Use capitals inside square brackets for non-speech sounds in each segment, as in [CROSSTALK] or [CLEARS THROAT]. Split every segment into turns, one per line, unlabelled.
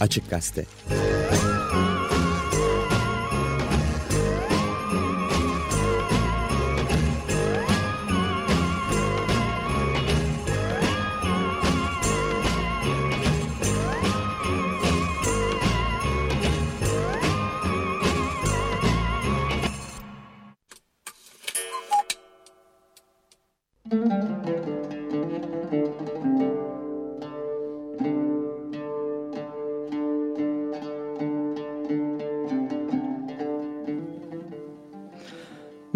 Açık Gazete.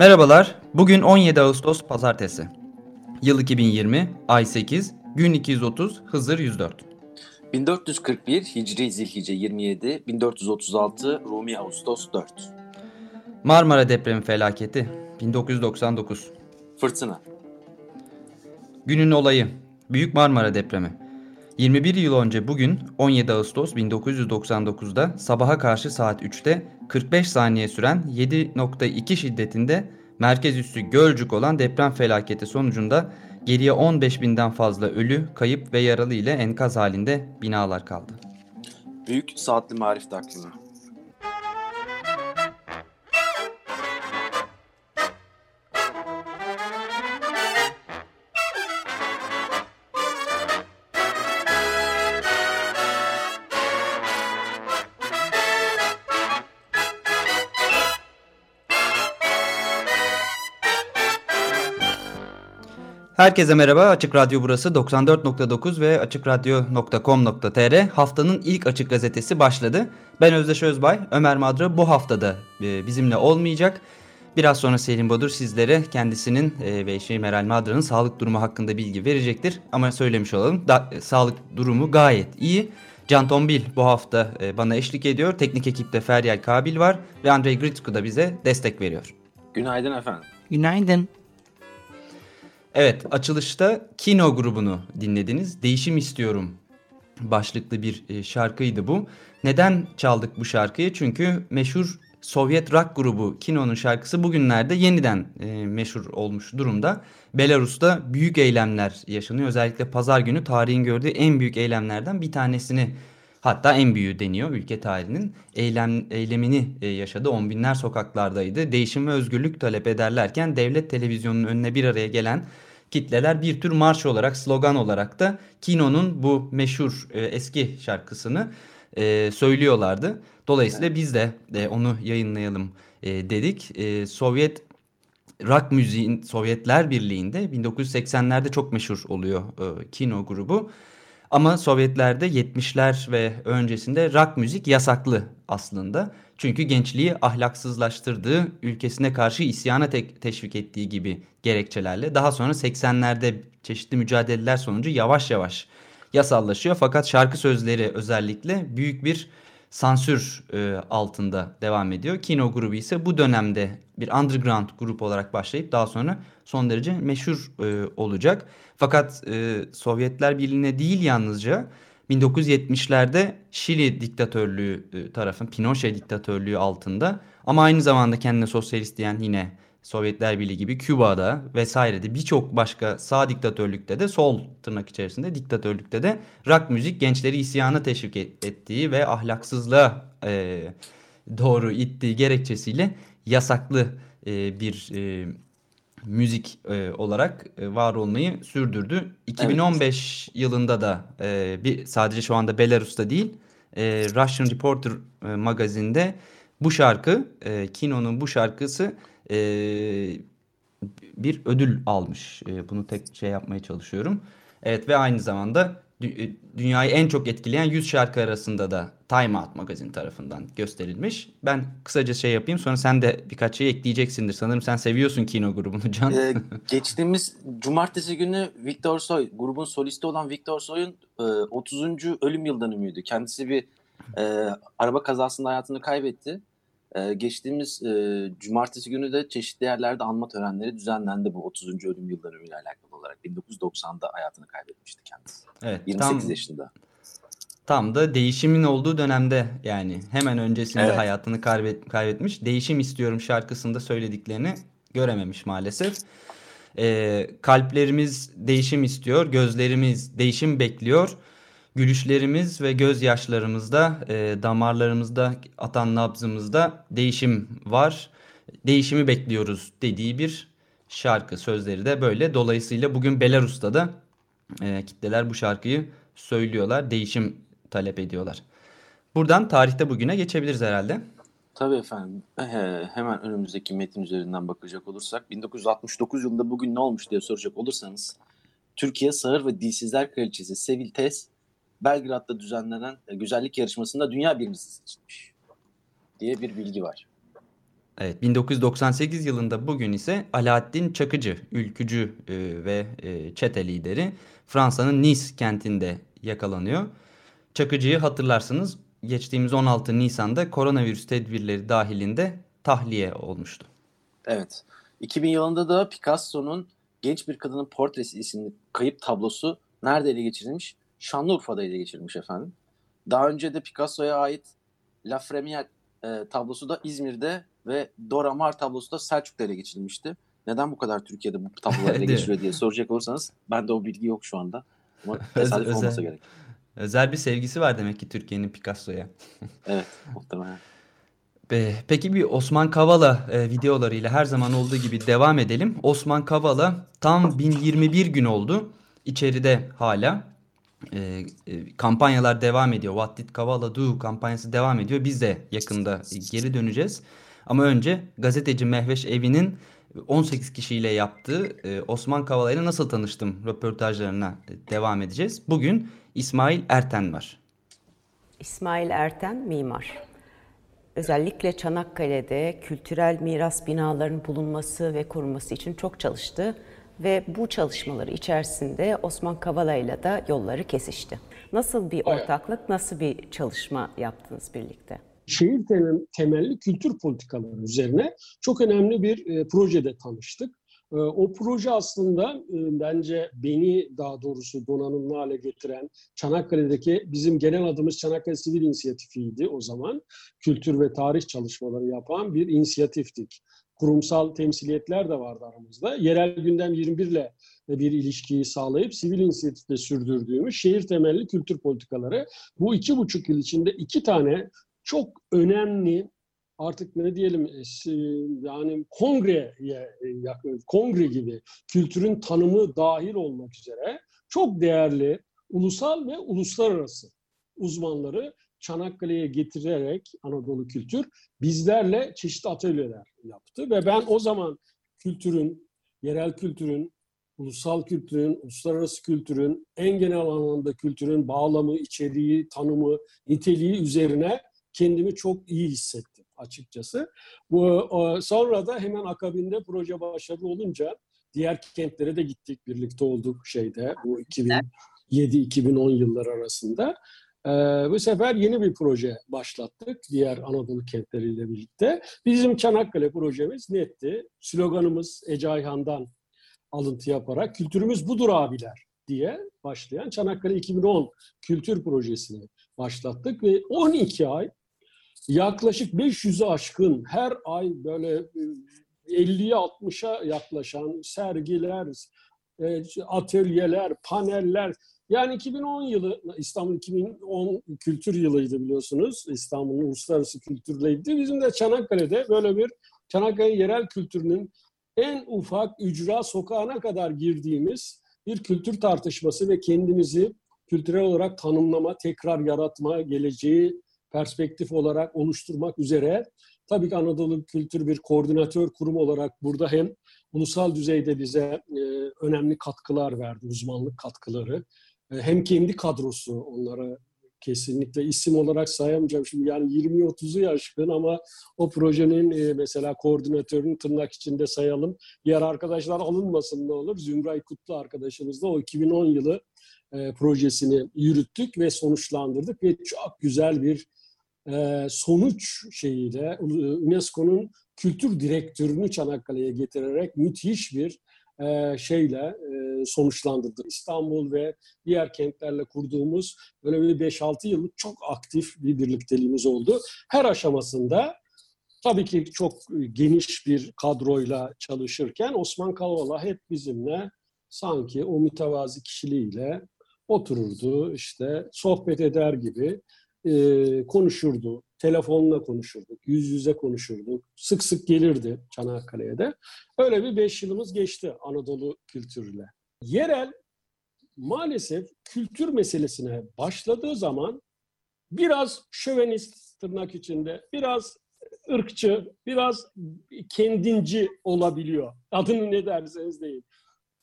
Merhabalar, bugün 17 Ağustos Pazartesi. Yıl 2020, ay 8, gün 230, Hızır 104.
1441 Hicri Zilhice 27, 1436 Rumi Ağustos 4.
Marmara depremi felaketi, 1999.
Fırtına.
Günün olayı, Büyük Marmara depremi. 21 yıl önce bugün 17 Ağustos 1999'da sabaha karşı saat 3'te 45 saniye süren 7.2 şiddetinde merkez üssü Gölcük olan deprem felaketi sonucunda geriye 15 binden fazla ölü, kayıp ve yaralı ile enkaz halinde binalar kaldı.
Büyük Saatli Marif Takvimi.
Herkese merhaba. Açık Radyo burası 94.9 ve açıkradyo.com.tr haftanın ilk açık gazetesi başladı. Ben Özdeş Özbay, Ömer Madra bu haftada e, bizimle olmayacak. Biraz sonra Selim Bodur sizlere kendisinin e, ve eşi Meral Madra'nın sağlık durumu hakkında bilgi verecektir. Ama söylemiş olalım da, e, sağlık durumu gayet iyi. Can Tombil bu hafta bana eşlik ediyor. Teknik ekipte Feryal Kabil var ve Andrei Gritsko da bize destek veriyor.
Günaydın efendim.
Günaydın.
Evet açılışta Kino grubunu dinlediniz. Değişim istiyorum başlıklı bir e, şarkıydı bu. Neden çaldık bu şarkıyı? Çünkü meşhur Sovyet rock grubu Kino'nun şarkısı bugünlerde yeniden e, meşhur olmuş durumda. Belarus'ta büyük eylemler yaşanıyor. Özellikle pazar günü tarihin gördüğü en büyük eylemlerden bir tanesini hatta en büyüğü deniyor ülke tarihinin eylem, eylemini e, yaşadı. On binler sokaklardaydı. Değişim ve özgürlük talep ederlerken devlet televizyonunun önüne bir araya gelen kitleler bir tür marş olarak slogan olarak da Kino'nun bu meşhur e, eski şarkısını e, söylüyorlardı. Dolayısıyla biz de e, onu yayınlayalım e, dedik. E, Sovyet rock müziğin Sovyetler Birliği'nde 1980'lerde çok meşhur oluyor e, Kino grubu. Ama Sovyetlerde 70'ler ve öncesinde rock müzik yasaklı aslında. Çünkü gençliği ahlaksızlaştırdığı, ülkesine karşı isyana te teşvik ettiği gibi gerekçelerle daha sonra 80'lerde çeşitli mücadeleler sonucu yavaş yavaş yasallaşıyor. Fakat şarkı sözleri özellikle büyük bir sansür e, altında devam ediyor. Kino grubu ise bu dönemde bir underground grup olarak başlayıp daha sonra son derece meşhur e, olacak. Fakat e, Sovyetler Birliği'ne değil yalnızca 1970'lerde Şili diktatörlüğü e, tarafın Pinochet diktatörlüğü altında ama aynı zamanda kendine sosyalist diyen yine Sovyetler Birliği gibi Küba'da vesairede birçok başka sağ diktatörlükte de sol tırnak içerisinde diktatörlükte de rock müzik gençleri isyana teşvik ettiği ve ahlaksızlığa e, doğru ittiği gerekçesiyle yasaklı e, bir e, müzik e, olarak e, var olmayı sürdürdü. 2015 evet. yılında da e, bir sadece şu anda Belarus'ta değil e, Russian Reporter e, magazinde bu şarkı e, Kino'nun bu şarkısı e, bir ödül almış. E, bunu tek şey yapmaya çalışıyorum. Evet ve aynı zamanda dünyayı en çok etkileyen 100 şarkı arasında da Time Out magazin tarafından gösterilmiş. Ben kısaca şey yapayım sonra sen de birkaç şey ekleyeceksindir. Sanırım sen seviyorsun Kino grubunu Can. Ee,
geçtiğimiz cumartesi günü Victor Soy, grubun solisti olan Victor Soy'un e, 30. ölüm yıl dönümüydü. Kendisi bir e, araba kazasında hayatını kaybetti. E, geçtiğimiz e, cumartesi günü de çeşitli yerlerde anma törenleri düzenlendi bu 30. ölüm yıl dönümüyle alakalı olarak. 1990'da hayatını kaybetmişti kendisi. Evet, 28 tam, yaşında.
Tam da değişimin olduğu dönemde yani hemen öncesinde evet. hayatını kaybet, kaybetmiş. Değişim istiyorum şarkısında söylediklerini görememiş maalesef. Ee, kalplerimiz değişim istiyor, gözlerimiz değişim bekliyor. Gülüşlerimiz ve gözyaşlarımızda, e, damarlarımızda atan nabzımızda değişim var. Değişimi bekliyoruz dediği bir şarkı sözleri de böyle. Dolayısıyla bugün Belarus'ta da e, kitleler bu şarkıyı söylüyorlar, değişim talep ediyorlar. Buradan tarihte bugüne geçebiliriz herhalde.
Tabii efendim. Ee, hemen önümüzdeki metin üzerinden bakacak olursak 1969 yılında bugün ne olmuş diye soracak olursanız Türkiye Sağır ve Dilsizler Kraliçesi Sevil Tez Belgrad'da düzenlenen e, güzellik yarışmasında dünya birincisi seçilmiş diye bir bilgi var.
Evet 1998 yılında bugün ise Alaaddin Çakıcı, ülkücü e, ve e, çete lideri Fransa'nın Nice kentinde yakalanıyor. Çakıcı'yı hatırlarsınız geçtiğimiz 16 Nisan'da koronavirüs tedbirleri dahilinde tahliye olmuştu.
Evet. 2000 yılında da Picasso'nun Genç Bir Kadının Portresi isimli kayıp tablosu nerede ele geçirilmiş? Şanlıurfa'da ele geçirilmiş efendim. Daha önce de Picasso'ya ait La Fremière e, tablosu da İzmir'de ve Dora Maar tablosu da Selçuk'ta ele geçirilmişti. Neden bu kadar Türkiye'de bu tablolar ele geçiriyor diye soracak olursanız ben de o bilgi yok şu anda. Ama [LAUGHS] tesadüf özel, olmasa gerek.
Özel bir sevgisi var demek ki Türkiye'nin Picasso'ya. [LAUGHS]
evet muhtemelen.
Peki bir Osman Kavala e, videolarıyla her zaman olduğu gibi devam edelim. Osman Kavala tam 1021 gün oldu. İçeride hala e, e, kampanyalar devam ediyor. What did Kavala do kampanyası devam ediyor. Biz de yakında geri döneceğiz. Ama önce gazeteci Mehveş Evi'nin 18 kişiyle yaptığı e, Osman Kavala ile nasıl tanıştım röportajlarına devam edeceğiz. Bugün İsmail Erten var.
İsmail Erten mimar. Özellikle Çanakkale'de kültürel miras binalarının bulunması ve korunması için çok çalıştı ve bu çalışmaları içerisinde Osman Kavala ile de yolları kesişti. Nasıl bir ortaklık, nasıl bir çalışma yaptınız birlikte?
Şehir temelli kültür politikaları üzerine çok önemli bir e, projede tanıştık. E, o proje aslında e, bence beni daha doğrusu donanımlı hale getiren Çanakkale'deki bizim genel adımız Çanakkale Sivil İnisiyatifiydi o zaman. Kültür ve tarih çalışmaları yapan bir inisiyatiftik kurumsal temsiliyetler de vardı aramızda. Yerel gündem 21 ile bir ilişkiyi sağlayıp sivil inisiyatifle sürdürdüğümüz şehir temelli kültür politikaları. Bu iki buçuk yıl içinde iki tane çok önemli artık ne diyelim e, yani kongreye yakın kongre gibi kültürün tanımı dahil olmak üzere çok değerli ulusal ve uluslararası uzmanları Çanakkale'ye getirerek Anadolu Kültür bizlerle çeşitli atölyeler yaptı ve ben o zaman kültürün, yerel kültürün, ulusal kültürün, uluslararası kültürün, en genel anlamda kültürün bağlamı, içeriği, tanımı, niteliği üzerine kendimi çok iyi hissettim açıkçası. Bu sonra da hemen akabinde proje başarılı olunca diğer kentlere de gittik, birlikte olduk şeyde bu 2007-2010 yılları arasında. Ee, bu sefer yeni bir proje başlattık diğer Anadolu kentleriyle birlikte. Bizim Çanakkale projemiz netti. Sloganımız Ece Ayhan'dan alıntı yaparak kültürümüz budur abiler diye başlayan Çanakkale 2010 kültür projesini başlattık ve 12 ay yaklaşık 500'e aşkın her ay böyle 50'ye e, 60'a yaklaşan sergiler, e, atölyeler, paneller yani 2010 yılı İstanbul 2010 kültür yılıydı biliyorsunuz. İstanbul'un uluslararası kültürleydi. Bizim de Çanakkale'de böyle bir Çanakkale yerel kültürünün en ufak ücra sokağına kadar girdiğimiz bir kültür tartışması ve kendimizi kültürel olarak tanımlama, tekrar yaratma, geleceği perspektif olarak oluşturmak üzere tabii ki Anadolu Kültür bir koordinatör kurum olarak burada hem ulusal düzeyde bize e, önemli katkılar verdi, uzmanlık katkıları hem kendi kadrosu onlara kesinlikle isim olarak sayamayacağım şimdi yani 20-30'u yaşkın ama o projenin e, mesela koordinatörünü tırnak içinde sayalım. Diğer arkadaşlar alınmasın ne olur. Zümray Kutlu arkadaşımızla o 2010 yılı e, projesini yürüttük ve sonuçlandırdık ve çok güzel bir e, sonuç şeyiyle UNESCO'nun kültür direktörünü Çanakkale'ye getirerek müthiş bir e, şeyle e, sonuçlandırdı. İstanbul ve diğer kentlerle kurduğumuz böyle bir 5-6 yıllık çok aktif bir birlikteliğimiz oldu. Her aşamasında tabii ki çok geniş bir kadroyla çalışırken Osman Kavala hep bizimle sanki o mütevazi kişiliğiyle otururdu işte sohbet eder gibi e, konuşurdu. Telefonla konuşurduk, yüz yüze konuşurduk. Sık sık gelirdi Çanakkale'ye de. Öyle bir beş yılımız geçti Anadolu kültürüyle. Yerel maalesef kültür meselesine başladığı zaman biraz şövenist tırnak içinde, biraz ırkçı, biraz kendinci olabiliyor. Adını ne derseniz deyin.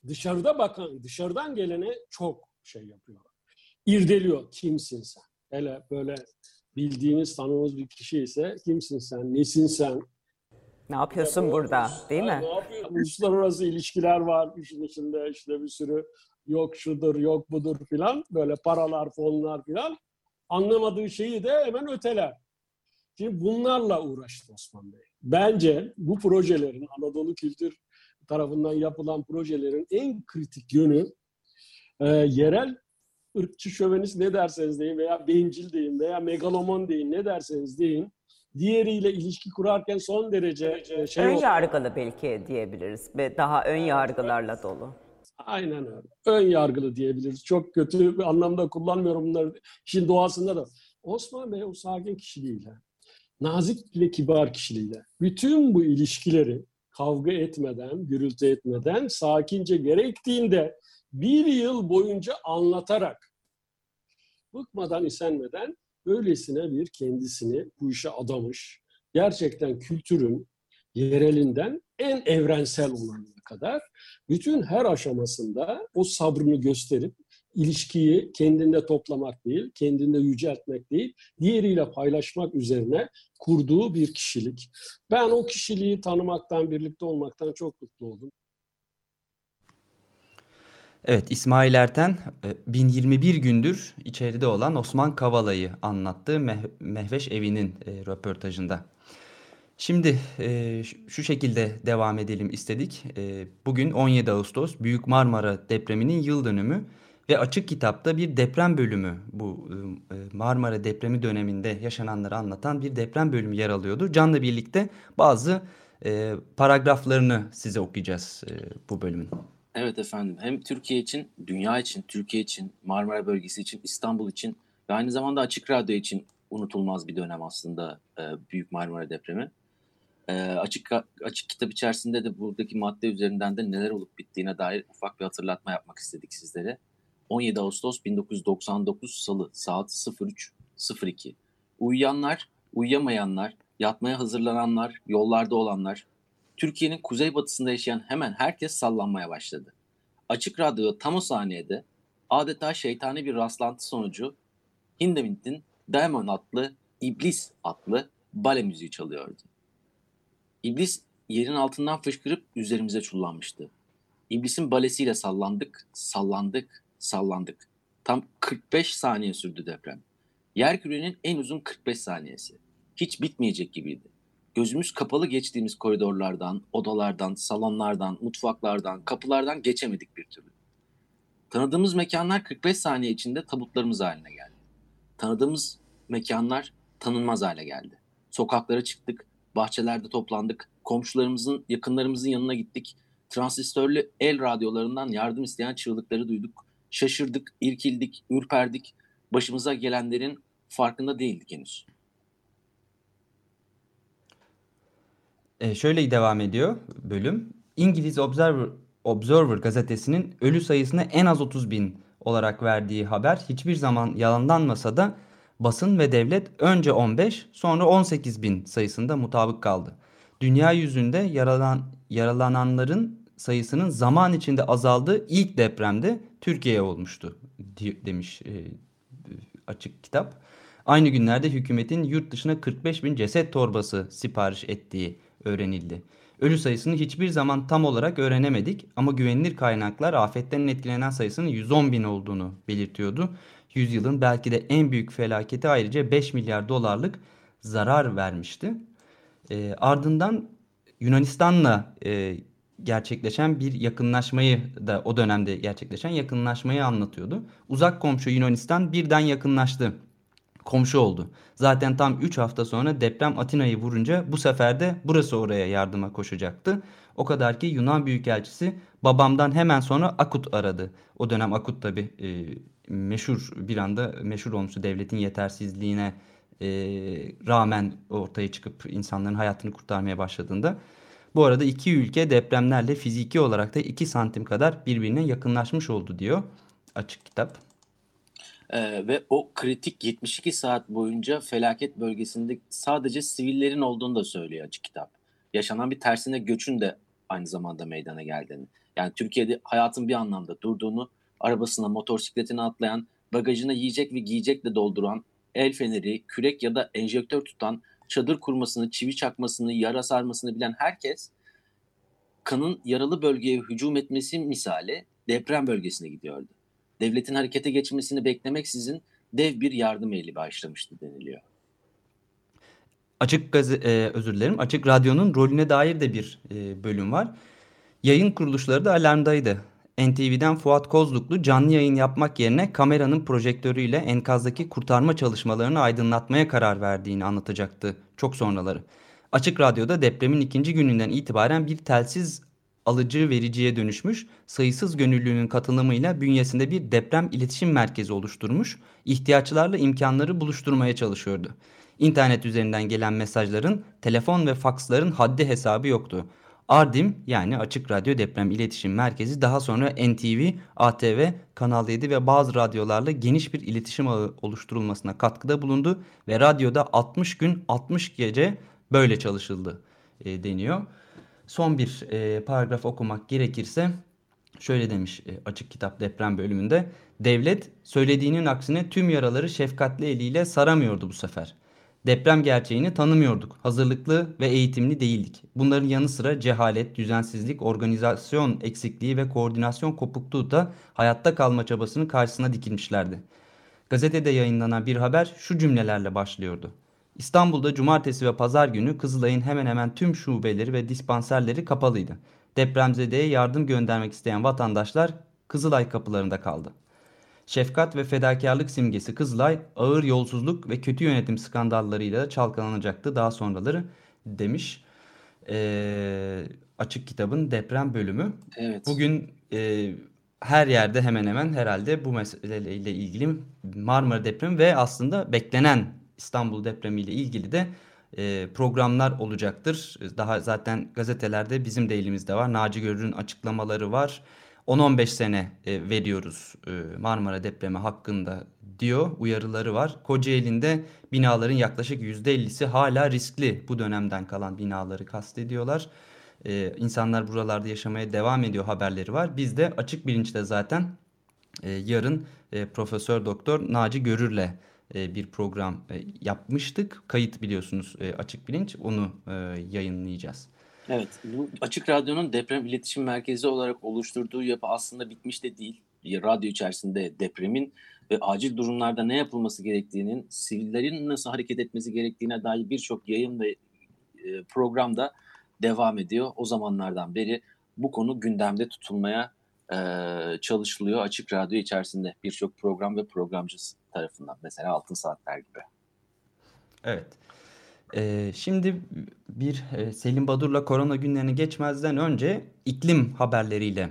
Dışarıda bakan, dışarıdan gelene çok şey yapıyor. İrdeliyor. Kimsin sen? Hele böyle bildiğiniz, tanıdığınız bir kişi ise kimsin sen, nesin sen?
Ne yapıyorsun ya, burada değil mi?
Ne yapıyorsun? Uluslararası ilişkiler var işin içinde işte bir sürü yok şudur, yok budur filan. Böyle paralar, fonlar filan. Anlamadığı şeyi de hemen öteler. Şimdi bunlarla uğraştı Osman Bey. Bence bu projelerin, Anadolu Kültür tarafından yapılan projelerin en kritik yönü e, yerel ırkçı şövenist ne derseniz deyin veya bencil deyin veya megaloman deyin ne derseniz deyin diğeriyle ilişki kurarken son derece e, şey
ön yargılı belki diyebiliriz ve daha ön yargılarla dolu.
Aynen öyle. Ön yargılı diyebiliriz. Çok kötü bir anlamda kullanmıyorum bunları. İşin doğasında da. Osman Bey o sakin kişiliğiyle, nazik ve kibar kişiliğiyle bütün bu ilişkileri kavga etmeden, gürültü etmeden, sakince gerektiğinde bir yıl boyunca anlatarak, bıkmadan, isenmeden öylesine bir kendisini bu işe adamış, gerçekten kültürün yerelinden en evrensel olanına kadar bütün her aşamasında o sabrını gösterip ilişkiyi kendinde toplamak değil, kendinde yüceltmek değil, diğeriyle paylaşmak üzerine kurduğu bir kişilik. Ben o kişiliği tanımaktan, birlikte olmaktan çok mutlu oldum.
Evet İsmail Erten 1021 e, gündür içeride olan Osman Kavala'yı anlattığı Mehveş Evi'nin e, röportajında. Şimdi e, şu şekilde devam edelim istedik. Bugün 17 Ağustos Büyük Marmara depreminin yıl dönümü ve açık kitapta bir deprem bölümü bu Marmara depremi döneminde yaşananları anlatan bir deprem bölümü yer alıyordu. Can'la birlikte bazı paragraflarını size okuyacağız bu bölümün.
Evet efendim. Hem Türkiye için, dünya için, Türkiye için, Marmara bölgesi için, İstanbul için ve aynı zamanda Açık Radyo için unutulmaz bir dönem aslında e, Büyük Marmara depremi. E, açık açık kitap içerisinde de buradaki madde üzerinden de neler olup bittiğine dair ufak bir hatırlatma yapmak istedik sizlere. 17 Ağustos 1999 Salı saat 03.02. Uyuyanlar, uyuyamayanlar, yatmaya hazırlananlar, yollarda olanlar, Türkiye'nin kuzeybatısında yaşayan hemen herkes sallanmaya başladı. Açık radyo tam o saniyede adeta şeytani bir rastlantı sonucu Hindemith'in Diamond adlı İblis adlı bale müziği çalıyordu. İblis yerin altından fışkırıp üzerimize çullanmıştı. İblisin balesiyle sallandık, sallandık, sallandık. Tam 45 saniye sürdü deprem. Yer kürenin en uzun 45 saniyesi. Hiç bitmeyecek gibiydi. Gözümüz kapalı geçtiğimiz koridorlardan, odalardan, salonlardan, mutfaklardan, kapılardan geçemedik bir türlü. Tanıdığımız mekanlar 45 saniye içinde tabutlarımız haline geldi. Tanıdığımız mekanlar tanınmaz hale geldi. Sokaklara çıktık, bahçelerde toplandık, komşularımızın, yakınlarımızın yanına gittik. Transistörlü el radyolarından yardım isteyen çığlıkları duyduk. Şaşırdık, irkildik, ürperdik. Başımıza gelenlerin farkında değildik henüz.
E, şöyle devam ediyor bölüm. İngiliz Observer, Observer gazetesinin ölü sayısını en az 30 bin olarak verdiği haber hiçbir zaman yalanlanmasa da basın ve devlet önce 15 sonra 18 bin sayısında mutabık kaldı. Dünya yüzünde yaralan, yaralananların sayısının zaman içinde azaldığı ilk depremde Türkiye'ye olmuştu demiş e, açık kitap. Aynı günlerde hükümetin yurt dışına 45 bin ceset torbası sipariş ettiği öğrenildi. Ölü sayısını hiçbir zaman tam olarak öğrenemedik ama güvenilir kaynaklar afetten etkilenen sayısının 110 bin olduğunu belirtiyordu. Yüzyılın belki de en büyük felaketi ayrıca 5 milyar dolarlık zarar vermişti. E, ardından Yunanistan'la e, gerçekleşen bir yakınlaşmayı da o dönemde gerçekleşen yakınlaşmayı anlatıyordu. Uzak komşu Yunanistan birden yakınlaştı komşu oldu. Zaten tam 3 hafta sonra deprem Atina'yı vurunca bu sefer de burası oraya yardıma koşacaktı. O kadar ki Yunan Büyükelçisi babamdan hemen sonra Akut aradı. O dönem Akut tabi e, meşhur bir anda meşhur olmuştu devletin yetersizliğine e, rağmen ortaya çıkıp insanların hayatını kurtarmaya başladığında. Bu arada iki ülke depremlerle fiziki olarak da 2 santim kadar birbirine yakınlaşmış oldu diyor açık kitap.
Ee, ve o kritik 72 saat boyunca felaket bölgesinde sadece sivillerin olduğunu da söylüyor açık kitap. Yaşanan bir tersine göçün de aynı zamanda meydana geldiğini. Yani Türkiye'de hayatın bir anlamda durduğunu, arabasına, motosikletine atlayan, bagajına yiyecek ve giyecekle dolduran, el feneri, kürek ya da enjektör tutan, çadır kurmasını, çivi çakmasını, yara sarmasını bilen herkes kanın yaralı bölgeye hücum etmesi misali deprem bölgesine gidiyordu. Devletin harekete geçmesini beklemeksizin dev bir yardım eli başlamıştı deniliyor.
Açık gazı, e, özür dilerim. Açık Radyo'nun rolüne dair de bir e, bölüm var. Yayın kuruluşları da alarmdaydı. NTV'den Fuat Kozluklu canlı yayın yapmak yerine kameranın projektörüyle enkazdaki kurtarma çalışmalarını aydınlatmaya karar verdiğini anlatacaktı çok sonraları. Açık Radyo'da depremin ikinci gününden itibaren bir telsiz alıcı vericiye dönüşmüş, sayısız gönüllünün katılımıyla bünyesinde bir deprem iletişim merkezi oluşturmuş, ihtiyaçlarla imkanları buluşturmaya çalışıyordu. İnternet üzerinden gelen mesajların, telefon ve faksların haddi hesabı yoktu. Ardim yani Açık Radyo Deprem İletişim Merkezi daha sonra NTV, ATV, Kanal 7 ve bazı radyolarla geniş bir iletişim ağı oluşturulmasına katkıda bulundu ve radyoda 60 gün 60 gece böyle çalışıldı e, deniyor. Son bir e, paragraf okumak gerekirse şöyle demiş e, açık kitap deprem bölümünde. Devlet söylediğinin aksine tüm yaraları şefkatli eliyle saramıyordu bu sefer. Deprem gerçeğini tanımıyorduk. Hazırlıklı ve eğitimli değildik. Bunların yanı sıra cehalet, düzensizlik, organizasyon eksikliği ve koordinasyon kopukluğu da hayatta kalma çabasının karşısına dikilmişlerdi. Gazetede yayınlanan bir haber şu cümlelerle başlıyordu. İstanbul'da cumartesi ve pazar günü Kızılay'ın hemen hemen tüm şubeleri ve dispanserleri kapalıydı. Depremzedeye yardım göndermek isteyen vatandaşlar Kızılay kapılarında kaldı. Şefkat ve fedakarlık simgesi Kızılay ağır yolsuzluk ve kötü yönetim skandallarıyla çalkalanacaktı daha sonraları demiş. Ee, açık kitabın deprem bölümü.
Evet.
Bugün e, her yerde hemen hemen herhalde bu meseleyle ilgili Marmara depremi ve aslında beklenen İstanbul depremi ile ilgili de e, programlar olacaktır. Daha zaten gazetelerde bizim de elimizde var. Naci Görür'ün açıklamaları var. 10-15 sene e, veriyoruz e, Marmara depremi hakkında diyor uyarıları var. Kocaeli'nde binaların yaklaşık %50'si hala riskli bu dönemden kalan binaları kastediyorlar. Ee, insanlar buralarda yaşamaya devam ediyor haberleri var. Biz de açık bilinçte zaten e, yarın e, Profesör Doktor Naci Görür'le e, bir program e, yapmıştık. Kayıt biliyorsunuz e, Açık Bilinç onu yayınlayacağız.
Evet, bu Açık Radyo'nun deprem iletişim merkezi olarak oluşturduğu yapı aslında bitmiş de değil. Radyo içerisinde depremin ve acil durumlarda ne yapılması gerektiğinin, sivillerin nasıl hareket etmesi gerektiğine dair birçok yayın ve e, programda devam ediyor. O zamanlardan beri bu konu gündemde tutulmaya çalışılıyor Açık Radyo içerisinde birçok program ve programcısı tarafından. Mesela Altın Saatler gibi.
Evet. Ee, şimdi bir e, Selim Badur'la korona günlerini geçmezden önce iklim haberleriyle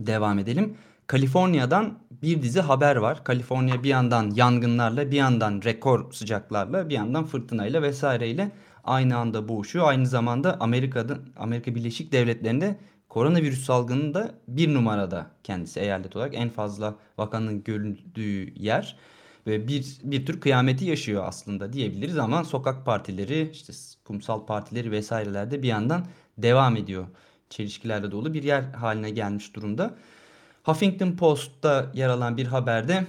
devam edelim. Kaliforniya'dan bir dizi haber var. Kaliforniya bir yandan yangınlarla, bir yandan rekor sıcaklarla, bir yandan fırtınayla vesaireyle aynı anda boğuşuyor. Aynı zamanda Amerika'da Amerika Birleşik Devletleri'nde koronavirüs salgınında bir numarada kendisi eyalet olarak en fazla vakanın görüldüğü yer bir bir tür kıyameti yaşıyor aslında diyebiliriz ama sokak partileri işte kumsal partileri vesairelerde bir yandan devam ediyor. Çelişkilerle dolu bir yer haline gelmiş durumda. Huffington Post'ta yer alan bir haberde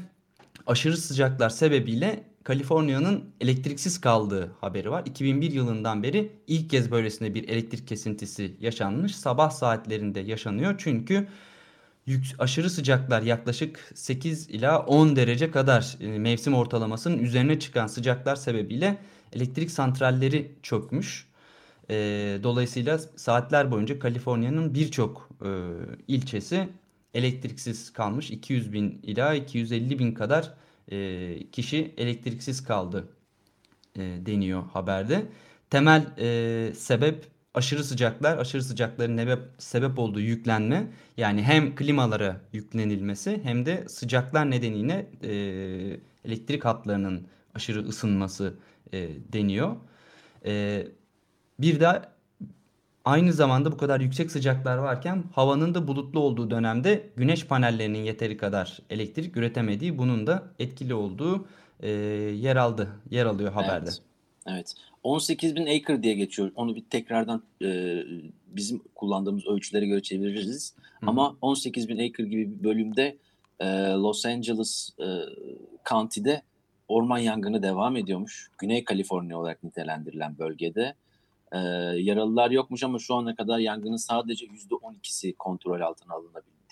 aşırı sıcaklar sebebiyle Kaliforniya'nın elektriksiz kaldığı haberi var. 2001 yılından beri ilk kez böylesine bir elektrik kesintisi yaşanmış. Sabah saatlerinde yaşanıyor çünkü aşırı sıcaklar yaklaşık 8 ila 10 derece kadar e, mevsim ortalamasının üzerine çıkan sıcaklar sebebiyle elektrik santralleri çökmüş. E, dolayısıyla saatler boyunca Kaliforniya'nın birçok e, ilçesi elektriksiz kalmış. 200 bin ila 250 bin kadar kişi elektriksiz kaldı deniyor haberde. Temel sebep aşırı sıcaklar, aşırı sıcakların sebep, sebep olduğu yüklenme yani hem klimalara yüklenilmesi hem de sıcaklar nedeniyle e, elektrik hatlarının aşırı ısınması e, deniyor. E, bir de aynı zamanda bu kadar yüksek sıcaklar varken havanın da bulutlu olduğu dönemde güneş panellerinin yeteri kadar elektrik üretemediği bunun da etkili olduğu e, yer aldı, yer alıyor haberde.
Evet. Evet. 18 bin acre diye geçiyor. Onu bir tekrardan e, bizim kullandığımız ölçülere göre çeviririz.
Hı.
Ama 18 bin acre gibi bir bölümde e, Los Angeles e, County'de orman yangını devam ediyormuş. Güney Kaliforniya olarak nitelendirilen bölgede. E, yaralılar yokmuş ama şu ana kadar yangının sadece %12'si kontrol altına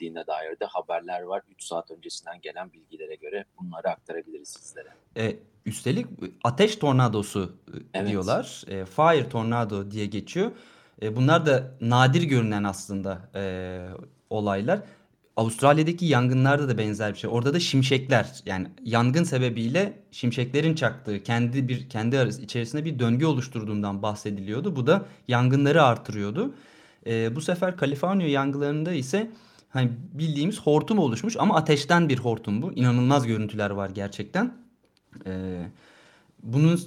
alınabildiğine dair de haberler var. 3 saat öncesinden gelen bilgilere göre bunları aktarabiliriz sizlere.
E, üstelik ateş tornadosu e,
Evet.
diyorlar. E, fire tornado diye geçiyor. E, bunlar da nadir görünen aslında e, olaylar. Avustralya'daki yangınlarda da benzer bir şey. Orada da şimşekler yani yangın sebebiyle şimşeklerin çaktığı kendi bir kendi arası içerisinde bir döngü oluşturduğundan bahsediliyordu. Bu da yangınları artırıyordu. E, bu sefer Kaliforniya yangınlarında ise hani bildiğimiz hortum oluşmuş ama ateşten bir hortum bu. İnanılmaz görüntüler var gerçekten. Ee, bunun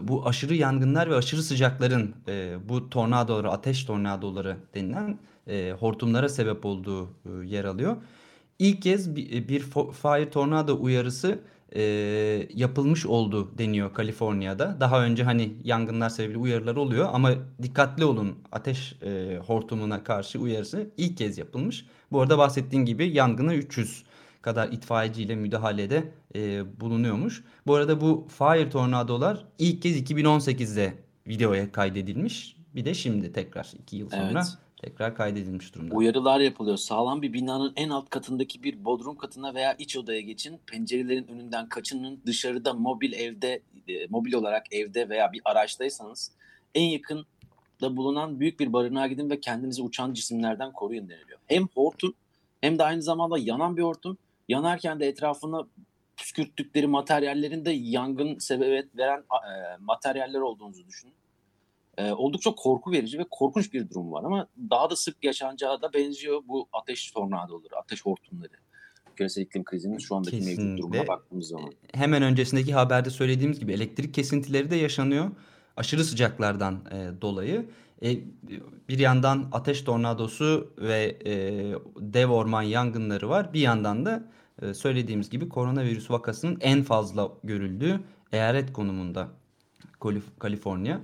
bu, aşırı yangınlar ve aşırı sıcakların e, bu tornadoları, ateş tornadoları denilen e, hortumlara sebep olduğu e, yer alıyor. İlk kez bir, bir fire tornado uyarısı e, yapılmış oldu deniyor Kaliforniya'da. Daha önce hani yangınlar sebebiyle uyarılar oluyor ama dikkatli olun ateş e, hortumuna karşı uyarısı ilk kez yapılmış. Bu arada bahsettiğim gibi yangına 300 kadar itfaiyeciyle müdahalede e, bulunuyormuş. Bu arada bu fire tornadolar ilk kez 2018'de videoya kaydedilmiş. Bir de şimdi tekrar 2 yıl sonra
Evet.
Tekrar kaydedilmiş durumda.
Uyarılar yapılıyor. Sağlam bir binanın en alt katındaki bir bodrum katına veya iç odaya geçin. Pencerelerin önünden kaçının. Dışarıda mobil evde, e, mobil olarak evde veya bir araçtaysanız en yakında bulunan büyük bir barınağa gidin ve kendinizi uçan cisimlerden koruyun deniliyor. Hem hortum hem de aynı zamanda yanan bir hortum. Yanarken de etrafına püskürttükleri materyallerin de yangın sebebiyet veren e, materyaller olduğunuzu düşünün. E, oldukça korku verici ve korkunç bir durum var ama daha da sık yaşanacağı da benziyor bu ateş tornadoları, ateş hortumları. Küresel iklim krizinin şu andaki mevcut
Kesinlikle.
durumuna baktığımız zaman.
Hemen öncesindeki haberde söylediğimiz gibi elektrik kesintileri de yaşanıyor. Aşırı sıcaklardan e, dolayı. E, bir yandan ateş tornadosu ve e, dev orman yangınları var. Bir yandan da e, söylediğimiz gibi koronavirüs vakasının en fazla görüldüğü eyalet konumunda Kalif- Kaliforniya.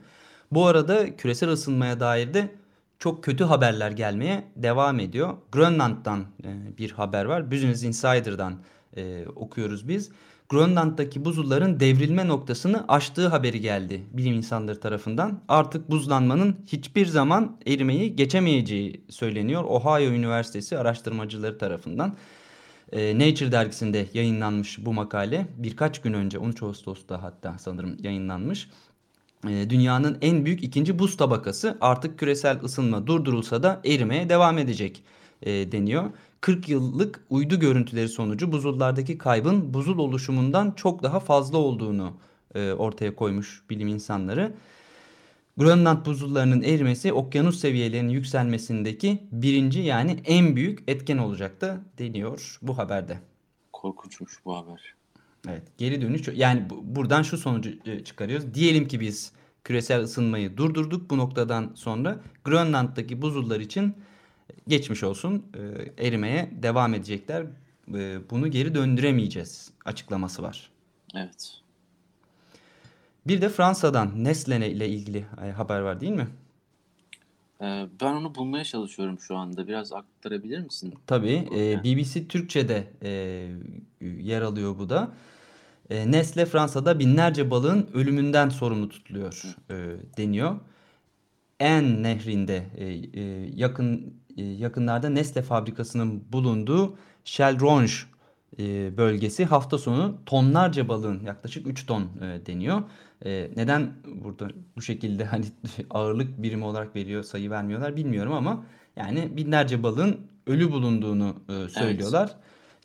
Bu arada küresel ısınmaya dair de çok kötü haberler gelmeye devam ediyor. Grönland'dan e, bir haber var. Business Insider'dan e, okuyoruz biz. Grönland'daki buzulların devrilme noktasını aştığı haberi geldi bilim insanları tarafından. Artık buzlanmanın hiçbir zaman erimeyi geçemeyeceği söyleniyor. Ohio Üniversitesi araştırmacıları tarafından. E, Nature dergisinde yayınlanmış bu makale. Birkaç gün önce 13 Ağustos'ta hatta sanırım yayınlanmış. E, Dünyanın en büyük ikinci buz tabakası artık küresel ısınma durdurulsa da erimeye devam edecek e, deniyor. 40 yıllık uydu görüntüleri sonucu buzullardaki kaybın buzul oluşumundan çok daha fazla olduğunu e, ortaya koymuş bilim insanları. Grönland buzullarının erimesi okyanus seviyelerinin yükselmesindeki birinci yani en büyük etken olacak da deniyor bu haberde.
Korkunçmuş bu haber.
Evet, geri dönüş yani bu- buradan şu sonucu e, çıkarıyoruz. Diyelim ki biz küresel ısınmayı durdurduk bu noktadan sonra Grönland'daki buzullar için geçmiş olsun e, erimeye devam edecekler. E, bunu geri döndüremeyeceğiz açıklaması var.
Evet.
Bir de Fransa'dan Nestle ile ilgili haber var değil mi?
Ben onu bulmaya çalışıyorum şu anda. Biraz aktarabilir misin?
Tabii. e. BBC Türkçe'de e, yer alıyor bu da. E, Nestle Fransa'da binlerce balığın ölümünden sorumlu tutuluyor e, deniyor. En nehrinde e, e, yakın e, yakınlarda Nestle fabrikasının bulunduğu Chevronge e, bölgesi hafta sonu tonlarca balığın yaklaşık 3 ton e, deniyor. E, neden burada bu şekilde hani [LAUGHS] ağırlık birimi olarak veriyor sayı vermiyorlar bilmiyorum ama yani binlerce balığın ölü bulunduğunu e, söylüyorlar.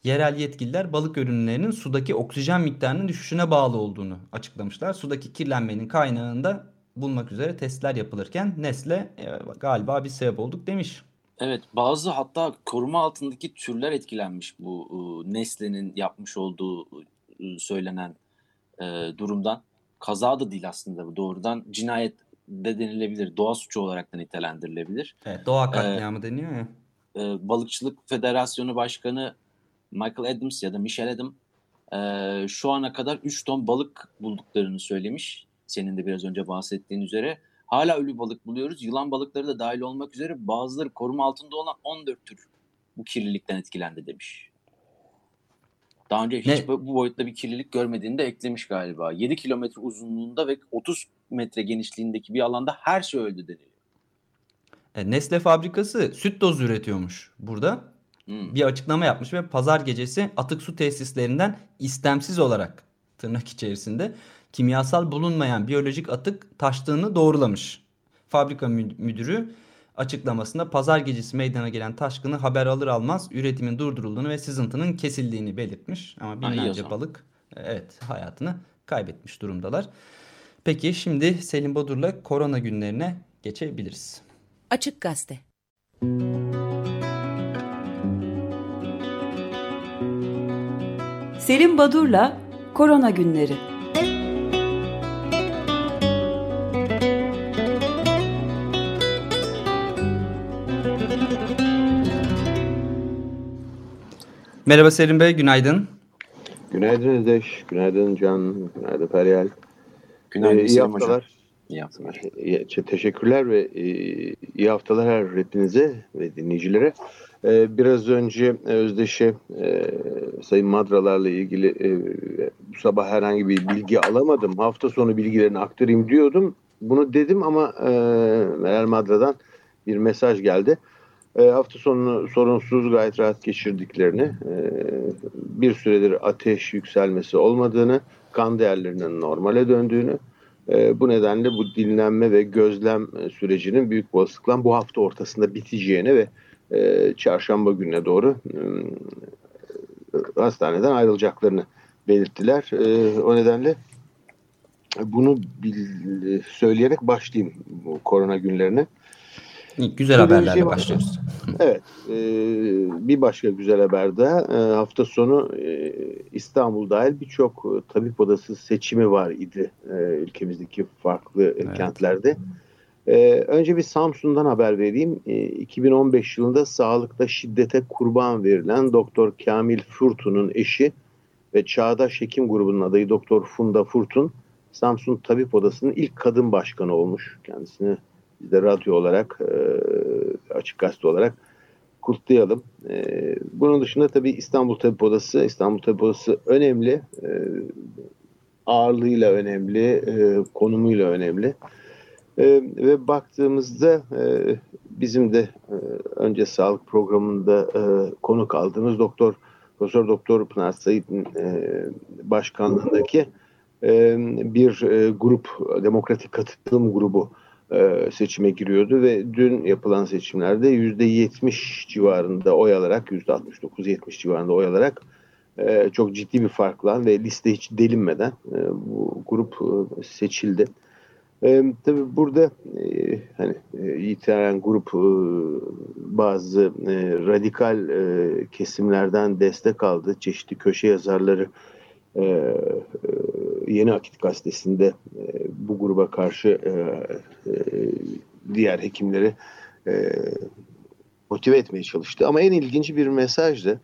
Yerel yetkililer balık ürünlerinin sudaki oksijen miktarının düşüşüne bağlı olduğunu açıklamışlar. Sudaki kirlenmenin kaynağında bulmak üzere testler yapılırken Nesle e, galiba bir sebep olduk demiş.
Evet bazı hatta koruma altındaki türler etkilenmiş bu e, Nestle'nin yapmış olduğu e, söylenen e, durumdan. Kaza da değil aslında bu doğrudan cinayet de denilebilir. Doğa suçu olarak da nitelendirilebilir.
Evet, doğa katliamı ee, deniyor ya.
E, Balıkçılık Federasyonu Başkanı Michael Adams ya da Michelle Adam e, şu ana kadar 3 ton balık bulduklarını söylemiş. Senin de biraz önce bahsettiğin üzere. Hala ölü balık buluyoruz. Yılan balıkları da dahil olmak üzere bazıları koruma altında olan 14 tür bu kirlilikten etkilendi demiş. Daha önce hiç ne? bu boyutta bir kirlilik görmediğini de eklemiş galiba. 7 kilometre uzunluğunda ve 30 metre genişliğindeki bir alanda her şey öldü deniliyor.
E, Nestle fabrikası süt tozu üretiyormuş burada. Hmm. Bir açıklama yapmış ve pazar gecesi atık su tesislerinden istemsiz olarak tırnak içerisinde kimyasal bulunmayan biyolojik atık taştığını doğrulamış. Fabrika müdürü açıklamasında pazar gecesi meydana gelen taşkını haber alır almaz üretimin durdurulduğunu ve sızıntının kesildiğini belirtmiş. Ama binlerce balık evet hayatını kaybetmiş durumdalar. Peki şimdi Selim Bodur'la korona günlerine geçebiliriz.
Açık Gazete Selim Badur'la Korona Günleri
Merhaba Selim Bey, günaydın.
Günaydın Özdeş, günaydın Can, günaydın Feryal. Günaydın ee, iyi haftalar. Hocam. İyi haftalar. Teşekkürler ve e, iyi haftalar hepinize ve dinleyicilere. Ee, biraz önce Özdeş'e e, Sayın Madralar'la ilgili e, bu sabah herhangi bir bilgi alamadım. Hafta sonu bilgilerini aktarayım diyordum. Bunu dedim ama Meral Madra'dan bir mesaj geldi. Hafta sonunu sorunsuz gayet rahat geçirdiklerini, bir süredir ateş yükselmesi olmadığını, kan değerlerinin normale döndüğünü, e, bu nedenle bu dinlenme ve gözlem e, sürecinin büyük olasılıkla bu hafta ortasında biteceğini ve e, çarşamba gününe doğru e, hastaneden ayrılacaklarını belirttiler. E, o nedenle bunu bil, söyleyerek başlayayım bu korona günlerine.
Güzel haberlerle şey başlıyoruz. [LAUGHS]
Evet. E, bir başka güzel haber de e, hafta sonu e, İstanbul dahil birçok e, tabip odası seçimi var idi e, ülkemizdeki farklı e, evet. kentlerde. E, önce bir Samsun'dan haber vereyim. E, 2015 yılında sağlıkta şiddete kurban verilen Doktor Kamil Furtun'un eşi ve Çağdaş Hekim grubunun adayı Doktor Funda Furtun Samsun Tabip Odası'nın ilk kadın başkanı olmuş. Kendisini biz de radyo olarak, e, açık gazete olarak kutlayalım. E, bunun dışında tabii İstanbul Tabip Odası, İstanbul Tabip Odası önemli. E, ağırlığıyla önemli, e, konumuyla önemli. Ve baktığımızda bizim de önce sağlık programında e, konuk aldığımız Doktor Profesör Doktor Pınar Sayit'in e, başkanlığındaki bir grup, demokratik katılım grubu e, seçime giriyordu ve dün yapılan seçimlerde %70 civarında oy alarak %69-70 civarında oy alarak e, çok ciddi bir farkla ve liste hiç delinmeden e, bu grup seçildi. E, tabii burada hani e, grup bazı radikal kesimlerden destek aldı. Çeşitli köşe yazarları Yeni Akit Gazetesi'nde e, bu gruba karşı e, e, diğer hekimleri e, motive etmeye çalıştı. Ama en ilginci bir mesajdı.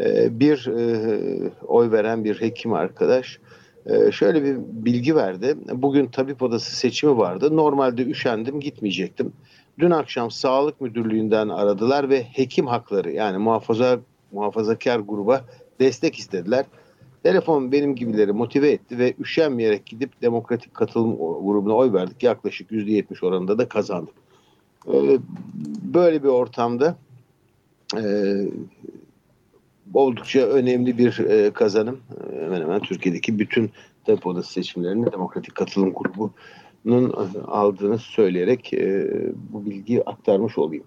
E, bir e, oy veren bir hekim arkadaş e, şöyle bir bilgi verdi. Bugün tabip odası seçimi vardı. Normalde üşendim gitmeyecektim. Dün akşam sağlık müdürlüğünden aradılar ve hekim hakları yani muhafaza muhafazakar gruba destek istediler. Telefon benim gibileri motive etti ve üşenmeyerek gidip demokratik katılım grubuna oy verdik. Yaklaşık %70 oranında da kazandık. Ee, böyle bir ortamda e, oldukça önemli bir e, kazanım. Hemen hemen Türkiye'deki bütün tabip odası seçimlerini demokratik katılım grubunun aldığını söyleyerek e, bu bilgiyi aktarmış olayım.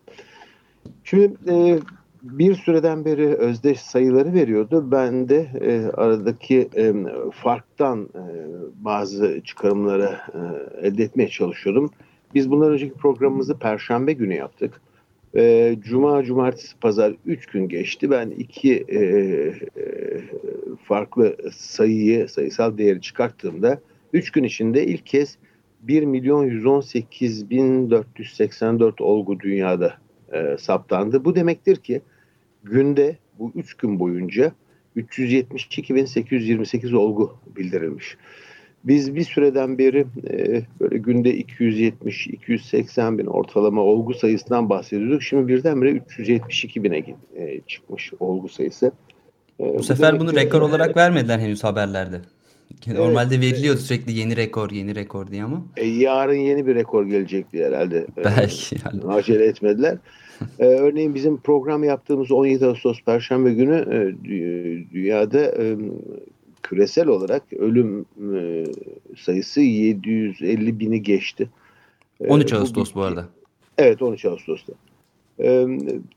Şimdi bir süreden beri özdeş sayıları veriyordu. Ben de e, aradaki e, farktan e, bazı çıkarımları e, elde etmeye çalışıyordum. Biz bundan önceki programımızı Perşembe günü yaptık. E, Cuma, Cumartesi, Pazar 3 gün geçti. Ben iki e, e, farklı sayıyı, sayısal değeri çıkarttığımda 3 gün içinde ilk kez 1 milyon 118 bin 484 olgu dünyada e, saptandı. Bu demektir ki günde bu 3 gün boyunca 372.828 olgu bildirilmiş. Biz bir süreden beri e, böyle günde 270-280 bin ortalama olgu sayısından bahsediyorduk. Şimdi birdenbire 372 bine e, çıkmış olgu sayısı.
E, bu, bu sefer bunu rekor olarak vermediler henüz haberlerde. [LAUGHS] Normalde evet. veriliyordu sürekli yeni rekor, yeni rekor diye ama.
E, yarın yeni bir rekor gelecekti herhalde. [LAUGHS]
Belki.
Yani. Acele etmediler. ee, [LAUGHS] örneğin bizim program yaptığımız 17 Ağustos Perşembe günü e, dünyada e, küresel olarak ölüm e, sayısı 750 bini geçti.
13 Ağustos bu, bu arada.
Evet 13 Ağustos'ta. Ee,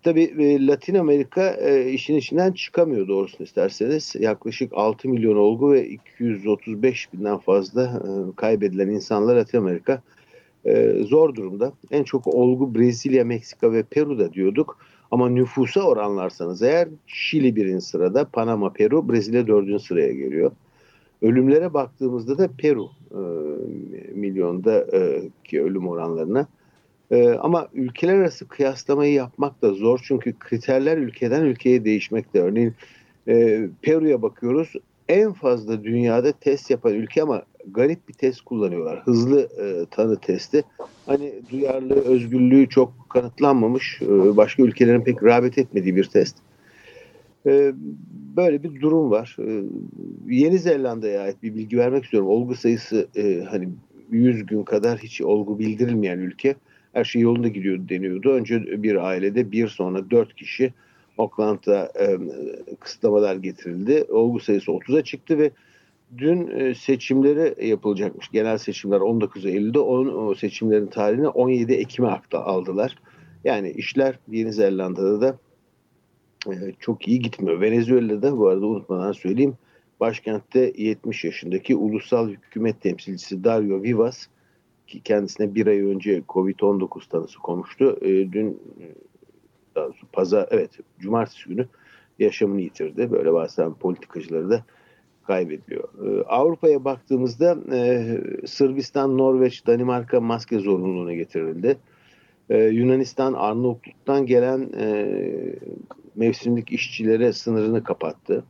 tabii e, Latin Amerika e, işin içinden çıkamıyor doğrusunu isterseniz. Yaklaşık 6 milyon olgu ve 235 binden fazla e, kaybedilen insanlar Latin Amerika e, zor durumda. En çok olgu Brezilya, Meksika ve Peru'da diyorduk. Ama nüfusa oranlarsanız eğer Şili birinci sırada, Panama, Peru, Brezilya dördüncü sıraya geliyor. Ölümlere baktığımızda da Peru e, milyonda e, ki ölüm oranlarına. E, ama ülkeler arası kıyaslamayı yapmak da zor çünkü kriterler ülkeden ülkeye değişmekte. Örneğin e, Peru'ya bakıyoruz en fazla dünyada test yapan ülke ama garip bir test kullanıyorlar. Hızlı e, tanı testi. Hani duyarlı, özgürlüğü çok kanıtlanmamış, e, başka ülkelerin pek rağbet etmediği bir test. E, böyle bir durum var. E, Yeni Zelanda'ya ait bir bilgi vermek istiyorum. Olgu sayısı e, hani 100 gün kadar hiç olgu bildirilmeyen ülke. Her şey yolunda gidiyor deniyordu. Önce bir ailede bir sonra dört kişi Oakland'da e, kısıtlamalar getirildi. Olgu sayısı 30'a çıktı ve dün e, seçimleri yapılacakmış. Genel seçimler 19 Eylül'de. Onun, o seçimlerin tarihini 17 Ekim'e akta aldılar. Yani işler Yeni Zelanda'da da e, çok iyi gitmiyor. Venezuela'da bu arada unutmadan söyleyeyim. Başkentte 70 yaşındaki ulusal hükümet temsilcisi Dario Vivas kendisine bir ay önce Covid-19 tanısı konmuştu. E, dün pazar evet cumartesi günü yaşamını yitirdi. Böyle bazen politikacıları da kaybediyor. Ee, Avrupa'ya baktığımızda e, Sırbistan, Norveç, Danimarka maske zorunluluğuna getirildi. Ee, Yunanistan, Arnavutluk'tan gelen e, mevsimlik işçilere sınırını kapattı.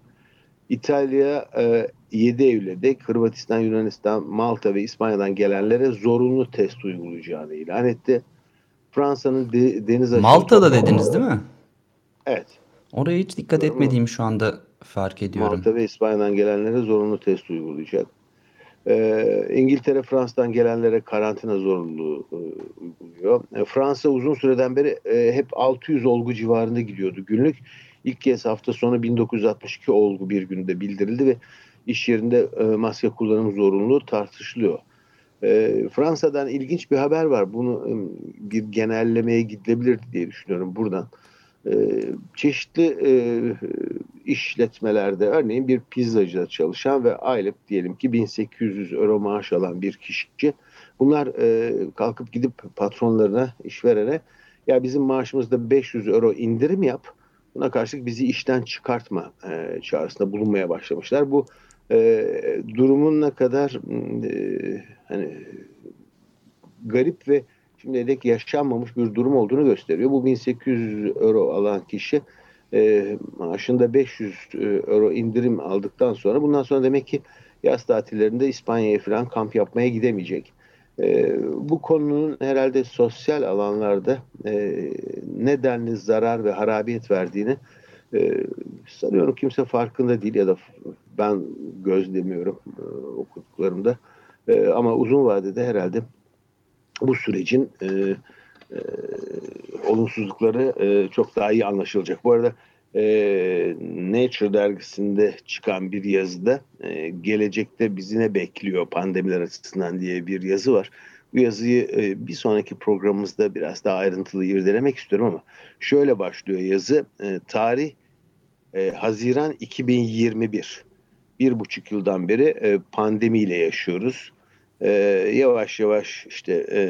İtalya e, 7 Eylül'de de Hırvatistan, Yunanistan, Malta ve İspanya'dan gelenlere zorunlu test uygulayacağını ilan etti. Fransa'nın de, deniz aşırı...
Malta'da dediniz değil mi?
Evet.
Oraya hiç dikkat etmediğim şu anda fark ediyorum.
Malta ve İspanya'dan gelenlere zorunlu test uygulayacak. Ee, İngiltere Fransa'dan gelenlere karantina zorunluluğu e, uyguluyor. E, Fransa uzun süreden beri e, hep 600 olgu civarında gidiyordu günlük. İlk kez hafta sonu 1962 olgu bir günde bildirildi ve iş yerinde e, maske kullanım zorunluluğu tartışılıyor. E, Fransa'dan ilginç bir haber var. Bunu e, bir genellemeye gidilebilir diye düşünüyorum buradan. Çeşitli işletmelerde örneğin bir pizzacıda çalışan ve aylık diyelim ki 1800 euro maaş alan bir kişi bunlar kalkıp gidip patronlarına işverene ya bizim maaşımızda 500 euro indirim yap buna karşılık bizi işten çıkartma e, çağrısında bulunmaya başlamışlar. Bu e, durumun ne kadar e, hani garip ve şimdiye dek yaşanmamış bir durum olduğunu gösteriyor. Bu 1800 euro alan kişi e, maaşında 500 e, euro indirim aldıktan sonra bundan sonra demek ki yaz tatillerinde İspanya'ya falan kamp yapmaya gidemeyecek. E, bu konunun herhalde sosyal alanlarda e, nedenli zarar ve harabiyet verdiğini e, sanıyorum kimse farkında değil ya da ben gözlemiyorum e, okuduklarımda. E, ama uzun vadede herhalde bu sürecin e, e, olumsuzlukları e, çok daha iyi anlaşılacak. Bu arada e, Nature dergisinde çıkan bir yazıda e, gelecekte bizi ne bekliyor pandemiler açısından diye bir yazı var. Bu yazıyı e, bir sonraki programımızda biraz daha ayrıntılı irdelemek istiyorum ama şöyle başlıyor yazı. E, tarih e, Haziran 2021. Bir buçuk yıldan beri e, pandemiyle yaşıyoruz. E, yavaş yavaş işte e,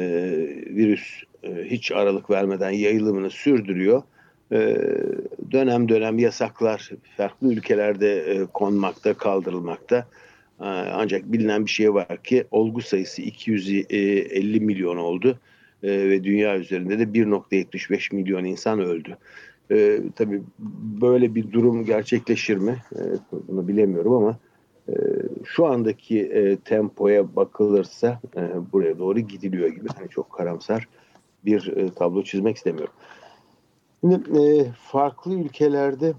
virüs e, hiç aralık vermeden yayılımını sürdürüyor. E, dönem dönem yasaklar farklı ülkelerde e, konmakta, kaldırılmakta. E, ancak bilinen bir şey var ki olgu sayısı 250 milyon oldu e, ve dünya üzerinde de 1.75 milyon insan öldü. E, tabii böyle bir durum gerçekleşir mi? E, bunu bilemiyorum ama e, şu andaki e, tempoya bakılırsa e, buraya doğru gidiliyor gibi. Hani çok karamsar bir e, tablo çizmek istemiyorum. Şimdi e, farklı ülkelerde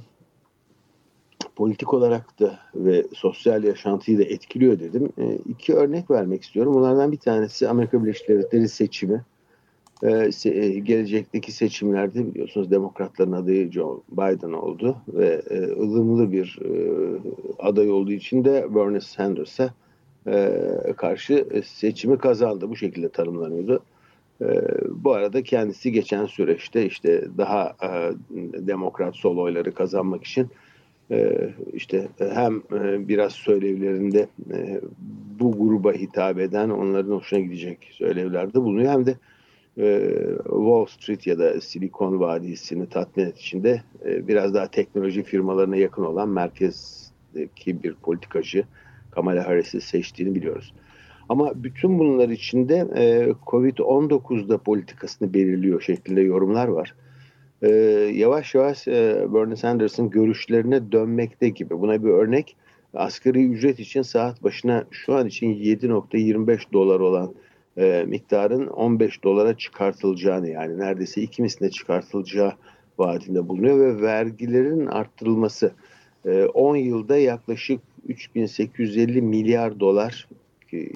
politik olarak da ve sosyal yaşantıyı da etkiliyor dedim. E, iki örnek vermek istiyorum. Bunlardan bir tanesi Amerika Birleşik Devletleri seçimi. E, se, gelecekteki seçimlerde biliyorsunuz demokratların adayı Joe Biden oldu ve e, ılımlı bir e, aday olduğu için de Bernie Sanders'a e, karşı seçimi kazandı. Bu şekilde tanımlanıyordu. E, bu arada kendisi geçen süreçte işte daha e, demokrat sol oyları kazanmak için e, işte hem e, biraz söylevlerinde bu gruba hitap eden onların hoşuna gidecek söylevlerde bulunuyor hem de Wall Street ya da Silikon Vadisi'ni tatmin etmek için de e, biraz daha teknoloji firmalarına yakın olan merkezdeki bir politikacı Kamala Harris'i seçtiğini biliyoruz. Ama bütün bunlar içinde e, Covid-19'da politikasını belirliyor şeklinde yorumlar var. E, yavaş yavaş e, Bernie Sanders'ın görüşlerine dönmekte gibi. Buna bir örnek asgari ücret için saat başına şu an için 7.25 dolar olan e, miktarın 15 dolara çıkartılacağını yani neredeyse iki misline çıkartılacağı vaadinde bulunuyor ve vergilerin arttırılması e, 10 yılda yaklaşık 3850 milyar dolar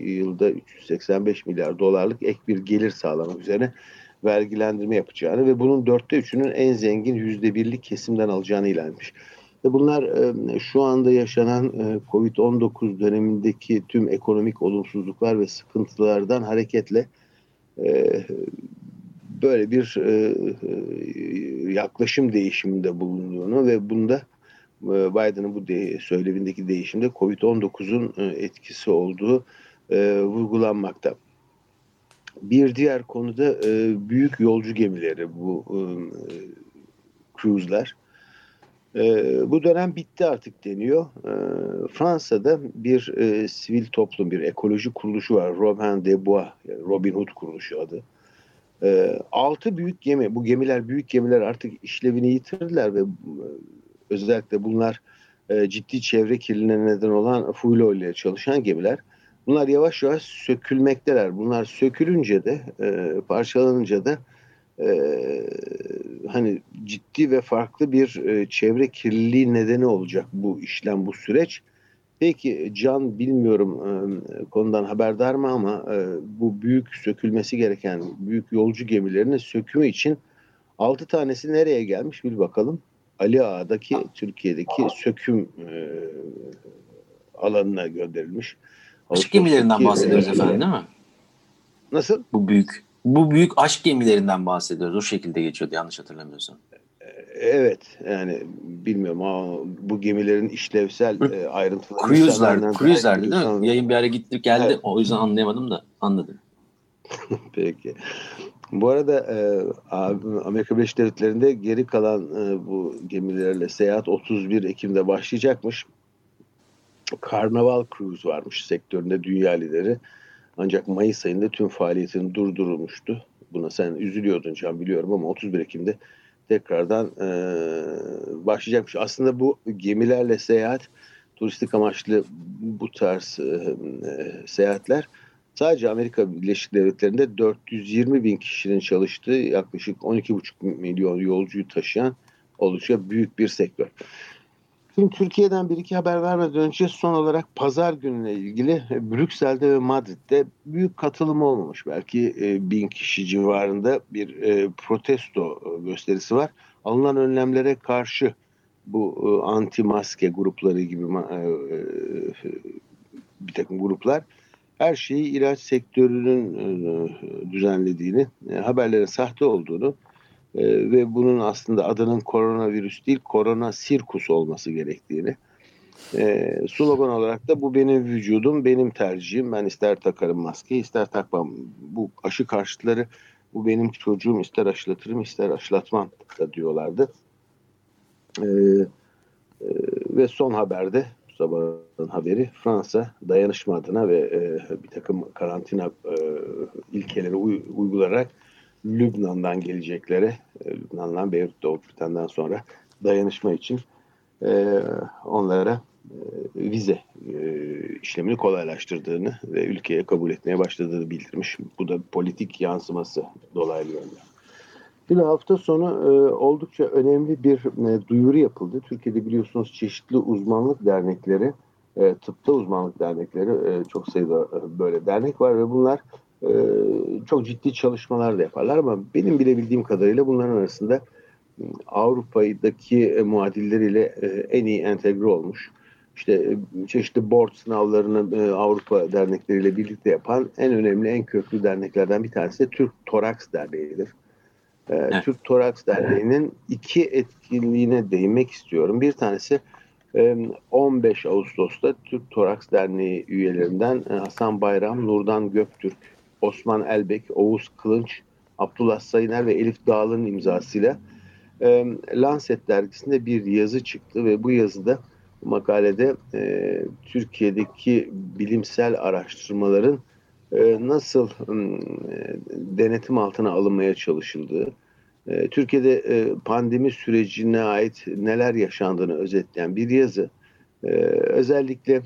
yılda 385 milyar dolarlık ek bir gelir sağlamak üzere vergilendirme yapacağını ve bunun dörtte üçünün en zengin yüzde birlik kesimden alacağını ilan etmiş. Bunlar e, şu anda yaşanan e, Covid-19 dönemindeki tüm ekonomik olumsuzluklar ve sıkıntılardan hareketle e, böyle bir yaklaşım değişiminde bulunduğunu ve bunda Biden'ın bu söylevindeki değişimde Covid-19'un etkisi olduğu vurgulanmakta. Bir diğer konuda büyük yolcu gemileri bu cruise'lar e, bu dönem bitti artık deniyor. E, Fransa'da bir e, sivil toplum, bir ekoloji kuruluşu var. Robin des Bois, yani Robin Hood kuruluşu adı. E, altı büyük gemi, bu gemiler büyük gemiler artık işlevini yitirdiler ve e, özellikle bunlar e, ciddi çevre kirliliğine neden olan fuel ile çalışan gemiler. Bunlar yavaş yavaş sökülmekteler. Bunlar sökülünce de, e, parçalanınca da e, hani ciddi ve farklı bir e, çevre kirliliği nedeni olacak bu işlem, bu süreç. Peki Can bilmiyorum e, konudan haberdar mı ama e, bu büyük sökülmesi gereken büyük yolcu gemilerinin sökümü için 6 tanesi nereye gelmiş bir bakalım. Ali Ağa'daki Türkiye'deki söküm e, alanına gönderilmiş.
Aşk gemilerinden bahsediyoruz efendim değil mi?
Nasıl?
Bu büyük bu büyük aşk gemilerinden bahsediyoruz. O şekilde geçiyordu yanlış hatırlamıyorsam.
Evet yani bilmiyorum ama bu gemilerin işlevsel e, ayrıntıları.
Cruise'lar, cruise'lar değil mi? Yayın bir ara gitti geldi evet. o yüzden anlayamadım da anladım. [LAUGHS]
Peki. Bu arada e, Amerika Birleşik Devletleri'nde geri kalan e, bu gemilerle seyahat 31 Ekim'de başlayacakmış. Karnaval Cruise varmış sektöründe dünya lideri. Ancak Mayıs ayında tüm faaliyetini durdurulmuştu. Buna sen üzülüyordun Can biliyorum ama 31 Ekim'de tekrardan e, başlayacakmış. Aslında bu gemilerle seyahat, turistik amaçlı bu tarz e, e, seyahatler sadece Amerika Birleşik Devletleri'nde 420 bin kişinin çalıştığı yaklaşık 12,5 milyon yolcuyu taşıyan oldukça büyük bir sektör. Şimdi Türkiye'den bir iki haber vermeden önce son olarak pazar gününe ilgili Brüksel'de ve Madrid'de büyük katılım olmamış. Belki e, bin kişi civarında bir e, protesto gösterisi var. Alınan önlemlere karşı bu e, anti maske grupları gibi e, e, bir takım gruplar her şeyi ilaç sektörünün e, düzenlediğini, e, haberlerin sahte olduğunu e, ve bunun aslında adının koronavirüs değil, korona sirkus olması gerektiğini. Slogan olarak da bu benim vücudum, benim tercihim. Ben ister takarım maskeyi, ister takmam. Bu aşı karşıtları bu benim çocuğum, ister aşılatırım, ister aşılatmam da diyorlardı. Ve son haberde sabahın haberi Fransa dayanışma adına ve e, bir takım karantina e, ilkeleri uy, uygularak Lübnan'dan geleceklere, e, Lübnan'dan Beyrut Doğu Britan'dan sonra dayanışma için e, onlara e, vize e, işlemini kolaylaştırdığını ve ülkeye kabul etmeye başladığını bildirmiş. Bu da politik yansıması dolaylı yönde. Yine hafta sonu e, oldukça önemli bir e, duyuru yapıldı. Türkiye'de biliyorsunuz çeşitli uzmanlık dernekleri, e, tıpta uzmanlık dernekleri e, çok sayıda e, böyle dernek var ve bunlar e, çok ciddi çalışmalar da yaparlar ama benim bilebildiğim kadarıyla bunların arasında e, Avrupa'daki e, muadilleriyle e, en iyi entegre olmuş. İşte e, çeşitli board sınavlarını Avrupa dernekleriyle birlikte yapan en önemli, en köklü derneklerden bir tanesi de Türk Toraks Derneği'dir. Evet. Türk Toraks Derneği'nin iki etkinliğine değinmek istiyorum. Bir tanesi 15 Ağustos'ta Türk Toraks Derneği üyelerinden Hasan Bayram, Nurdan Göktürk, Osman Elbek, Oğuz Kılınç, Abdullah Sayıner ve Elif Dağlı'nın imzasıyla Lancet dergisinde bir yazı çıktı ve bu yazıda makalede Türkiye'deki bilimsel araştırmaların e, nasıl e, denetim altına alınmaya çalışıldığı, e, Türkiye'de pandemi sürecine ait neler yaşandığını özetleyen bir yazı. Özellikle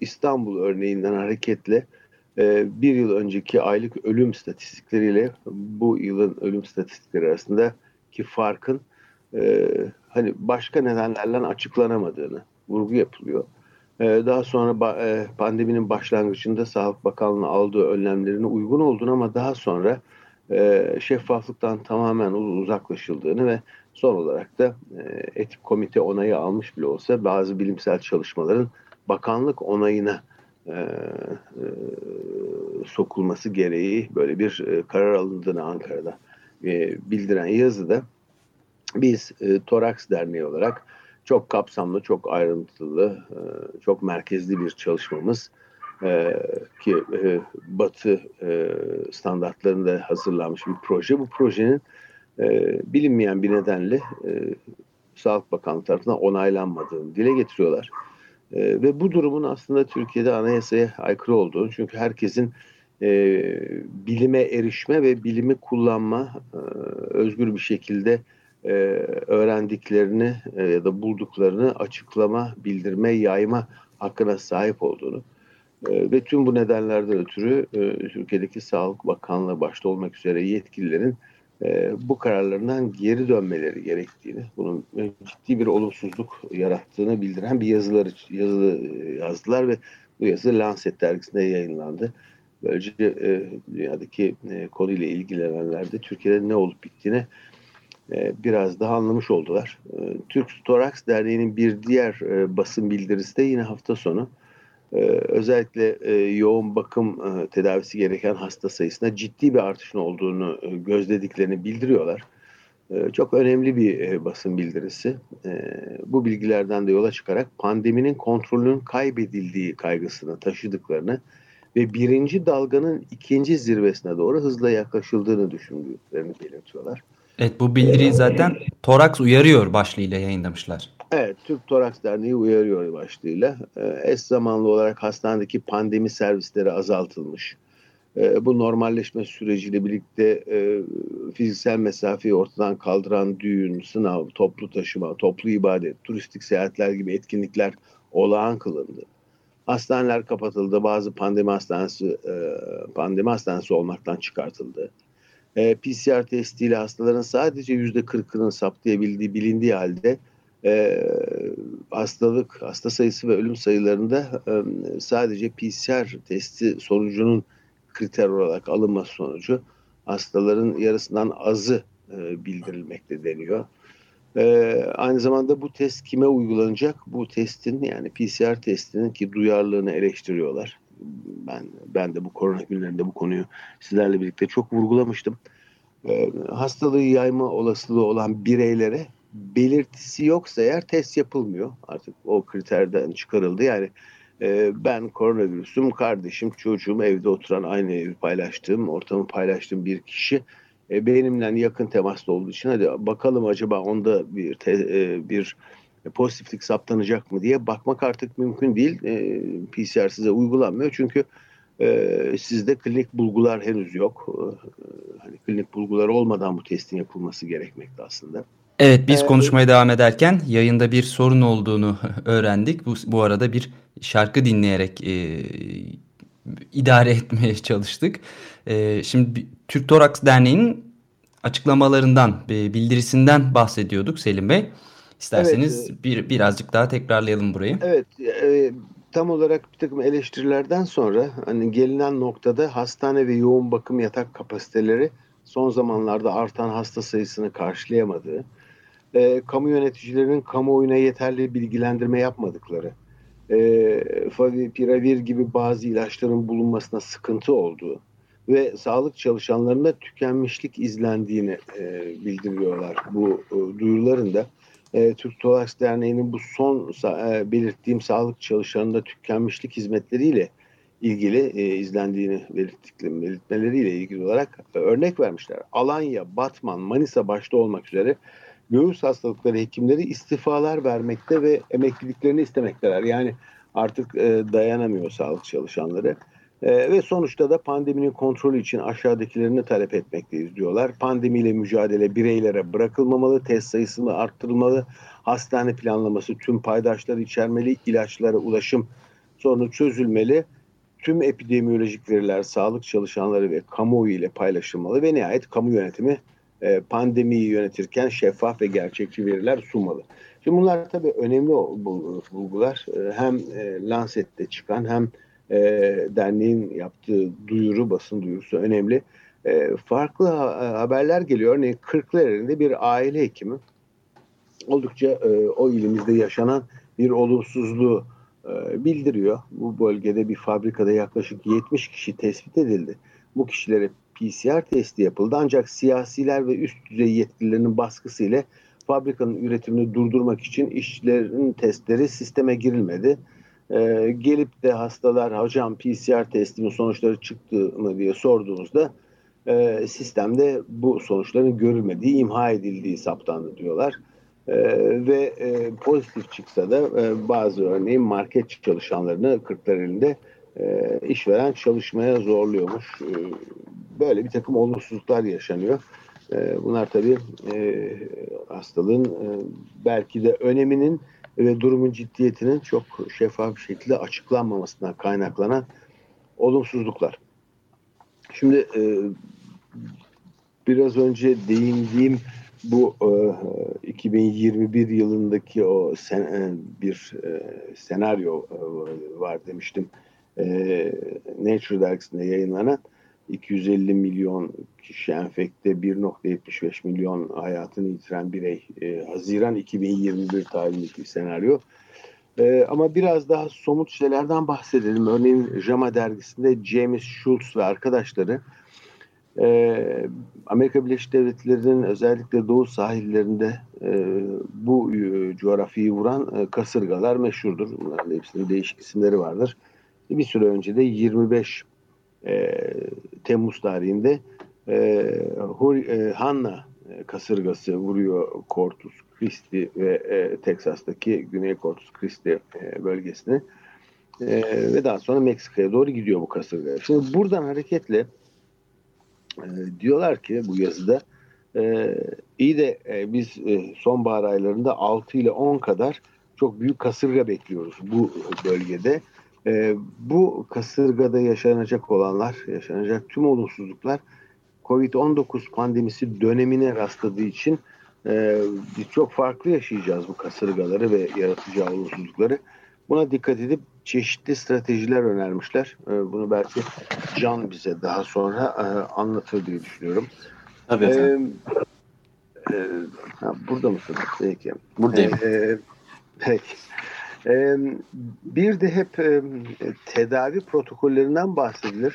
İstanbul örneğinden hareketle bir yıl önceki aylık ölüm statistikleriyle bu yılın ölüm statistikleri arasındaki farkın hani başka nedenlerle açıklanamadığını vurgu yapılıyor. Ee, daha sonra e, pandeminin başlangıcında Sağlık Bakanlığı aldığı önlemlerin uygun olduğunu ama daha sonra e, şeffaflıktan tamamen uzaklaşıldığını ve son olarak da e, etik komite onayı almış bile olsa bazı bilimsel çalışmaların bakanlık onayına sokulması gereği böyle bir karar alındığını Ankara'da bildiren yazıda biz Toraks Derneği olarak çok kapsamlı, çok ayrıntılı, e, çok merkezli bir çalışmamız e, ki e, Batı standartlarında hazırlanmış bir proje. Bu projenin bilinmeyen bir nedenle Sağlık Bakanlığı tarafından onaylanmadığını dile getiriyorlar. Ve bu durumun aslında Türkiye'de anayasaya aykırı olduğunu çünkü herkesin bilime erişme ve bilimi kullanma özgür bir şekilde e, öğrendiklerini e, ya da bulduklarını açıklama, bildirme, yayma hakkına sahip olduğunu e, ve tüm bu nedenlerden ötürü e, Türkiye'deki Sağlık Bakanlığı başta olmak üzere yetkililerin e, bu kararlarından geri dönmeleri gerektiğini, bunun ciddi bir olumsuzluk yarattığını bildiren bir yazıları yazılı yazdılar ve bu yazı Lancet dergisinde yayınlandı. Böylece e, dünyadaki e, konuyla ilgilenenler de Türkiye'de ne olup bittiğini e, biraz daha anlamış oldular. E, Türk Toraks Derneği'nin bir diğer e, basın bildirisi de yine hafta sonu özellikle yoğun bakım tedavisi gereken hasta sayısında ciddi bir artışın olduğunu gözlediklerini bildiriyorlar. Çok önemli bir basın bildirisi. Bu bilgilerden de yola çıkarak pandeminin kontrolünün kaybedildiği kaygısını taşıdıklarını ve birinci dalganın ikinci zirvesine doğru hızla yaklaşıldığını düşündüklerini belirtiyorlar.
Evet bu bildiriyi zaten Toraks uyarıyor başlığıyla yayınlamışlar.
Evet Türk Toraks Derneği uyarıyor başlığıyla. Ee, eş zamanlı olarak hastanedeki pandemi servisleri azaltılmış. Ee, bu normalleşme süreciyle birlikte e, fiziksel mesafeyi ortadan kaldıran düğün, sınav, toplu taşıma, toplu ibadet, turistik seyahatler gibi etkinlikler olağan kılındı. Hastaneler kapatıldı. Bazı pandemi hastanesi e, pandemi hastanesi olmaktan çıkartıldı. E, PCR testiyle hastaların sadece yüzde 40'ının saptayabildiği bilindiği halde e, hastalık, hasta sayısı ve ölüm sayılarında e, sadece PCR testi sonucunun kriter olarak alınması sonucu hastaların yarısından azı e, bildirilmekte deniyor. E, aynı zamanda bu test kime uygulanacak? Bu testin yani PCR testinin ki duyarlılığını eleştiriyorlar. ben ben de bu korona günlerinde bu konuyu sizlerle birlikte çok vurgulamıştım. E, hastalığı yayma olasılığı olan bireylere belirtisi yoksa eğer test yapılmıyor. Artık o kriterden çıkarıldı. Yani e, ben koronavirüsüm, kardeşim, çocuğum, evde oturan aynı evi paylaştığım, ortamı paylaştığım bir kişi e, benimle yakın temaslı olduğu için hadi bakalım acaba onda bir te, e, bir pozitiflik saptanacak mı diye bakmak artık mümkün değil. E, PCR size uygulanmıyor çünkü e, sizde klinik bulgular henüz yok. E, hani klinik bulgular olmadan bu testin yapılması gerekmekte aslında.
Evet biz ee, konuşmaya devam ederken yayında bir sorun olduğunu [LAUGHS] öğrendik. Bu, bu arada bir şarkı dinleyerek e, idare etmeye [LAUGHS] çalıştık. E, şimdi Türk Toraks Derneği'nin açıklamalarından, e, bildirisinden bahsediyorduk Selim Bey. İsterseniz evet, bir birazcık daha tekrarlayalım burayı.
Evet, e, tam olarak bir takım eleştirilerden sonra hani gelinen noktada hastane ve yoğun bakım yatak kapasiteleri son zamanlarda artan hasta sayısını karşılayamadığı, e, kamu yöneticilerinin kamuoyuna yeterli bilgilendirme yapmadıkları, e, Favipiravir gibi bazı ilaçların bulunmasına sıkıntı olduğu ve sağlık çalışanlarında tükenmişlik izlendiğini e, bildiriyorlar bu e, duyurularında. E, Türk Toraks Derneği'nin bu son e, belirttiğim sağlık çalışanında tükenmişlik hizmetleriyle ilgili e, izlendiğini belirtmeleriyle ilgili olarak e, örnek vermişler. Alanya, Batman, Manisa başta olmak üzere göğüs hastalıkları hekimleri istifalar vermekte ve emekliliklerini istemekteler. Yani artık e, dayanamıyor sağlık çalışanları. E, ve sonuçta da pandeminin kontrolü için aşağıdakilerini talep etmekteyiz diyorlar. Pandemiyle mücadele bireylere bırakılmamalı, test sayısını arttırılmalı, hastane planlaması tüm paydaşları içermeli, ilaçlara ulaşım sorunu çözülmeli, tüm epidemiyolojik veriler sağlık çalışanları ve kamuoyu ile paylaşılmalı ve nihayet kamu yönetimi e, pandemiyi yönetirken şeffaf ve gerçekçi veriler sunmalı. Şimdi bunlar tabii önemli bulgular. E, hem e, Lancet'te çıkan hem derneğin yaptığı duyuru, basın duyurusu önemli. Farklı haberler geliyor. Örneğin Kırklareli'nde bir aile hekimi oldukça o ilimizde yaşanan bir olumsuzluğu bildiriyor. Bu bölgede bir fabrikada yaklaşık 70 kişi tespit edildi. Bu kişilere PCR testi yapıldı ancak siyasiler ve üst düzey yetkililerinin baskısıyla fabrikanın üretimini durdurmak için işçilerin testleri sisteme girilmedi. Ee, gelip de hastalar hocam PCR testimin sonuçları çıktı mı diye sorduğunuzda e, sistemde bu sonuçların görülmediği, imha edildiği saptandı diyorlar. E, ve e, pozitif çıksa da e, bazı örneğin market çalışanlarını kırklar elinde e, işveren çalışmaya zorluyormuş. E, böyle bir takım olumsuzluklar yaşanıyor. E, bunlar tabii e, hastalığın belki de öneminin ve durumun ciddiyetinin çok şeffaf bir şekilde açıklanmamasından kaynaklanan olumsuzluklar. Şimdi biraz önce değindiğim bu e, 2021 yılındaki o sen, bir senaryo var demiştim. E, Nature dergisinde yayınlanan 250 milyon kişi enfekte 1.75 milyon hayatını yitiren birey e, Haziran 2021 tarihindeki senaryo. E, ama biraz daha somut şeylerden bahsedelim. Örneğin JAMA dergisinde James Schultz ve arkadaşları e, Amerika Birleşik Devletleri'nin özellikle doğu sahillerinde e, bu e, coğrafyayı vuran e, kasırgalar meşhurdur. Bunların hepsinin değişik isimleri vardır. Bir süre önce de 25 e, Temmuz tarihinde e, e, Hanna e, kasırgası vuruyor Corpus Christi ve e, Teksas'taki Güney Corpus Christi e, bölgesine e, ve daha sonra Meksika'ya doğru gidiyor bu kasırga. Şimdi buradan hareketle e, diyorlar ki bu yazıda e, iyi de e, biz e, sonbahar aylarında 6 ile 10 kadar çok büyük kasırga bekliyoruz bu bölgede. E, bu kasırgada yaşanacak olanlar, yaşanacak tüm olumsuzluklar Covid-19 pandemisi dönemine rastladığı için e, biz çok farklı yaşayacağız bu kasırgaları ve yaratacağı olumsuzlukları. Buna dikkat edip çeşitli stratejiler önermişler. E, bunu belki Can bize daha sonra e, anlatır diye düşünüyorum.
Tabii efendim.
E, e, ha, burada mısınız? Peki.
Buradayım.
E, peki. Bir de hep tedavi protokollerinden bahsedilir.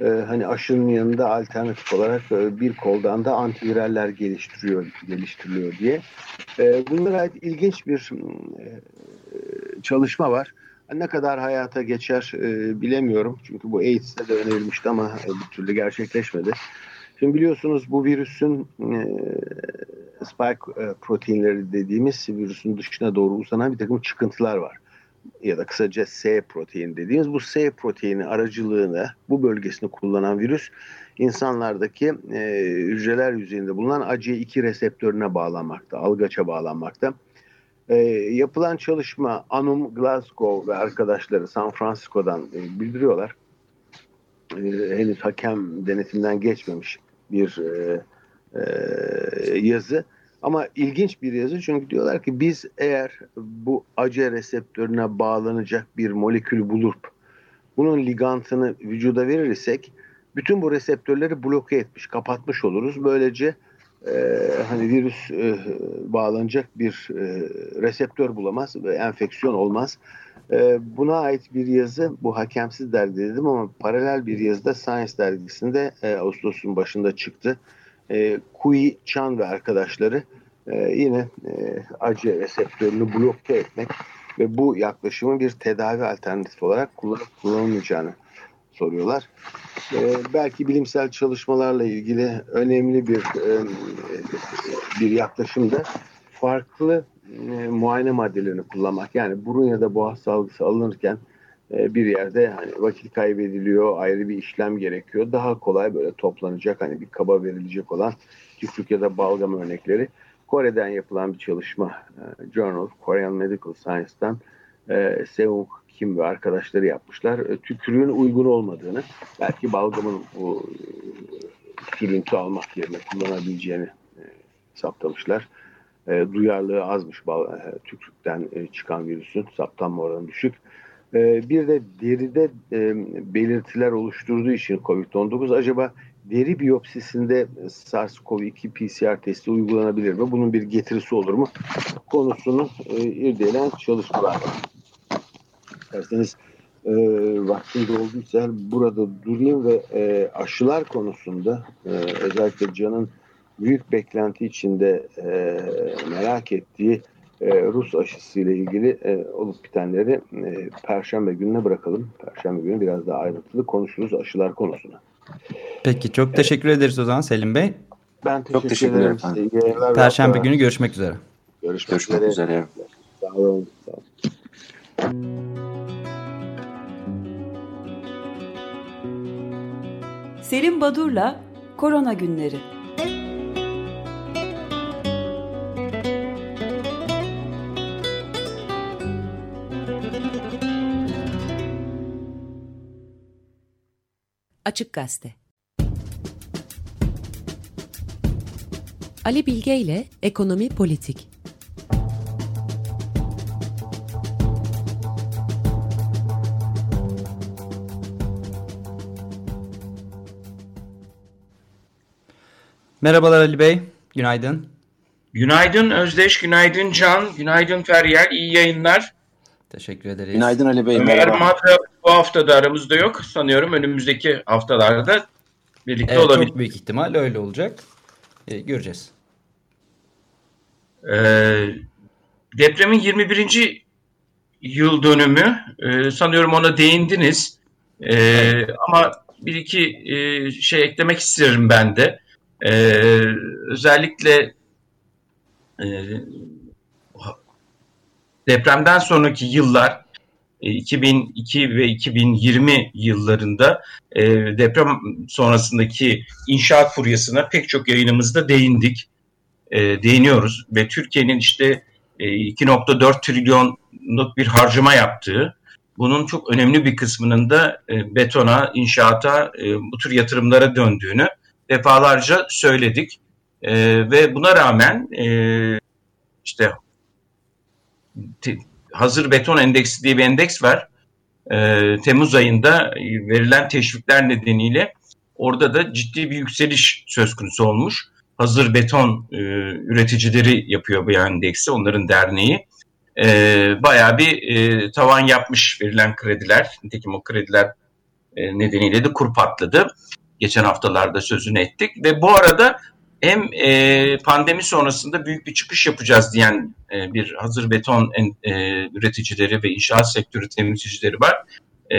E, hani aşının yanında alternatif olarak e, bir koldan da antiviraller geliştiriyor, geliştiriliyor diye. E, bunlara ait ilginç bir e, çalışma var. Ne kadar hayata geçer e, bilemiyorum. Çünkü bu AIDS'te de önerilmişti ama bir türlü gerçekleşmedi. Şimdi biliyorsunuz bu virüsün e, spike e, proteinleri dediğimiz virüsün dışına doğru uzanan bir takım çıkıntılar var. Ya da kısaca S protein dediğimiz bu S proteini aracılığını bu bölgesini kullanan virüs insanlardaki e, hücreler yüzeyinde bulunan ACE2 reseptörüne bağlanmakta, algaça bağlanmakta. E, yapılan çalışma Anum Glasgow ve arkadaşları San Francisco'dan e, bildiriyorlar. E, henüz hakem denetimden geçmemiş bir e, e, yazı. Ama ilginç bir yazı çünkü diyorlar ki biz eğer bu ACE reseptörüne bağlanacak bir molekül bulup bunun ligantını vücuda verirsek bütün bu reseptörleri bloke etmiş, kapatmış oluruz. Böylece e, hani virüs e, bağlanacak bir e, reseptör bulamaz ve enfeksiyon olmaz. E, buna ait bir yazı bu hakemsiz dergi dedim ama paralel bir yazı da Science dergisinde e, Ağustos'un başında çıktı. E, Kui Chan ve arkadaşları e, yine e, acı reseptörünü bloke etmek ve bu yaklaşımın bir tedavi alternatifi olarak kullanıp kullanılmayacağını soruyorlar. E, belki bilimsel çalışmalarla ilgili önemli bir e, bir yaklaşım da farklı e, muayene maddelerini kullanmak. Yani burun ya da boğaz salgısı alınırken e, bir yerde hani vakit kaybediliyor, ayrı bir işlem gerekiyor. Daha kolay böyle toplanacak hani bir kaba verilecek olan tükrük ya da balgam örnekleri. Kore'den yapılan bir çalışma e, Journal Korean Medical Science'dan e, Seung Kim ve arkadaşları yapmışlar. E, tükürüğün uygun olmadığını, belki balgamın bu e, sürüntü almak yerine kullanabileceğini e, saptamışlar. E, duyarlılığı azmış e, tükürükten e, çıkan virüsün saptanma oranı düşük. E, bir de deride e, belirtiler oluşturduğu için COVID-19 acaba deri biyopsisinde SARS-CoV-2 PCR testi uygulanabilir mi? Bunun bir getirisi olur mu? Konusunu e, irdeleyen çalışmalar var. İsterseniz e, vaktinde olduysa burada durayım ve e, aşılar konusunda e, özellikle Can'ın büyük beklenti içinde e, merak ettiği e, Rus aşısıyla ilgili e, olup bitenleri e, Perşembe gününe bırakalım. Perşembe günü biraz daha ayrıntılı konuşuruz aşılar konusuna.
Peki çok teşekkür evet. ederiz o zaman Selim Bey.
Ben teşekkür, çok teşekkür ederim. ederim.
Perşembe günü görüşmek üzere.
Görüşmek, görüşmek üzere. üzere.
Sağ olun. Sağ olun.
Selim Badur'la Korona Günleri Açık Gazete
Ali Bilge ile Ekonomi Politik
Merhabalar Ali Bey, günaydın.
Günaydın Özdeş, günaydın Can, günaydın Feryal, iyi yayınlar.
Teşekkür ederiz.
Günaydın Ali Bey.
Ömer Matra bu hafta da aramızda yok. Sanıyorum önümüzdeki haftalarda birlikte
evet,
olabilir.
Çok büyük ihtimal öyle olacak. Ee, göreceğiz.
Ee, depremin 21. yıl dönümü. Ee, sanıyorum ona değindiniz. Ee, evet. Ama bir iki e, şey eklemek isterim ben de. Ee, özellikle e, depremden sonraki yıllar 2002 e, ve 2020 yıllarında e, deprem sonrasındaki inşaat furyasına pek çok yayınımızda değindik. E, değiniyoruz ve Türkiye'nin işte e, 2.4 trilyonluk bir harcama yaptığı, bunun çok önemli bir kısmının da e, betona, inşaata, e, bu tür yatırımlara döndüğünü defalarca söyledik. E, ve buna rağmen e, işte hazır beton endeksi diye bir endeks var. E, Temmuz ayında verilen teşvikler nedeniyle orada da ciddi bir yükseliş söz konusu olmuş. Hazır beton e, üreticileri yapıyor bu endeksi, onların derneği. e, bayağı bir e, tavan yapmış verilen krediler. Nitekim o krediler e, nedeniyle de kur patladı. Geçen haftalarda sözünü ettik ve bu arada hem e, pandemi sonrasında büyük bir çıkış yapacağız diyen e, bir hazır beton en, e, üreticileri ve inşaat sektörü temsilcileri var. E,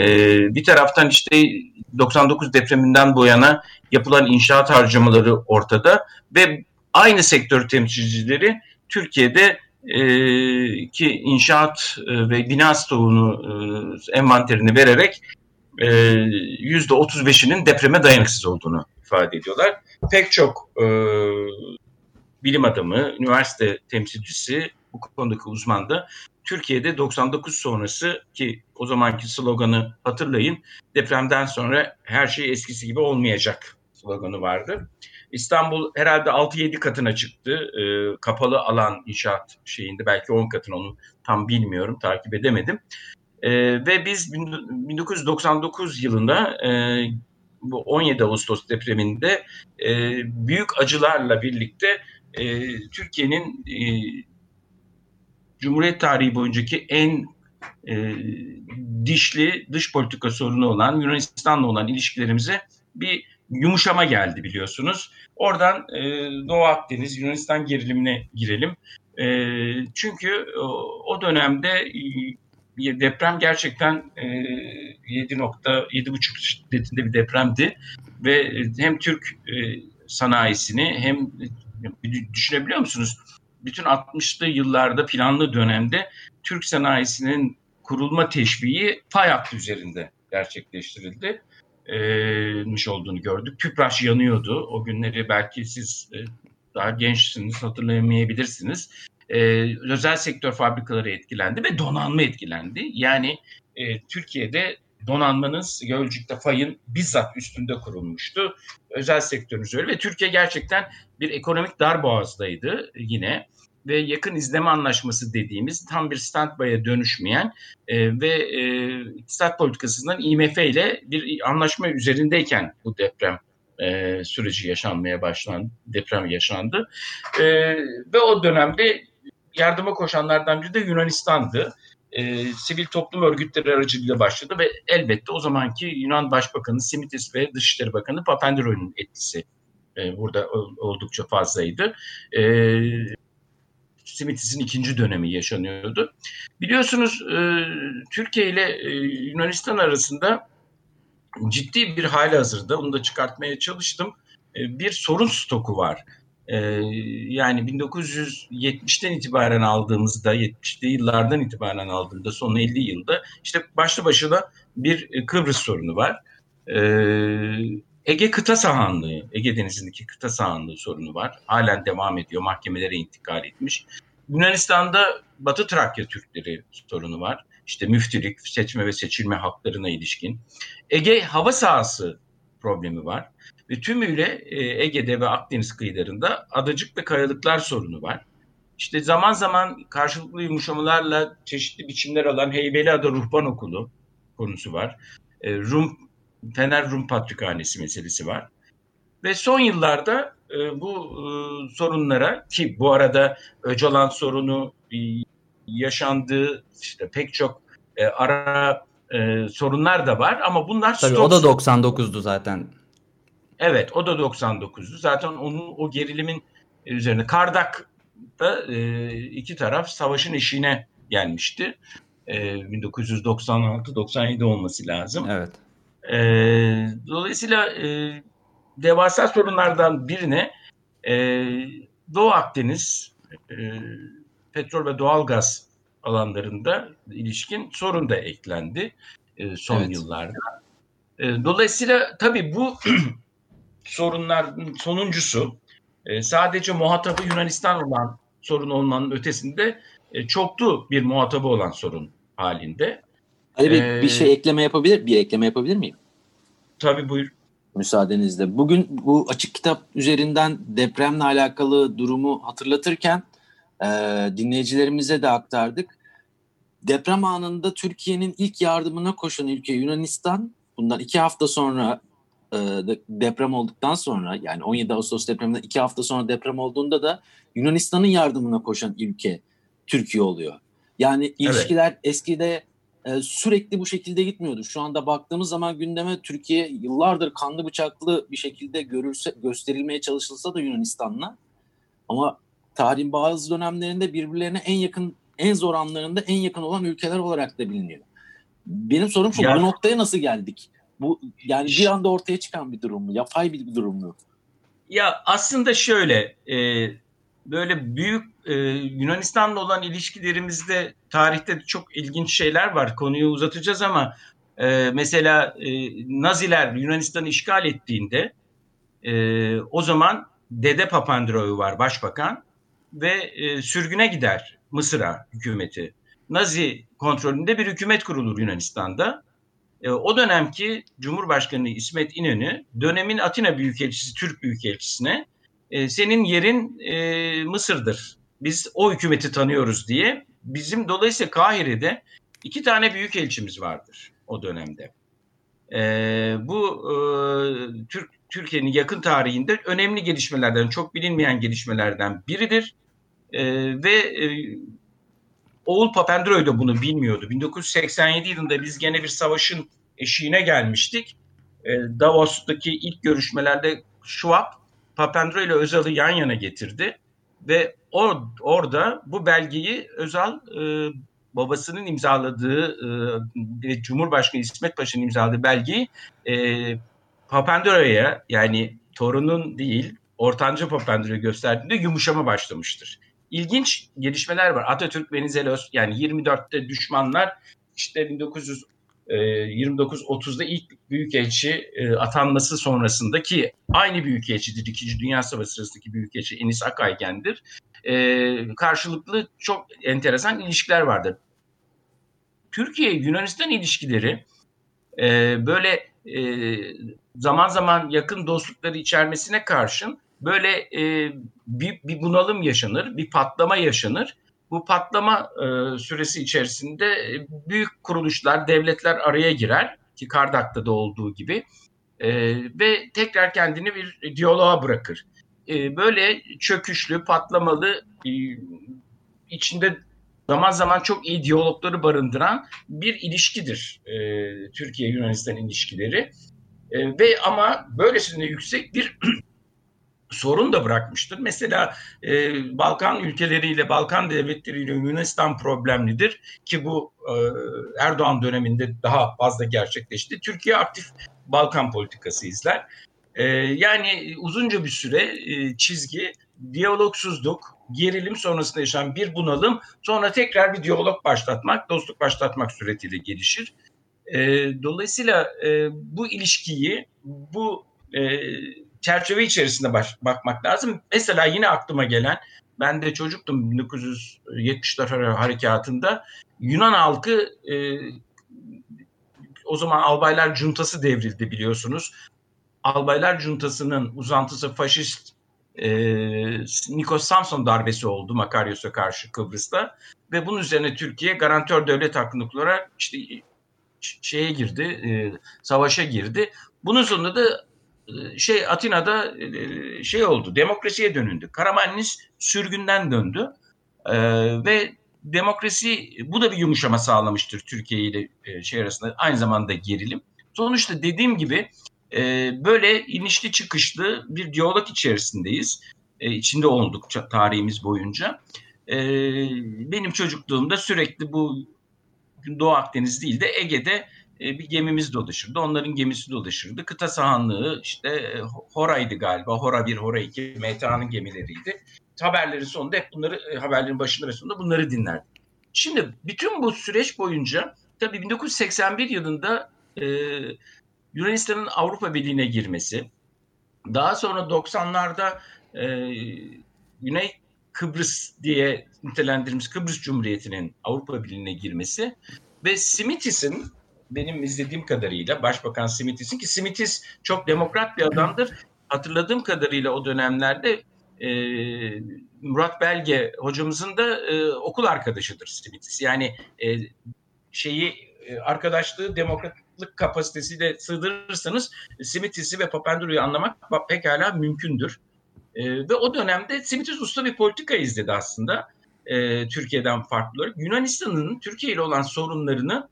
bir taraftan işte 99 depreminden bu yana yapılan inşaat harcamaları ortada ve aynı sektör temsilcileri Türkiye'de e, ki inşaat e, ve bina stoğunu e, envanterini vererek yüzde 35'inin depreme dayanıksız olduğunu ifade ediyorlar. Pek çok e, bilim adamı, üniversite temsilcisi, bu konudaki uzman da Türkiye'de 99 sonrası ki o zamanki sloganı hatırlayın, depremden sonra her şey eskisi gibi olmayacak sloganı vardı. İstanbul herhalde 6-7 katına çıktı. E, kapalı alan inşaat şeyinde belki 10 katına onu tam bilmiyorum, takip edemedim. E, ve biz 1999 yılında e, bu 17 Ağustos depreminde e, büyük acılarla birlikte e, Türkiye'nin e, Cumhuriyet tarihi boyuncaki en e, dişli dış politika sorunu olan Yunanistan'la olan ilişkilerimize bir yumuşama geldi biliyorsunuz. Oradan e, Doğu Akdeniz, Yunanistan gerilimine girelim. E, çünkü o, o dönemde e, deprem gerçekten e, 7.7.5 şiddetinde bir depremdi ve hem Türk e, sanayisini hem e, düşünebiliyor musunuz? Bütün 60'lı yıllarda planlı dönemde Türk sanayisinin kurulma teşviği fay hattı üzerinde gerçekleştirildi miş olduğunu gördük. Tüpraş yanıyordu. O günleri belki siz daha gençsiniz, hatırlayamayabilirsiniz. Özel sektör fabrikaları etkilendi ve donanma etkilendi. Yani Türkiye'de donanmanız Gölcük'te fayın bizzat üstünde kurulmuştu. Özel sektörünüz öyle ve Türkiye gerçekten bir ekonomik darboğazdaydı yine ve yakın izleme anlaşması dediğimiz tam bir standby'a dönüşmeyen e, ve e, iktisat politikasından IMF ile bir anlaşma üzerindeyken bu deprem e, süreci yaşanmaya başlandı, deprem yaşandı. E, ve o dönemde yardıma koşanlardan biri de Yunanistan'dı. E, sivil toplum örgütleri aracılığıyla başladı ve elbette o zamanki Yunan Başbakanı Simitis ve Dışişleri Bakanı Papandreou'nun etkisi e, burada oldukça fazlaydı. E, Simitis'in ikinci dönemi yaşanıyordu. Biliyorsunuz e, Türkiye ile e, Yunanistan arasında ciddi bir hali hazırda, onu da çıkartmaya çalıştım, e, bir sorun stoku var. E, yani 1970'ten itibaren aldığımızda, 70'li yıllardan itibaren aldığımda son 50 yılda işte başlı başına bir e, Kıbrıs sorunu var. E, Ege kıta sahanlığı, Ege Denizi'ndeki kıta sahanlığı sorunu var. Halen devam ediyor. Mahkemelere intikal etmiş. Yunanistan'da Batı Trakya Türkleri sorunu var. İşte müftülük, seçme ve seçilme haklarına ilişkin. Ege hava sahası problemi var. Ve tümüyle e, Ege'de ve Akdeniz kıyılarında adacık ve kayalıklar sorunu var. İşte zaman zaman karşılıklı yumuşamalarla çeşitli biçimler alan Heybeliada Ruhban Okulu konusu var. E, Rum Fener Rum Patrikhanesi meselesi var. Ve son yıllarda e, bu e, sorunlara ki bu arada Öcalan sorunu e, yaşandığı işte pek çok e, ara e, sorunlar da var ama bunlar
Tabii o da 99'du zaten.
Evet o da 99'du. Zaten onun o gerilimin üzerine Kardak'ta e, iki taraf savaşın eşiğine gelmişti. E, 1996-97 olması lazım.
Evet.
E, dolayısıyla e, devasa sorunlardan birine e, Doğu Akdeniz e, petrol ve doğalgaz alanlarında ilişkin sorun da eklendi e, son evet. yıllarda. E, dolayısıyla tabii bu [CLEARS THROAT] sorunların sonuncusu e, sadece muhatabı Yunanistan olan sorun olmanın ötesinde e, çoklu bir muhatabı olan sorun halinde.
Ali Bey ee, bir şey ekleme yapabilir, bir ekleme yapabilir miyim?
Tabii buyur.
Müsaadenizle. Bugün bu açık kitap üzerinden depremle alakalı durumu hatırlatırken e, dinleyicilerimize de aktardık. Deprem anında Türkiye'nin ilk yardımına koşan ülke Yunanistan. Bundan iki hafta sonra e, deprem olduktan sonra yani 17 Ağustos depreminden iki hafta sonra deprem olduğunda da Yunanistan'ın yardımına koşan ülke Türkiye oluyor. Yani ilişkiler evet. eskide e, sürekli bu şekilde gitmiyordu. Şu anda baktığımız zaman gündeme Türkiye yıllardır kanlı bıçaklı bir şekilde görülse, gösterilmeye çalışılsa da Yunanistan'la ama tarihin bazı dönemlerinde birbirlerine en yakın, en zor anlarında en yakın olan ülkeler olarak da biliniyor. Benim sorum şu, ya, bu noktaya nasıl geldik? Bu yani bir anda ortaya çıkan bir durum mu? Yapay bir durum mu?
Ya aslında şöyle, e, böyle büyük e, Yunanistan'la olan ilişkilerimizde tarihte çok ilginç şeyler var. Konuyu uzatacağız ama e, mesela e, Naziler Yunanistan'ı işgal ettiğinde e, o zaman Dede Papandreou var başbakan ve e, sürgüne gider Mısır'a hükümeti. Nazi kontrolünde bir hükümet kurulur Yunanistan'da. E, o dönemki Cumhurbaşkanı İsmet İnönü dönemin Atina Büyükelçisi Türk Büyükelçisine e, senin yerin e, Mısır'dır. Biz o hükümeti tanıyoruz diye. Bizim dolayısıyla Kahire'de iki tane büyük elçimiz vardır o dönemde. E, bu e, Türk Türkiye'nin yakın tarihinde önemli gelişmelerden, çok bilinmeyen gelişmelerden biridir. E, ve e, Oğul Papandreou da bunu bilmiyordu. 1987 yılında biz gene bir savaşın eşiğine gelmiştik. E, Davos'taki ilk görüşmelerde Schwab Papandreou ile Özal'ı yan yana getirdi ve or, orada bu belgeyi Özal e, babasının imzaladığı e, Cumhurbaşkanı İsmet Paşa'nın imzaladığı belgeyi e, Papandreou'ya yani torunun değil ortanca Papandreou'ya gösterdiğinde yumuşama başlamıştır. İlginç gelişmeler var. Atatürk Venizelos yani 24'te düşmanlar işte 1900 29-30'da ee, ilk büyükelçi e, atanması sonrasındaki aynı büyükelçidir. İkinci Dünya Savaşı sırasındaki büyükelçi Enis Akaygen'dir. E, karşılıklı çok enteresan ilişkiler vardır. Türkiye-Yunanistan ilişkileri e, böyle e, zaman zaman yakın dostlukları içermesine karşın böyle e, bir, bir bunalım yaşanır, bir patlama yaşanır bu patlama e, süresi içerisinde e, büyük kuruluşlar, devletler araya girer ki Kardak'ta da olduğu gibi e, ve tekrar kendini bir diyaloğa bırakır. E, böyle çöküşlü, patlamalı, e, içinde zaman zaman çok iyi diyalogları barındıran bir ilişkidir e, Türkiye-Yunanistan ilişkileri. E, ve ama böylesine yüksek bir [CLEARS THROAT] sorun da bırakmıştır. Mesela e, Balkan ülkeleriyle, Balkan devletleriyle Yunanistan problemlidir ki bu e, Erdoğan döneminde daha fazla gerçekleşti. Türkiye aktif Balkan politikası izler. E, yani uzunca bir süre e, çizgi diyalogsuzluk, gerilim sonrasında yaşanan bir bunalım, sonra tekrar bir diyalog başlatmak, dostluk başlatmak suretiyle gelişir. E, dolayısıyla e, bu ilişkiyi, bu e, çerçeve içerisinde baş, bakmak lazım. Mesela yine aklıma gelen ben de çocuktum 1970'ler harekatında Yunan halkı e, o zaman Albaylar Cuntası devrildi biliyorsunuz. Albaylar Cuntası'nın uzantısı faşist e, Nikos Samson darbesi oldu Makaryos'a karşı Kıbrıs'ta ve bunun üzerine Türkiye garantör devlet hakkını kullanarak işte şeye girdi, e, savaşa girdi. Bunun sonunda da şey Atina'da e, şey oldu demokrasiye dönüldü. Karamanlis sürgünden döndü ee, ve demokrasi bu da bir yumuşama sağlamıştır Türkiye ile e, şey arasında aynı zamanda gerilim. Sonuçta dediğim gibi e, böyle inişli çıkışlı bir diyalog içerisindeyiz. içinde olduk tarihimiz boyunca. benim çocukluğumda sürekli bu Doğu Akdeniz değil de Ege'de e, bir gemimiz dolaşırdı. Onların gemisi dolaşırdı. Kıta sahanlığı işte e, Hora'ydı galiba. Hora 1, Hora 2 MTA'nın gemileriydi. Haberlerin sonunda hep bunları, e, haberlerin başında ve sonunda bunları dinlerdi. Şimdi bütün bu süreç boyunca tabii 1981 yılında e, Yunanistan'ın Avrupa Birliği'ne girmesi, daha sonra 90'larda e, Güney Kıbrıs diye nitelendirdiğimiz Kıbrıs Cumhuriyeti'nin Avrupa Birliği'ne girmesi ve Simitis'in benim izlediğim kadarıyla Başbakan Simitis'in ki Simitis çok demokrat bir adamdır. Hatırladığım kadarıyla o dönemlerde e, Murat Belge hocamızın da e, okul arkadaşıdır Simitis. Yani e, şeyi e, arkadaşlığı demokratlık kapasitesiyle sığdırırsanız Simitis'i ve Papandreou'yu anlamak pekala mümkündür. E, ve o dönemde Simitis usta bir politika izledi aslında. e, Türkiye'den farklı olarak Yunanistan'ın Türkiye ile olan sorunlarını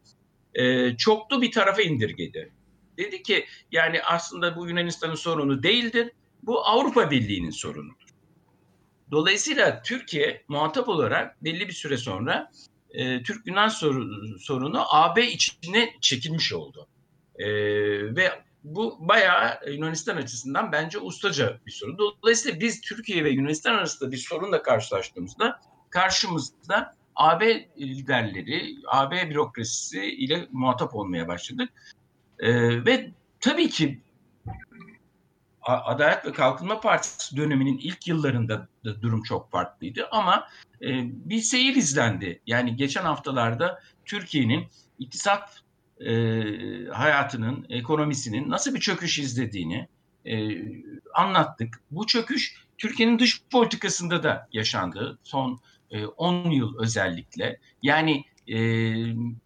e, çoklu bir tarafa indirgedi. Dedi ki yani aslında bu Yunanistan'ın sorunu değildir. Bu Avrupa Birliği'nin sorunudur. Dolayısıyla Türkiye muhatap olarak belli bir süre sonra e, Türk-Yunan sorunu, AB içine çekilmiş oldu. E, ve bu bayağı Yunanistan açısından bence ustaca bir sorun. Dolayısıyla biz Türkiye ve Yunanistan arasında bir sorunla karşılaştığımızda karşımızda AB liderleri, AB bürokrasisi ile muhatap olmaya başladık. Ee, ve tabii ki Adalet ve Kalkınma Partisi döneminin ilk yıllarında da durum çok farklıydı ama e, bir seyir izlendi. Yani geçen haftalarda Türkiye'nin iktisat e, hayatının, ekonomisinin nasıl bir çöküş izlediğini e, anlattık. Bu çöküş Türkiye'nin dış politikasında da yaşandı son e, 10 yıl özellikle. Yani e,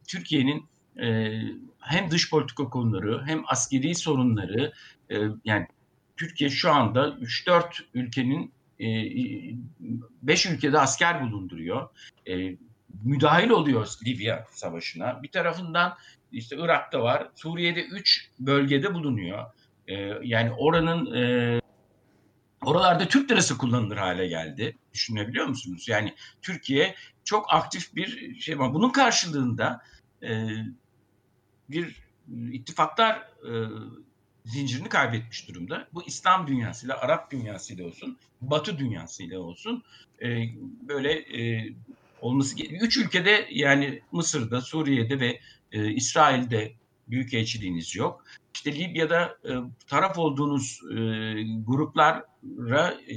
Türkiye'nin e, hem dış politika konuları hem askeri sorunları e, yani Türkiye şu anda 3-4 ülkenin 5 e, ülkede asker bulunduruyor. E, müdahil oluyor Libya savaşına. Bir tarafından işte Irak'ta var. Suriye'de 3 bölgede bulunuyor. E, yani oranın e, oralarda Türk lirası kullanılır hale geldi. Düşünebiliyor musunuz? Yani Türkiye çok aktif bir şey var. Bunun karşılığında e, bir ittifaklar e, zincirini kaybetmiş durumda. Bu İslam dünyasıyla, Arap dünyasıyla olsun, Batı dünyasıyla olsun e, böyle e, olması Üç ülkede yani Mısır'da, Suriye'de ve e, İsrail'de büyük elçiliğiniz yok. İşte Libya'da e, taraf olduğunuz e, gruplara e,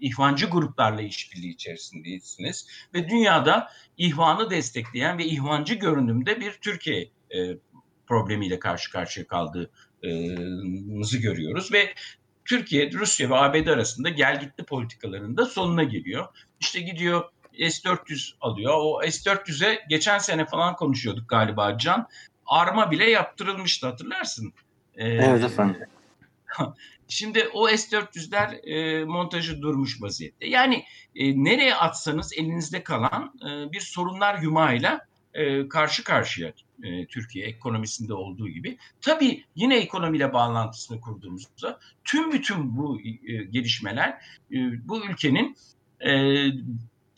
ihvancı gruplarla işbirliği içerisindesiniz ve dünyada ihvanı destekleyen ve ihvancı görünümde bir Türkiye e, problemiyle karşı karşıya kaldığımızı görüyoruz ve Türkiye, Rusya ve ABD arasında gel gitti politikalarında sonuna geliyor. İşte gidiyor S-400 alıyor. O S-400'e geçen sene falan konuşuyorduk galiba Can. Arma bile yaptırılmıştı hatırlarsın.
Ee, evet efendim. [LAUGHS]
Şimdi o S-400'ler e, montajı durmuş vaziyette. Yani e, nereye atsanız elinizde kalan e, bir sorunlar yumağıyla e, karşı karşıya e, Türkiye ekonomisinde olduğu gibi. Tabii yine ekonomiyle bağlantısını kurduğumuzda tüm bütün bu e, gelişmeler e, bu ülkenin e,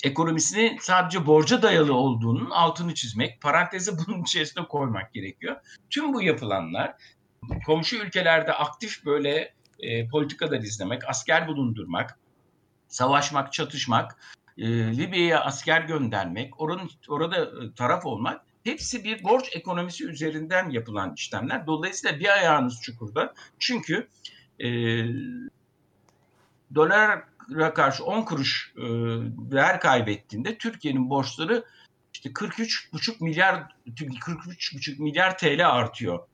ekonomisini sadece borca dayalı olduğunun altını çizmek, parantezi [LAUGHS] bunun içerisine koymak gerekiyor. Tüm bu yapılanlar komşu ülkelerde aktif böyle e, politikalar izlemek, asker bulundurmak, savaşmak, çatışmak, e, Libya'ya asker göndermek, oranın orada e, taraf olmak hepsi bir borç ekonomisi üzerinden yapılan işlemler. Dolayısıyla bir ayağınız çukurda. Çünkü e, dolara karşı 10 kuruş e, değer kaybettiğinde Türkiye'nin borçları işte 43,5 milyar 43,5 milyar TL artıyor.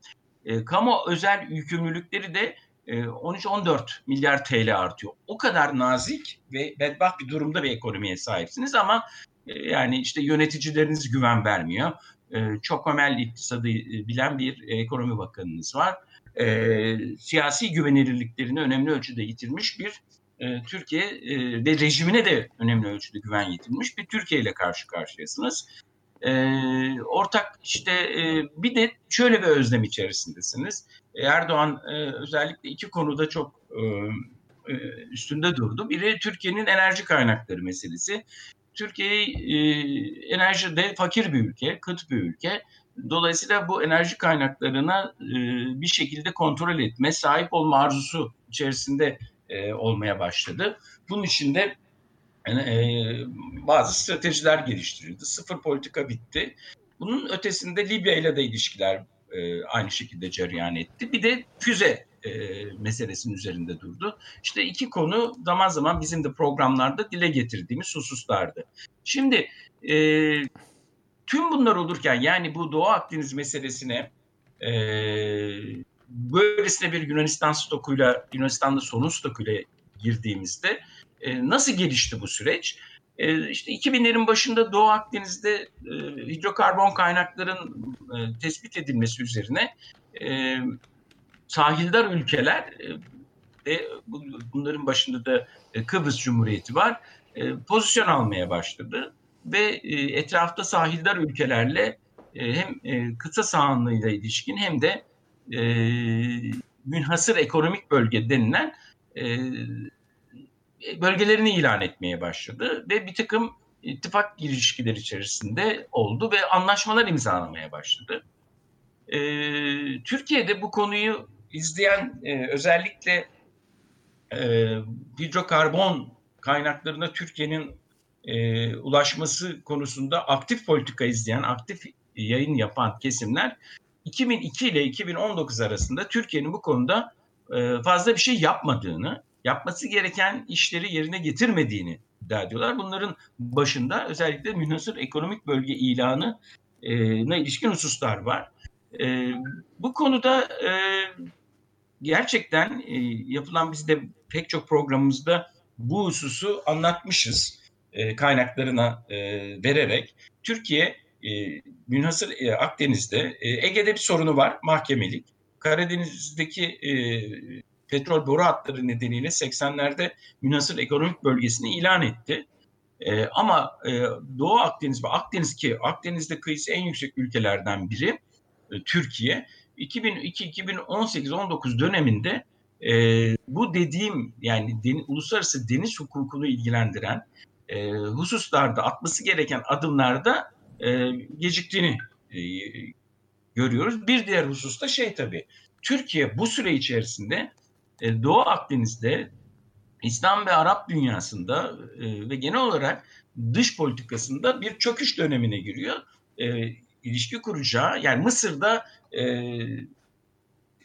E, kamu özel yükümlülükleri de 13-14 e, milyar TL artıyor. O kadar nazik ve bedbaht bir durumda bir ekonomiye sahipsiniz ama e, yani işte yöneticileriniz güven vermiyor. E, çok ömel iktisadı bilen bir ekonomi bakanınız var. Siyasi güvenilirliklerini önemli ölçüde yitirmiş bir Türkiye ve rejimine de önemli ölçüde güven yitirmiş bir Türkiye ile karşı karşıyasınız. ortak işte bir de şöyle bir özlem içerisindesiniz. Erdoğan e, özellikle iki konuda çok e, e, üstünde durdu. Biri Türkiye'nin enerji kaynakları meselesi. Türkiye e, enerjide fakir bir ülke, kıt bir ülke. Dolayısıyla bu enerji kaynaklarına e, bir şekilde kontrol etme, sahip olma arzusu içerisinde e, olmaya başladı. Bunun için de e, bazı stratejiler geliştirildi. Sıfır politika bitti. Bunun ötesinde Libya ile de ilişkiler e, aynı şekilde cereyan etti. Bir de füze e, meselesinin üzerinde durdu. İşte iki konu zaman zaman bizim de programlarda dile getirdiğimiz hususlardı. Şimdi e, tüm bunlar olurken yani bu Doğu Akdeniz meselesine e, böylesine bir Yunanistan stokuyla, Yunanistan'da sorun stokuyla girdiğimizde e, nasıl gelişti bu süreç? E, işte 2000'lerin başında Doğu Akdeniz'de e, hidrokarbon kaynakların e, tespit edilmesi üzerine e, sahildar ülkeler e, ve bunların başında da e, Kıbrıs Cumhuriyeti var. e, pozisyon almaya başladı ve e, etrafta sahildar ülkelerle e, hem e, kıta sahanlığıyla ilişkin hem de e, münhasır ekonomik bölge denilen e, bölgelerini ilan etmeye başladı ve bir takım ittifak ilişkileri içerisinde oldu ve anlaşmalar imzalamaya başladı. E, Türkiye'de bu konuyu izleyen e, özellikle e, hidrokarbon kaynaklarına Türkiye'nin e, ulaşması konusunda aktif politika izleyen, aktif yayın yapan kesimler 2002 ile 2019 arasında Türkiye'nin bu konuda e, fazla bir şey yapmadığını, yapması gereken işleri yerine getirmediğini iddia ediyorlar. Bunların başında özellikle münhasır ekonomik bölge ilanı e, ilişkin hususlar var. E, bu konuda gerçekten yapılan biz de pek çok programımızda bu hususu anlatmışız kaynaklarına vererek. Türkiye münhasır e, Akdeniz'de e, Ege'de bir sorunu var mahkemelik. Karadeniz'deki e, petrol boru hatları nedeniyle 80'lerde münhasır ekonomik bölgesini ilan etti. E, ama e, Doğu Akdeniz ve Akdeniz ki Akdeniz'de kıyısı en yüksek ülkelerden biri e, Türkiye 2002-2018-19 döneminde e, bu dediğim yani den, uluslararası deniz hukukunu ilgilendiren e, hususlarda atması gereken adımlarda e, geciktiğini e, görüyoruz. Bir diğer husus da şey tabii Türkiye bu süre içerisinde e, Doğu Akdeniz'de İslam ve Arap dünyasında e, ve genel olarak dış politikasında bir çöküş dönemine giriyor. E, ilişki kuracağı yani Mısır'da e,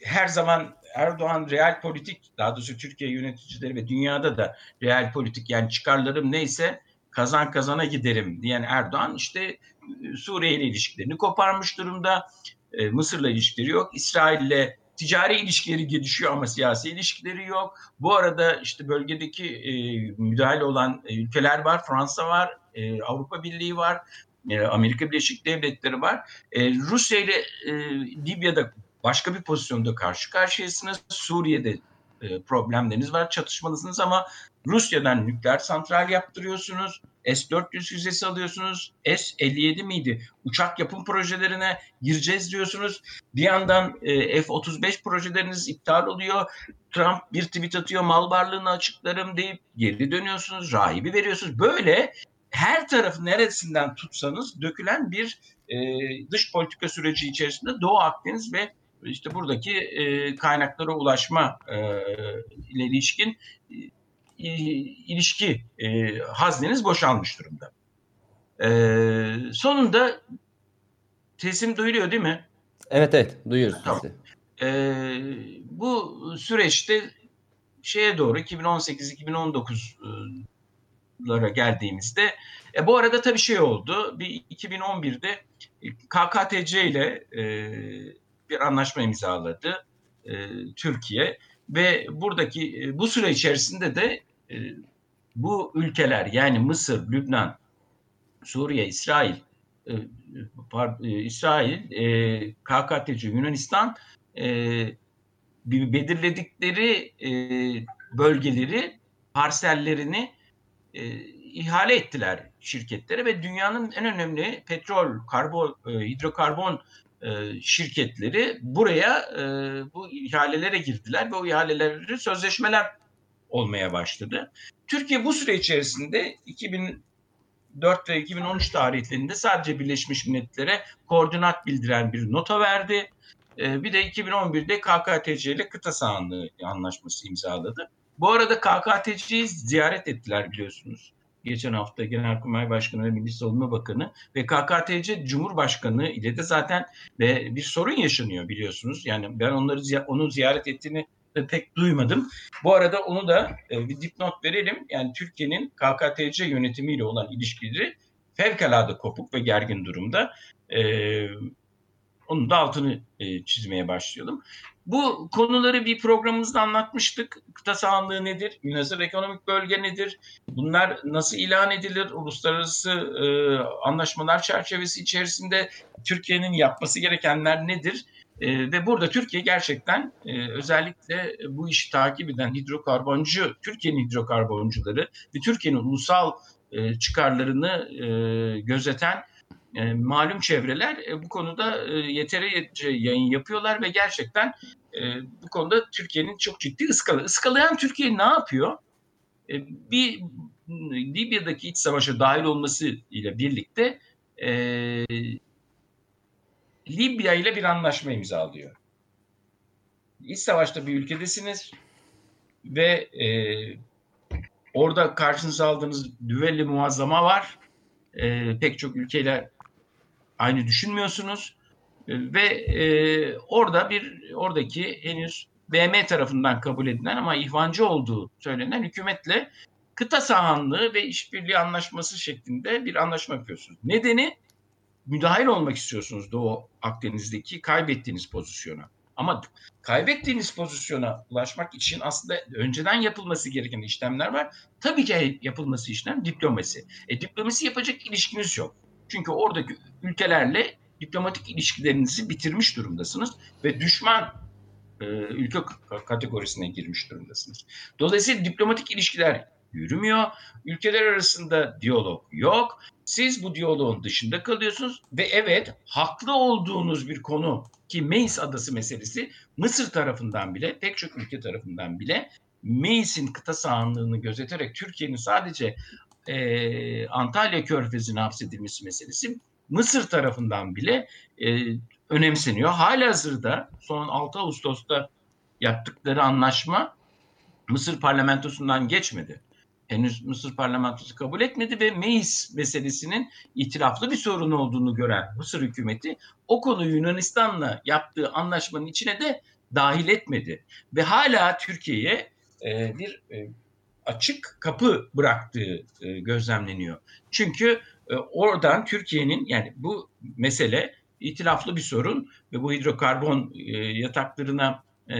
her zaman Erdoğan real politik daha doğrusu Türkiye yöneticileri ve dünyada da real politik yani çıkarlarım neyse kazan kazana giderim diyen Erdoğan işte e, Suriye ile ilişkilerini koparmış durumda. E, Mısır'la ilişkileri yok. İsrail'le ticari ilişkileri gelişiyor ama siyasi ilişkileri yok. Bu arada işte bölgedeki e, müdahale olan e, ülkeler var. Fransa var, e, Avrupa Birliği var, Amerika Birleşik Devletleri var. Rusya ile e, Libya'da başka bir pozisyonda karşı karşıyasınız. Suriye'de problemleriniz var, çatışmalısınız ama Rusya'dan nükleer santral yaptırıyorsunuz. S-400 füzesi alıyorsunuz. S-57 miydi? Uçak yapım projelerine gireceğiz diyorsunuz. Bir yandan e, F-35 projeleriniz iptal oluyor. Trump bir tweet atıyor mal varlığını açıklarım deyip geri dönüyorsunuz. Rahibi veriyorsunuz. Böyle her tarafı neresinden tutsanız dökülen bir e, dış politika süreci içerisinde Doğu Akdeniz ve işte buradaki e, kaynaklara ulaşma e, ile ilişkin e, ilişki e, hazneniz boşalmış durumda. E, sonunda sesim duyuluyor değil mi?
Evet evet duyuyoruz
tamam. sizi. E, bu süreçte şeye doğru 2018-2019'lara geldiğimizde e, bu arada tabii şey oldu. Bir 2011'de KKTC ile e, bir anlaşma imzaladı e, Türkiye ve buradaki e, bu süre içerisinde de e, bu ülkeler yani Mısır, Lübnan, Suriye, İsrail, e, İsrail, KKTC, Yunanistan belirledikleri bölgeleri, parsellerini ihale ettiler şirketlere ve dünyanın en önemli petrol, karbon, hidrokarbon şirketleri buraya e, bu ihalelere girdiler ve o ihaleleri sözleşmeler olmaya başladı. Türkiye bu süre içerisinde 2004 ve 2013 tarihlerinde sadece Birleşmiş Milletler'e koordinat bildiren bir nota verdi. E, bir de 2011'de KKTC ile kıta sahanlığı anlaşması imzaladı. Bu arada KKTC'yi ziyaret ettiler biliyorsunuz geçen hafta Genelkurmay Başkanı ve Milli Savunma Bakanı ve KKTC Cumhurbaşkanı ile de zaten ve bir sorun yaşanıyor biliyorsunuz. Yani ben onları onu ziyaret ettiğini de pek duymadım. Bu arada onu da e, bir dipnot verelim. Yani Türkiye'nin KKTC yönetimiyle olan ilişkileri fevkalade kopuk ve gergin durumda. Ee, onun da altını e, çizmeye başlayalım. Bu konuları bir programımızda anlatmıştık. Kıta sahanlığı nedir? Münhasır ekonomik bölge nedir? Bunlar nasıl ilan edilir? Uluslararası e, anlaşmalar çerçevesi içerisinde Türkiye'nin yapması gerekenler nedir? E, ve burada Türkiye gerçekten e, özellikle bu işi takip eden hidrokarboncu, Türkiye'nin hidrokarboncuları ve Türkiye'nin ulusal e, çıkarlarını e, gözeten e, malum çevreler e, bu konuda e, yeterince yayın yapıyorlar ve gerçekten e, bu konuda Türkiye'nin çok ciddi ıskalı. Iskalayan Türkiye ne yapıyor? E, bir Libya'daki iç savaşa dahil olması ile birlikte e, Libya ile bir anlaşma imzalıyor. İç savaşta bir ülkedesiniz ve e, orada karşınıza aldığınız düvelli muazzama var. E, pek çok ülkeyle aynı düşünmüyorsunuz e, ve e, orada bir oradaki henüz BM tarafından kabul edilen ama ihvancı olduğu söylenen hükümetle kıta sahanlığı ve işbirliği anlaşması şeklinde bir anlaşma yapıyorsunuz. Nedeni müdahil olmak istiyorsunuz Doğu Akdeniz'deki kaybettiğiniz pozisyona. Ama kaybettiğiniz pozisyona ulaşmak için aslında önceden yapılması gereken işlemler var. Tabii ki yapılması işlem diplomasi. E, diplomasi yapacak ilişkiniz yok. Çünkü oradaki ülkelerle diplomatik ilişkilerinizi bitirmiş durumdasınız ve düşman e, ülke kategorisine girmiş durumdasınız. Dolayısıyla diplomatik ilişkiler yürümüyor. Ülkeler arasında diyalog yok. Siz bu diyaloğun dışında kalıyorsunuz ve evet haklı olduğunuz bir konu ki Meis adası meselesi Mısır tarafından bile pek çok ülke tarafından bile Meis'in kıta sahanlığını gözeterek Türkiye'nin sadece e, Antalya Körfezi'ne hapsedilmesi meselesi Mısır tarafından bile e, önemseniyor. Halihazırda son 6 Ağustos'ta yaptıkları anlaşma Mısır parlamentosundan geçmedi henüz Mısır parlamentosu kabul etmedi ve Meis meselesinin itiraflı bir sorun olduğunu gören Mısır hükümeti o konuyu Yunanistan'la yaptığı anlaşmanın içine de dahil etmedi. Ve hala Türkiye'ye e, bir e, açık kapı bıraktığı e, gözlemleniyor. Çünkü e, oradan Türkiye'nin yani bu mesele itilaflı bir sorun ve bu hidrokarbon e, yataklarına e,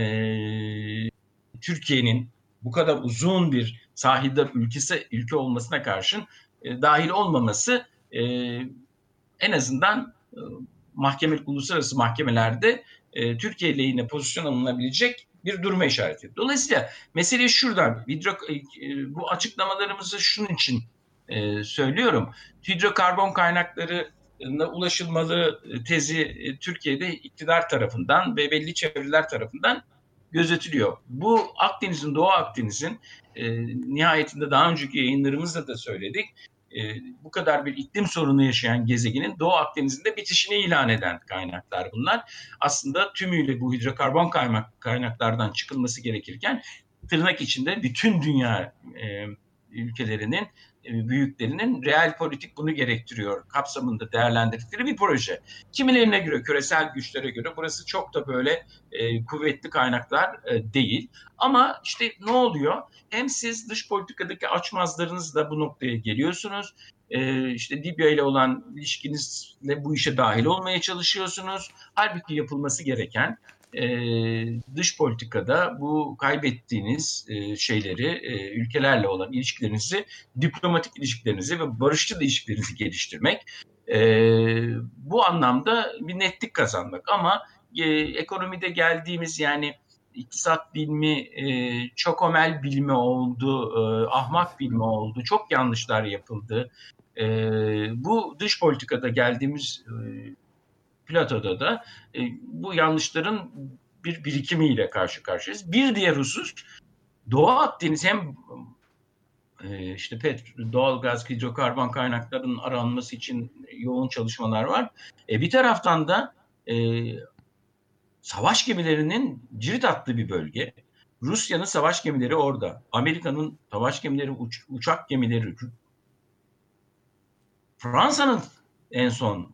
Türkiye'nin bu kadar uzun bir sahilde ülkesi ülke olmasına karşın e, dahil olmaması e, en azından e, mahkeme uluslararası mahkemelerde e, Türkiye lehine pozisyon alınabilecek bir duruma işareti. Dolayısıyla mesele şuradan hidro, e, bu açıklamalarımızı şunun için e, söylüyorum. Hidrokarbon kaynaklarına ulaşılmalı tezi e, Türkiye'de iktidar tarafından ve belli çevreler tarafından gözetiliyor. Bu Akdeniz'in, Doğu Akdeniz'in e, nihayetinde daha önceki yayınlarımızda da söyledik. E, bu kadar bir iklim sorunu yaşayan gezegenin Doğu Akdeniz'inde bitişini ilan eden kaynaklar bunlar. Aslında tümüyle bu hidrokarbon kaynak, kaynaklardan çıkılması gerekirken tırnak içinde bütün dünya e, ülkelerinin büyüklerinin real politik bunu gerektiriyor kapsamında değerlendirdikleri bir proje. Kimilerine göre küresel güçlere göre burası çok da böyle e, kuvvetli kaynaklar e, değil. Ama işte ne oluyor? Hem siz dış politikadaki açmazlarınızla bu noktaya geliyorsunuz. E, işte Libya ile olan ilişkinizle bu işe dahil olmaya çalışıyorsunuz. Halbuki yapılması gereken e, dış politikada bu kaybettiğiniz e, şeyleri e, ülkelerle olan ilişkilerinizi, diplomatik ilişkilerinizi ve barışçıl ilişkilerinizi geliştirmek. E, bu anlamda bir netlik kazanmak ama e, ekonomide geldiğimiz yani iktisat bilimi e, çok omel bilimi oldu, e, ahmak bilimi oldu, çok yanlışlar yapıldı. E, bu dış politikada geldiğimiz e, platoda da e, bu yanlışların bir birikimiyle karşı karşıyayız. Bir diğer husus Doğu Akdeniz hem e, işte pet, doğal gaz, hidrokarbon kaynaklarının aranması için yoğun çalışmalar var. E, bir taraftan da e, savaş gemilerinin cirit attığı bir bölge. Rusya'nın savaş gemileri orada. Amerika'nın savaş gemileri, uç, uçak gemileri. Fransa'nın en son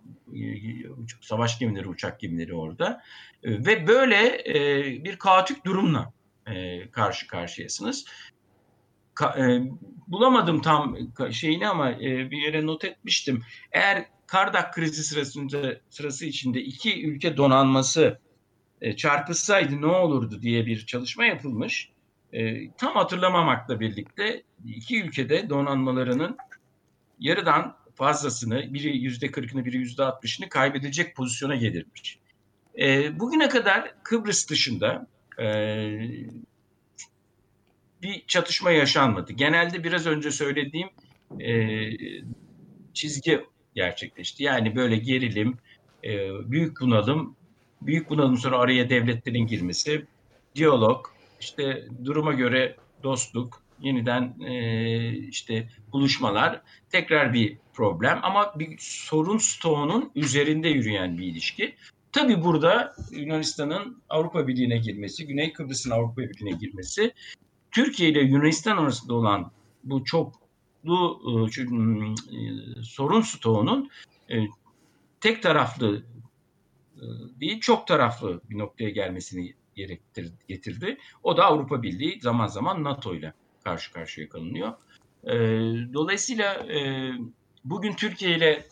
savaş gemileri, uçak gemileri orada. E, ve böyle e, bir kaotik durumla e, karşı karşıyasınız. bulamadım tam şeyini ama bir yere not etmiştim. Eğer Kardak krizi sırasında sırası içinde iki ülke donanması çarpışsaydı ne olurdu diye bir çalışma yapılmış. tam hatırlamamakla birlikte iki ülkede donanmalarının yarıdan fazlasını, biri yüzde kırkını, biri yüzde altmışını kaybedecek pozisyona gelirmiş. E, bugüne kadar Kıbrıs dışında e, bir çatışma yaşanmadı. Genelde biraz önce söylediğim e, çizgi gerçekleşti. Yani böyle gerilim, e, büyük bunalım, büyük bunalım sonra araya devletlerin girmesi, diyalog, işte duruma göre dostluk, yeniden e, işte buluşmalar, tekrar bir problem ama bir sorun stoğunun üzerinde yürüyen bir ilişki. Tabi burada Yunanistan'ın Avrupa Birliği'ne girmesi, Güney Kıbrıs'ın Avrupa Birliği'ne girmesi, Türkiye ile Yunanistan arasında olan bu çoklu e, e, sorun stoğunun e, tek taraflı e, değil çok taraflı bir noktaya gelmesini getirdi. O da Avrupa Birliği zaman zaman NATO ile karşı karşıya kalınıyor. E, dolayısıyla e, bugün Türkiye ile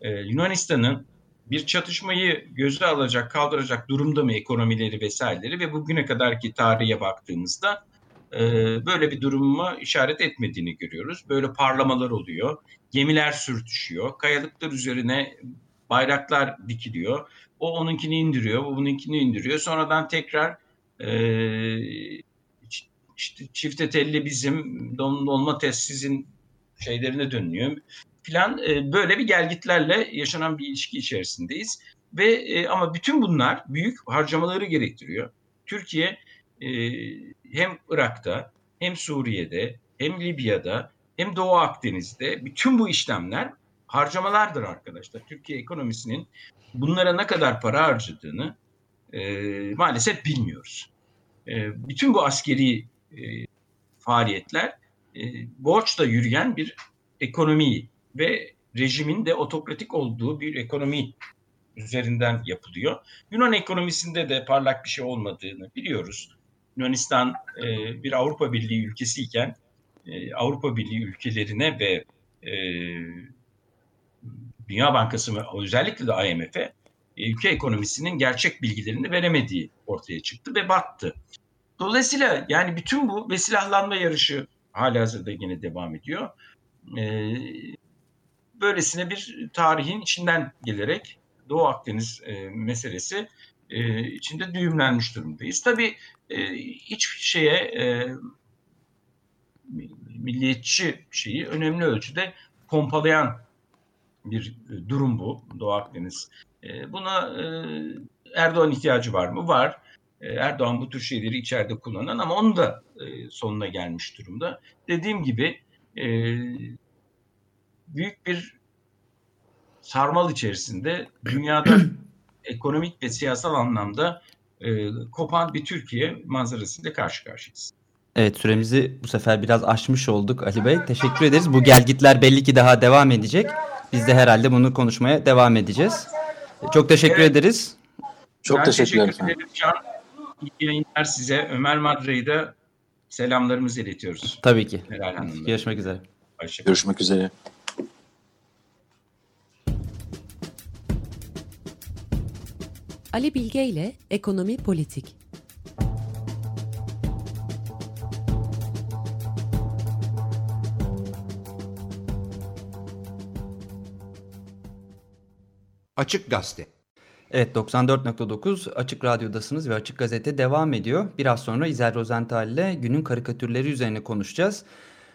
e, Yunanistan'ın bir çatışmayı göze alacak, kaldıracak durumda mı ekonomileri vesaireleri ve bugüne kadarki tarihe baktığımızda e, böyle bir durumu işaret etmediğini görüyoruz. Böyle parlamalar oluyor, gemiler sürtüşüyor, kayalıklar üzerine bayraklar dikiliyor. O onunkini indiriyor, bu bununkini indiriyor. Sonradan tekrar e, işte çifte telli bizim, dolma test sizin şeylerine dönüyor filan e, böyle bir gelgitlerle yaşanan bir ilişki içerisindeyiz. Ve e, ama bütün bunlar büyük harcamaları gerektiriyor. Türkiye e, hem Irak'ta hem Suriye'de hem Libya'da hem Doğu Akdeniz'de bütün bu işlemler harcamalardır arkadaşlar. Türkiye ekonomisinin bunlara ne kadar para harcadığını maalesef bilmiyoruz. Bütün bu askeri e, faaliyetler e, borçla yürüyen bir ekonomiyi ve rejimin de otokratik olduğu bir ekonomi üzerinden yapılıyor. Yunan ekonomisinde de parlak bir şey olmadığını biliyoruz. Yunanistan e, bir Avrupa Birliği ülkesiyken e, Avrupa Birliği ülkelerine ve e, Dünya Bankası ve özellikle de IMF'e e, ülke ekonomisinin gerçek bilgilerini veremediği ortaya çıktı ve battı. Dolayısıyla yani bütün bu ve silahlanma yarışı hala hazırda yine devam ediyor. E, böylesine bir tarihin içinden gelerek Doğu Akdeniz e, meselesi e, içinde düğümlenmiş durumdayız. Tabii e, hiçbir şeye e, milliyetçi şeyi önemli ölçüde pompalayan bir durum bu Doğu Akdeniz. E, buna e, Erdoğan ihtiyacı var mı? Var. E, Erdoğan bu tür şeyleri içeride kullanan ama onun da e, sonuna gelmiş durumda. Dediğim gibi e, büyük bir sarmal içerisinde [CLEARS THROAT] dünyada ekonomik ve siyasal anlamda kopan bir Türkiye manzarasıyla karşı karşıyayız.
Evet süremizi bu sefer biraz aşmış olduk Ali Bey. Teşekkür ederiz. Bu gelgitler belli ki daha devam edecek. Biz de herhalde bunu konuşmaya devam edeceğiz. Çok teşekkür evet. ederiz.
Çok ben teşekkürler teşekkür
ederim. Can, iyi yayınlar size. Ömer Madra'yı da selamlarımızı iletiyoruz.
Tabii ki. Görüşmek üzere.
Görüşmek üzere.
Ali Bilge ile Ekonomi Politik.
Açık Gazete.
Evet 94.9 Açık Radyo'dasınız ve Açık Gazete devam ediyor. Biraz sonra İzel Rozental ile günün karikatürleri üzerine konuşacağız.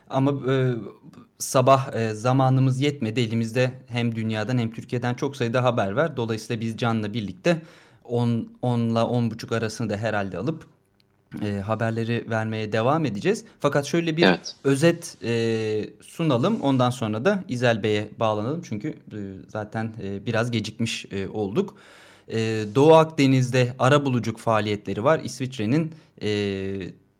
Ama e, sabah e, zamanımız yetmedi. Elimizde hem dünyadan hem Türkiye'den çok sayıda haber var. Dolayısıyla biz Can'la birlikte 10, 10 ile 10.30 arasını da herhalde alıp e, haberleri vermeye devam edeceğiz. Fakat şöyle bir evet. özet e, sunalım. Ondan sonra da İzel Bey'e bağlanalım. Çünkü e, zaten e, biraz gecikmiş e, olduk. E, Doğu Akdeniz'de ara bulucuk faaliyetleri var. İsviçre'nin e,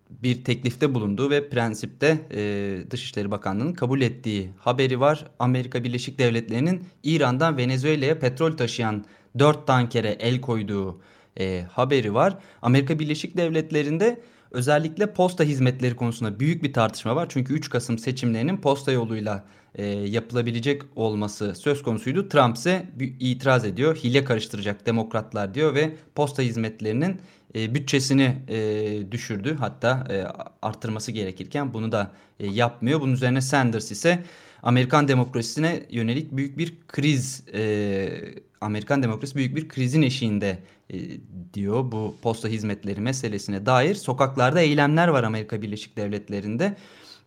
bir teklifte bulunduğu ve prensipte e, Dışişleri Bakanlığı'nın kabul ettiği haberi var. Amerika Birleşik Devletleri'nin İran'dan Venezuela'ya petrol taşıyan 4 tankere el koyduğu e, haberi var. Amerika Birleşik Devletleri'nde özellikle posta hizmetleri konusunda büyük bir tartışma var. Çünkü 3 Kasım seçimlerinin posta yoluyla e, yapılabilecek olması söz konusuydu. Trump ise itiraz ediyor. Hile karıştıracak demokratlar diyor ve posta hizmetlerinin e, bütçesini e, düşürdü. Hatta e, arttırması gerekirken bunu da e, yapmıyor. Bunun üzerine Sanders ise Amerikan demokrasisine yönelik büyük bir kriz e, Amerikan demokrasi büyük bir krizin eşiğinde e, diyor bu posta hizmetleri meselesine dair. Sokaklarda eylemler var Amerika Birleşik Devletleri'nde.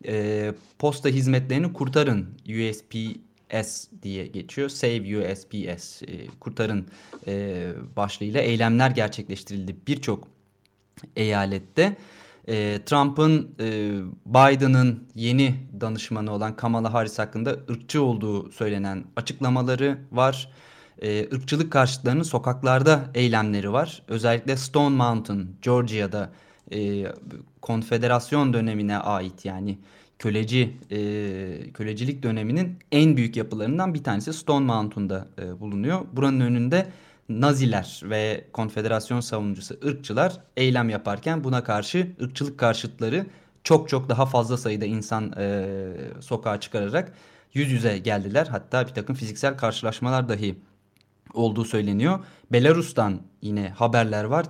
E, posta hizmetlerini kurtarın USPS diye geçiyor. Save USPS e, kurtarın e, başlığıyla eylemler gerçekleştirildi birçok eyalette. E, Trump'ın e, Biden'ın yeni danışmanı olan Kamala Harris hakkında ırkçı olduğu söylenen açıklamaları var. E, ırkçılık karşıtlarının sokaklarda eylemleri var. Özellikle Stone Mountain, Georgia'da e, konfederasyon dönemine ait yani köleci e, kölecilik döneminin en büyük yapılarından bir tanesi Stone Mountain'da e, bulunuyor. Buranın önünde Naziler ve konfederasyon savunucusu ırkçılar eylem yaparken buna karşı ırkçılık karşıtları çok çok daha fazla sayıda insan e, sokağa çıkararak yüz yüze geldiler. Hatta bir takım fiziksel karşılaşmalar dahi olduğu söyleniyor. Belarus'tan yine haberler var.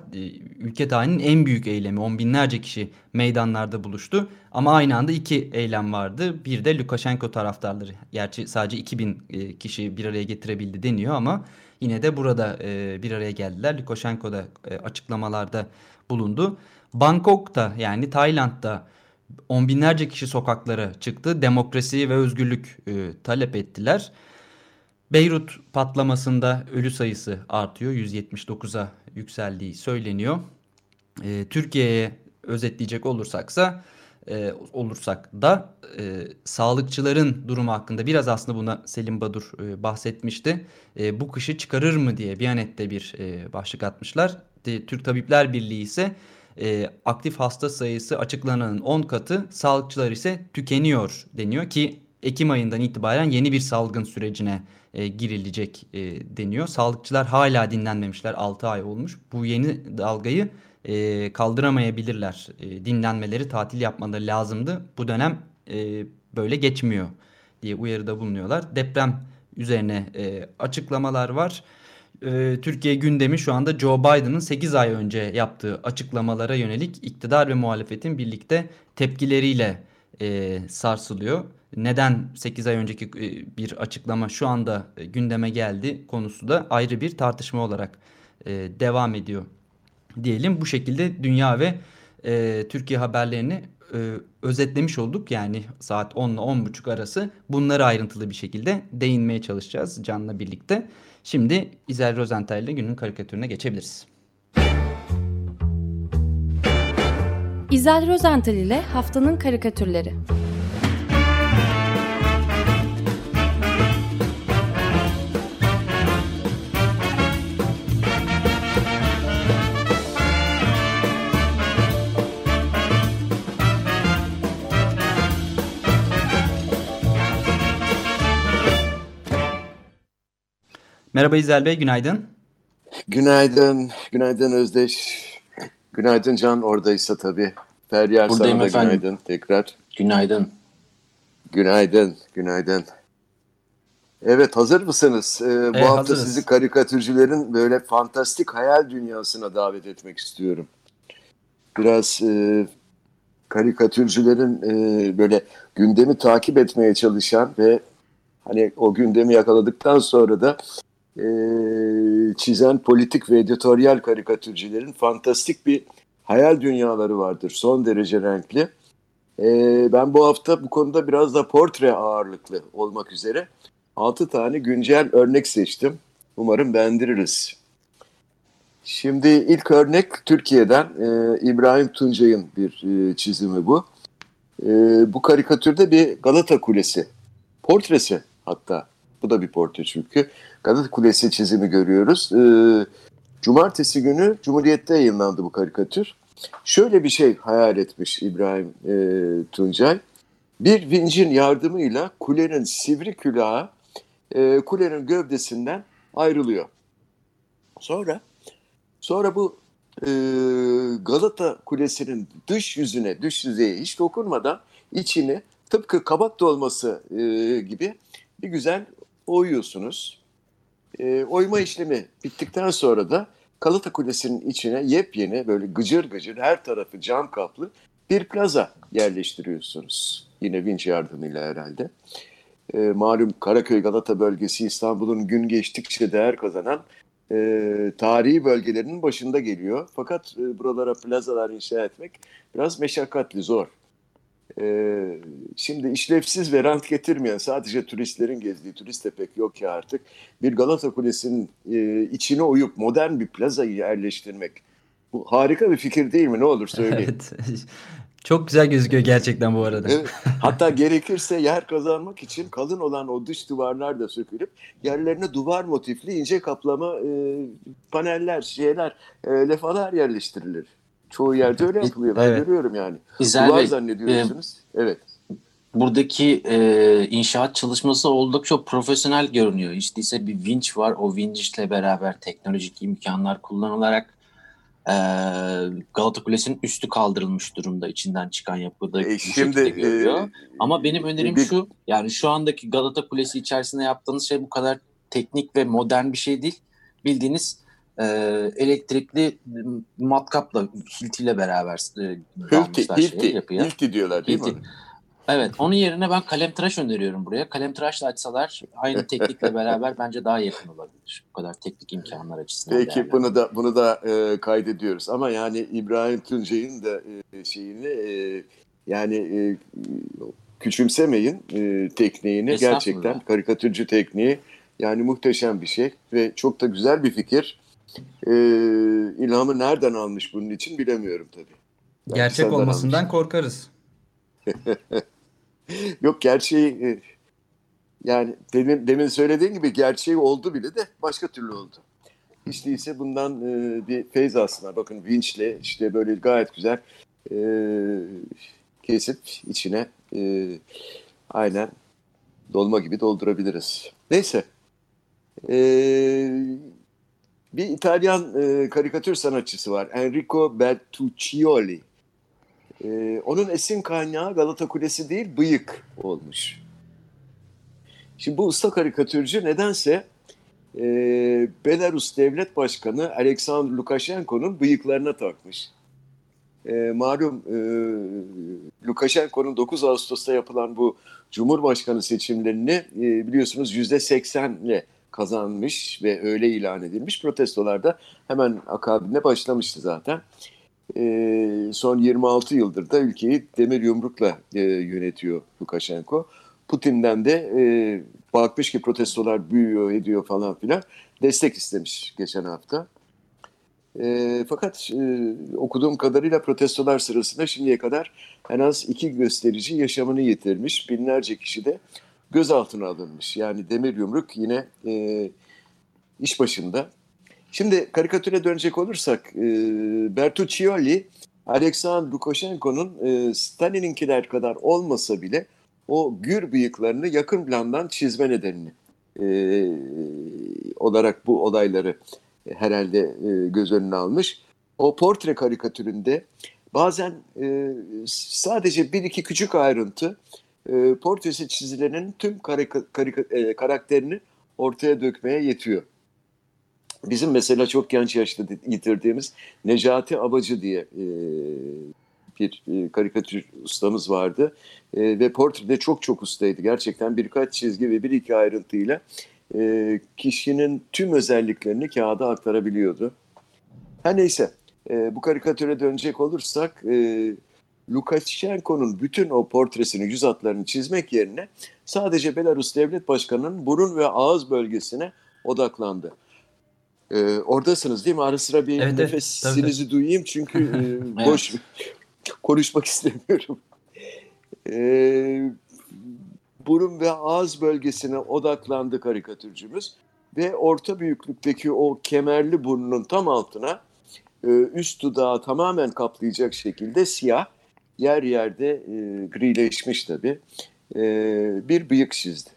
Ülke tarihinin en büyük eylemi on binlerce kişi meydanlarda buluştu. Ama aynı anda iki eylem vardı. Bir de Lukashenko taraftarları. Gerçi sadece 2000 kişi bir araya getirebildi deniyor ama yine de burada bir araya geldiler. Lukashenko da açıklamalarda bulundu. Bangkok'ta yani Tayland'da on binlerce kişi sokaklara çıktı. Demokrasi ve özgürlük talep ettiler. Beyrut patlamasında ölü sayısı artıyor. 179'a yükseldiği söyleniyor. E, Türkiye'ye özetleyecek olursaksa e, olursak da e, sağlıkçıların durumu hakkında biraz aslında buna Selim Badur e, bahsetmişti. E, bu kışı çıkarır mı diye Biyanet'te bir e, başlık atmışlar. De, Türk Tabipler Birliği ise e, aktif hasta sayısı açıklananın 10 katı, sağlıkçılar ise tükeniyor deniyor ki Ekim ayından itibaren yeni bir salgın sürecine e, girilecek e, deniyor. Sağlıkçılar hala dinlenmemişler 6 ay olmuş. Bu yeni dalgayı e, kaldıramayabilirler. E, dinlenmeleri tatil yapmaları lazımdı. Bu dönem e, böyle geçmiyor diye uyarıda bulunuyorlar. Deprem üzerine e, açıklamalar var. E, Türkiye gündemi şu anda Joe Biden'ın 8 ay önce yaptığı açıklamalara yönelik iktidar ve muhalefetin birlikte tepkileriyle e, sarsılıyor neden 8 ay önceki e, bir açıklama şu anda e, gündeme geldi konusu da ayrı bir tartışma olarak e, devam ediyor diyelim. Bu şekilde dünya ve Türkiye haberlerini özetlemiş olduk. Yani saat 10 ile 10.30 arası bunları ayrıntılı bir şekilde değinmeye çalışacağız Can'la birlikte. Şimdi İzel Rozental ile günün karikatürüne geçebiliriz.
İzel Rozental ile haftanın karikatürleri.
Merhaba İzel Bey, günaydın.
Günaydın, günaydın Özdeş. Günaydın Can oradaysa tabii. Feryal
Buradayım
sana da
efendim.
günaydın tekrar.
Günaydın.
Günaydın, günaydın. Evet hazır mısınız? Ee, bu
Evet,
hafta
hazırız.
sizi karikatürcülerin böyle fantastik hayal dünyasına davet etmek istiyorum. Biraz e, karikatürcülerin e, böyle gündemi takip etmeye çalışan ve hani o gündemi yakaladıktan sonra da e, çizen politik ve editoryal karikatürcülerin fantastik bir hayal dünyaları vardır. Son derece renkli. E, ben bu hafta bu konuda biraz da portre ağırlıklı olmak üzere 6 tane güncel örnek seçtim. Umarım beğendiririz. Şimdi ilk örnek Türkiye'den e, İbrahim Tuncay'ın bir e, çizimi bu. E, bu karikatürde bir Galata Kulesi portresi hatta. Bu da bir portre çünkü. Galata Kulesi çizimi görüyoruz. E, cumartesi günü Cumhuriyet'te yayınlandı bu karikatür. Şöyle bir şey hayal etmiş İbrahim e, Tuncay. Bir vincin yardımıyla kulenin sivri külahı e, kulenin gövdesinden ayrılıyor. Sonra sonra bu e, Galata Kulesi'nin dış yüzüne, dış yüzeye hiç dokunmadan içini tıpkı kabak dolması e, gibi bir güzel oyuyorsunuz. E, oyma işlemi bittikten sonra da Galata Kulesi'nin içine yepyeni böyle gıcır gıcır her tarafı cam kaplı bir plaza yerleştiriyorsunuz. Yine vinç yardımıyla herhalde. e, malum Karaköy Galata bölgesi İstanbul'un gün geçtikçe değer kazanan e, tarihi bölgelerinin başında geliyor. Fakat e, buralara plazalar inşa etmek biraz meşakkatli, zor. E, şimdi işlevsiz ve rant getirmeyen sadece turistlerin gezdiği, turist de pek yok ya artık, bir Galata Kulesi'nin e, içine uyup modern bir plazayı yerleştirmek bu harika bir fikir değil mi? Ne olur söyleyin. [LAUGHS]
Evet. Çok güzel gözüküyor gerçekten bu arada.
Evet. Hatta gerekirse yer kazanmak için kalın olan o dış duvarlar da sökülüp yerlerine duvar motifli ince kaplama e, paneller, şeyler, e, lefalar yerleştirilir. Çoğu yerde öyle [LAUGHS] yapılıyor. Ben
Evet.
görüyorum yani.
İzel
duvar
Bey,
zannediyorsunuz. evet.
Buradaki e, inşaat çalışması oldukça profesyonel görünüyor. Hiç değilse bir vinç var. O vinçle beraber teknolojik imkanlar kullanılarak e, Galata Kulesi'nin üstü kaldırılmış durumda. içinden çıkan yapıda
E, şimdi,
şekilde görünüyor.
e,
Ama benim önerim
bir-
şu. Yani şu andaki Galata Kulesi içerisinde yaptığınız şey bu kadar teknik ve modern bir şey değil. Bildiğiniz e, elektrikli matkapla, hiltiyle beraber e,
Hilti,
dalmışlar şeye,
Hilti,
yapıya.
Hilti diyorlar değil
Hilti.
mi?
Evet, onun yerine ben kalemtıraş öneriyorum buraya. Kalemtıraşla açsalar aynı teknikle beraber [LAUGHS] bence daha yakın olabilir. Bu kadar teknik imkanlar açısından.
Peki
değerlendirin.
bunu da bunu da e, kaydediyoruz. Ama yani İbrahim Tuncay'ın da e, şeyini e, yani e, küçümsemeyin e, tekniğini gerçekten karikatürcü tekniği yani muhteşem bir şey ve çok da güzel bir fikir. E, ilhamı nereden almış bunun için bilemiyorum tabii. Belki
Gerçek olmasından korkarız. [LAUGHS]
Yok gerçeği e, yani demin, demin söylediğin gibi gerçeği oldu bile de başka türlü oldu. Hiç değilse bundan e, bir feyz alsınlar. Bakın vinçle işte böyle gayet güzel e, kesip içine e, aynen dolma gibi doldurabiliriz. Neyse. E, bir İtalyan e, karikatür sanatçısı var. Enrico Bertuccioli. Ee, onun esin kaynağı Galata Kulesi değil, bıyık olmuş. Şimdi bu usta karikatürcü nedense e, Belarus Devlet Başkanı Alexander Lukashenko'nun bıyıklarına takmış. E, malum e, Lukashenko'nun 9 Ağustos'ta yapılan bu Cumhurbaşkanı seçimlerini e, biliyorsunuz %80 ile kazanmış ve öyle ilan edilmiş. Protestolar da hemen akabinde başlamıştı zaten. E, son 26 yıldır da ülkeyi demir yumrukla e, yönetiyor Lukashenko. Putin'den de e, bakmış ki protestolar büyüyor ediyor falan filan destek istemiş geçen hafta. E, fakat e, okuduğum kadarıyla protestolar sırasında şimdiye kadar en az iki gösterici yaşamını yitirmiş. Binlerce kişi de gözaltına alınmış. Yani demir yumruk yine e, iş başında. Şimdi karikatüre dönecek olursak e, Bertuccioli, Alexander Lukashenko'nun e, Stalin'inkiler kadar olmasa bile o gür bıyıklarını yakın plandan çizme nedenini e, olarak bu olayları herhalde e, göz önüne almış. O portre karikatüründe bazen e, sadece bir iki küçük ayrıntı e, portresi çizilenin tüm karika, karika, e, karakterini ortaya dökmeye yetiyor. Bizim mesela çok genç yaşta yitirdiğimiz Necati Abacı diye e, bir karikatür ustamız vardı. Ve portrede çok çok ustaydı. Gerçekten birkaç çizgi ve bir iki ayrıntıyla kişinin tüm özelliklerini kağıda aktarabiliyordu. Her neyse bu karikatüre dönecek olursak Lukashenko'nun bütün o portresini, yüz hatlarını çizmek yerine sadece Belarus Devlet Başkanı'nın burun ve ağız bölgesine odaklandı. Ee, oradasınız değil mi? Ara sıra bir
Evet, evet.
nefesinizi
Tabii,
duyayım çünkü e, [LAUGHS] boş [LAUGHS] konuşmak istemiyorum. Ee, burun ve ağız bölgesine odaklandı karikatürcümüz ve orta büyüklükteki o kemerli burnunun tam altına e, üst dudağı tamamen kaplayacak şekilde siyah yer yerde e, grileşmiş tabii e, bir bıyık çizdi.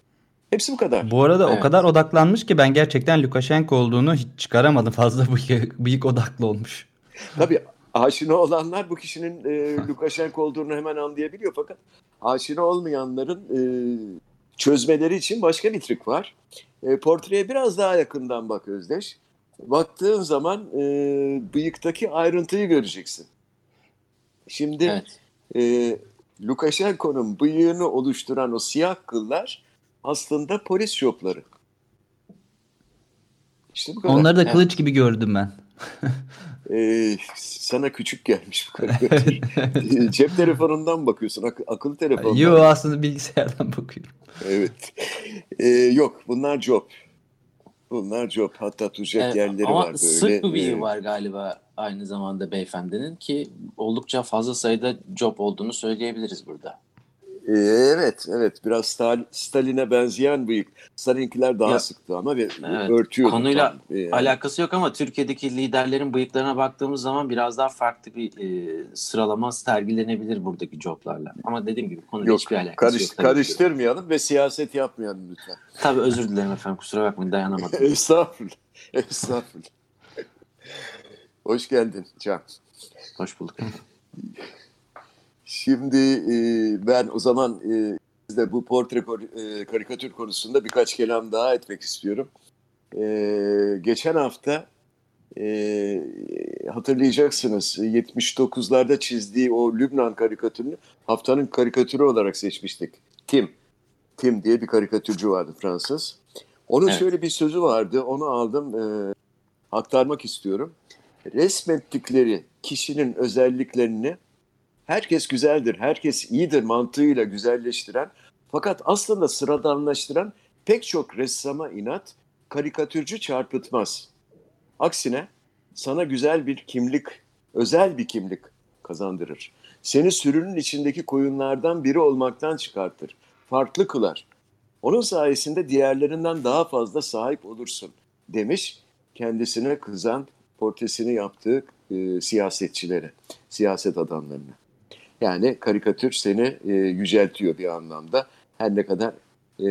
Hepsi bu kadar.
Bu arada
Evet.
o kadar odaklanmış ki ben gerçekten Lukashenko olduğunu hiç çıkaramadım. Fazla [LAUGHS] bıyık, bıyık odaklı olmuş.
Tabii aşina olanlar bu kişinin e, Lukashenko olduğunu hemen anlayabiliyor fakat aşina olmayanların e, çözmeleri için başka bir trik var. E, portreye biraz daha yakından bak Özdeş. Baktığın zaman e, bıyıktaki ayrıntıyı göreceksin. Şimdi
Evet.
E, Lukashenko'nun bıyığını oluşturan o siyah kıllar aslında polis jopları. İşte bu kadar.
Onları da kılıç gibi gördüm ben. [LAUGHS]
Ee, sana küçük gelmiş bu. [LAUGHS] Ee, [LAUGHS] Cep telefonundan bakıyorsun, ak- akıllı telefondan.
Yo aslında bilgisayardan bakıyorum.
Evet. Ee, yok bunlar job. Bunlar job. Hatta tuzak
Evet,
yerleri
ama
var böyle.
sık bir
Ee,
var galiba aynı zamanda beyefendinin ki oldukça fazla sayıda job olduğunu söyleyebiliriz burada.
Ee, evet, evet. Biraz Stal- Stalin'e benzeyen bıyık. Stalin'kiler daha
Ya,
sıktı ama ve
Evet,
örtüyordu.
konuyla
tam. Ee,
alakası yok ama Türkiye'deki liderlerin bıyıklarına baktığımız zaman biraz daha farklı bir e, sıralama sergilenebilir buradaki joblarla. Ama dediğim gibi konuyla
Yok,
hiçbir alakası
karış,
yok.
karıştırmayalım ve siyaset yapmayalım lütfen.
Tabii özür dilerim efendim kusura bakmayın dayanamadım. [LAUGHS]
Estağfurullah. Estağfurullah. Hoş geldin Can.
Hoş bulduk efendim.
Şimdi e, ben o zaman e, bu portre e, karikatür konusunda birkaç kelam daha etmek istiyorum. E, geçen hafta e, hatırlayacaksınız 79'larda çizdiği o Lübnan karikatürünü haftanın karikatürü olarak seçmiştik. Tim. Tim diye bir karikatürcü vardı Fransız. Onun
Evet.
şöyle bir sözü vardı. Onu aldım. e, aktarmak istiyorum. Resmettikleri kişinin özelliklerini herkes güzeldir, herkes iyidir mantığıyla güzelleştiren fakat aslında sıradanlaştıran pek çok ressama inat karikatürcü çarpıtmaz. Aksine sana güzel bir kimlik, özel bir kimlik kazandırır. Seni sürünün içindeki koyunlardan biri olmaktan çıkartır. Farklı kılar. Onun sayesinde diğerlerinden daha fazla sahip olursun demiş kendisine kızan portresini yaptığı e, siyasetçilere, siyaset adamlarına. Yani karikatür seni e, yüceltiyor bir anlamda. Her ne kadar e,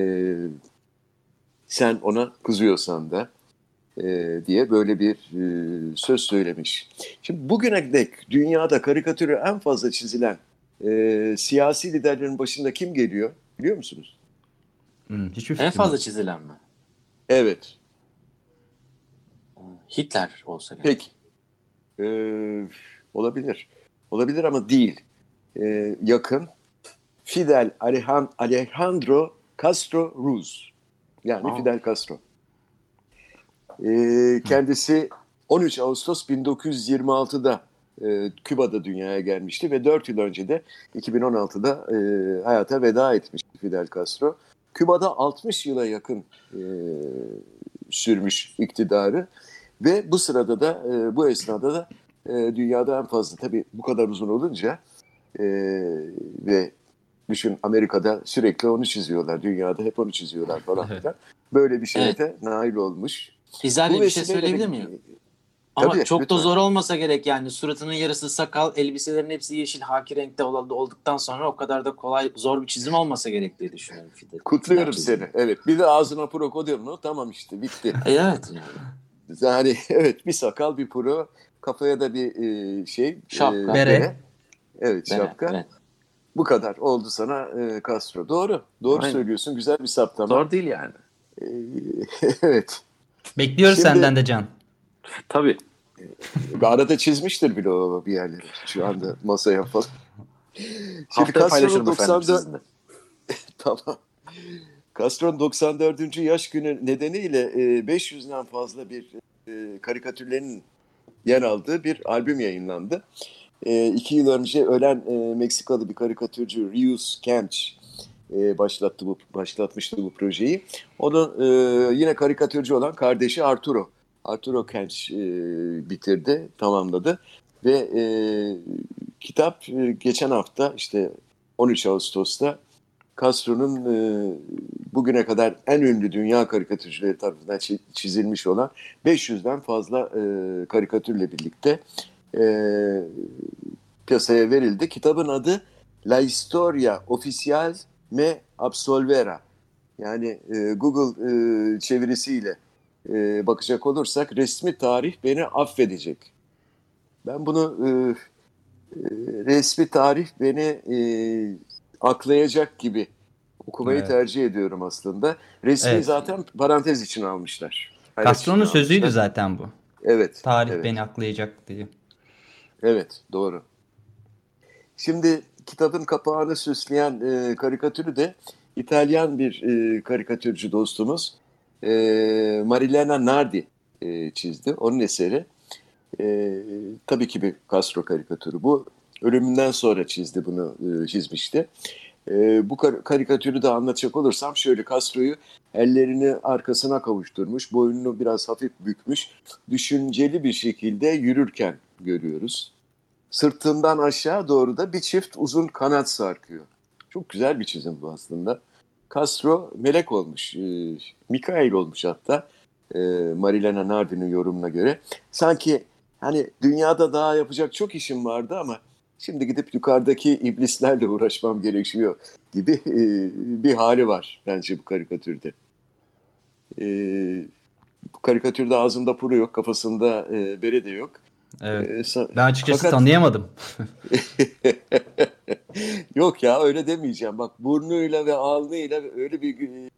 sen ona kızıyorsan da e, diye böyle bir e, söz söylemiş. Şimdi bugüne dek dünyada karikatürü en fazla çizilen e, siyasi liderlerin başında kim geliyor biliyor musunuz?
Hmm, hiçbir
En fazla
yok.
çizilen mi?
Evet.
Hitler olsa gerek.
Peki. Ee, olabilir. Olabilir ama değil. Ee, yakın. Fidel Alejan- Alejandro Castro Ruz. Yani
Aa.
Fidel Castro. Ee, kendisi 13 Ağustos 1926'da e, Küba'da dünyaya gelmişti ve 4 yıl önce de 2016'da e, hayata veda etmişti Fidel Castro. Küba'da 60 yıla yakın e, sürmüş iktidarı ve bu sırada da e, bu esnada da e, dünyada en fazla tabii bu kadar uzun olunca e, ve düşün Amerika'da sürekli onu çiziyorlar. Dünyada hep onu çiziyorlar falan
Evet.
filan. Böyle bir şerete nail olmuş.
İzale
Bu
bir şey söyleyebilir miyim? Ama
Tabii,
çok
lütfen.
da zor olmasa gerek yani suratının yarısı sakal, elbiselerin hepsi yeşil haki renkte ol- olduktan sonra o kadar da kolay zor bir çizim olmasa gerek diye düşünüyorum Fidel.
Kutluyorum
Fidel
seni. Evet. Bir de ağzına pro koyuyorum? Tamam işte bitti. [LAUGHS]
E, evet. yani. [LAUGHS]
Evet bir sakal bir pro kafaya da bir e, şey.
Şapka.
Bere.
Evet
Bere,
şapka.
evet.
Bu kadar oldu sana e, Castro. Doğru. Doğru
Aynen.
söylüyorsun. Güzel bir saptama.
Zor değil yani.
E, [LAUGHS] evet.
Bekliyoruz
Şimdi-
senden de Can.
Tabii.
Arada çizmiştir bile o bir yerleri. Şu anda masaya falan. Şimdi
Haftaya
Castro'nun
paylaşırım efendim
94
sizinle. [LAUGHS]
tamam. Castro'nun 94. yaş günü nedeniyle e, 500'den fazla bir e, karikatürlerin yer aldığı bir albüm yayınlandı. E, iki yıl önce ölen e, Meksikalı bir karikatürcü Rius Kemch e, başlattı bu başlatmıştı bu projeyi. Onun e, yine karikatürcü olan kardeşi Arturo. Arturo Kemch e, bitirdi, tamamladı ve e, kitap e, geçen hafta işte 13 Ağustos'ta Castro'nun e, bugüne kadar en ünlü dünya karikatürcüleri tarafından çi- çizilmiş olan 500'den fazla e, karikatürle birlikte e, piyasaya verildi. Kitabın adı La Historia Oficial Me Absolvera. Yani e, Google e, çevirisiyle e, bakacak olursak resmi tarih beni affedecek. Ben bunu e, e, resmi tarih beni e, aklayacak gibi okumayı
Evet.
tercih ediyorum aslında. Resmi
Evet.
zaten parantez için almışlar.
Castro'nun sözüydü zaten bu.
Evet.
Tarih
evet.
beni aklayacak diye.
Evet, doğru. Şimdi kitabın kapağını süsleyen e, karikatürü de İtalyan bir e, karikatürcü dostumuz e, Marilena Nardi e, çizdi. Onun eseri. E, tabii ki bir Castro karikatürü bu. Ölümünden sonra çizdi bunu, e, çizmişti. E, bu kar- karikatürü de anlatacak olursam şöyle Castro'yu ellerini arkasına kavuşturmuş, boynunu biraz hafif bükmüş, düşünceli bir şekilde yürürken görüyoruz. Sırtından aşağı doğru da bir çift uzun kanat sarkıyor. Çok güzel bir çizim bu aslında. Castro melek olmuş, e, Mikail olmuş hatta e, Marilena Nardi'nin yorumuna göre. Sanki hani dünyada daha yapacak çok işim vardı ama şimdi gidip yukarıdaki iblislerle uğraşmam gerekiyor gibi e, bir hali var bence bu karikatürde. E, bu karikatürde ağzında puru yok, kafasında e, bere de yok.
Evet.
E, sa-
Ben açıkçası
fakat-
tanıyamadım. [LAUGHS]
Yok ya öyle demeyeceğim. Bak burnuyla ve alnıyla öyle bir e,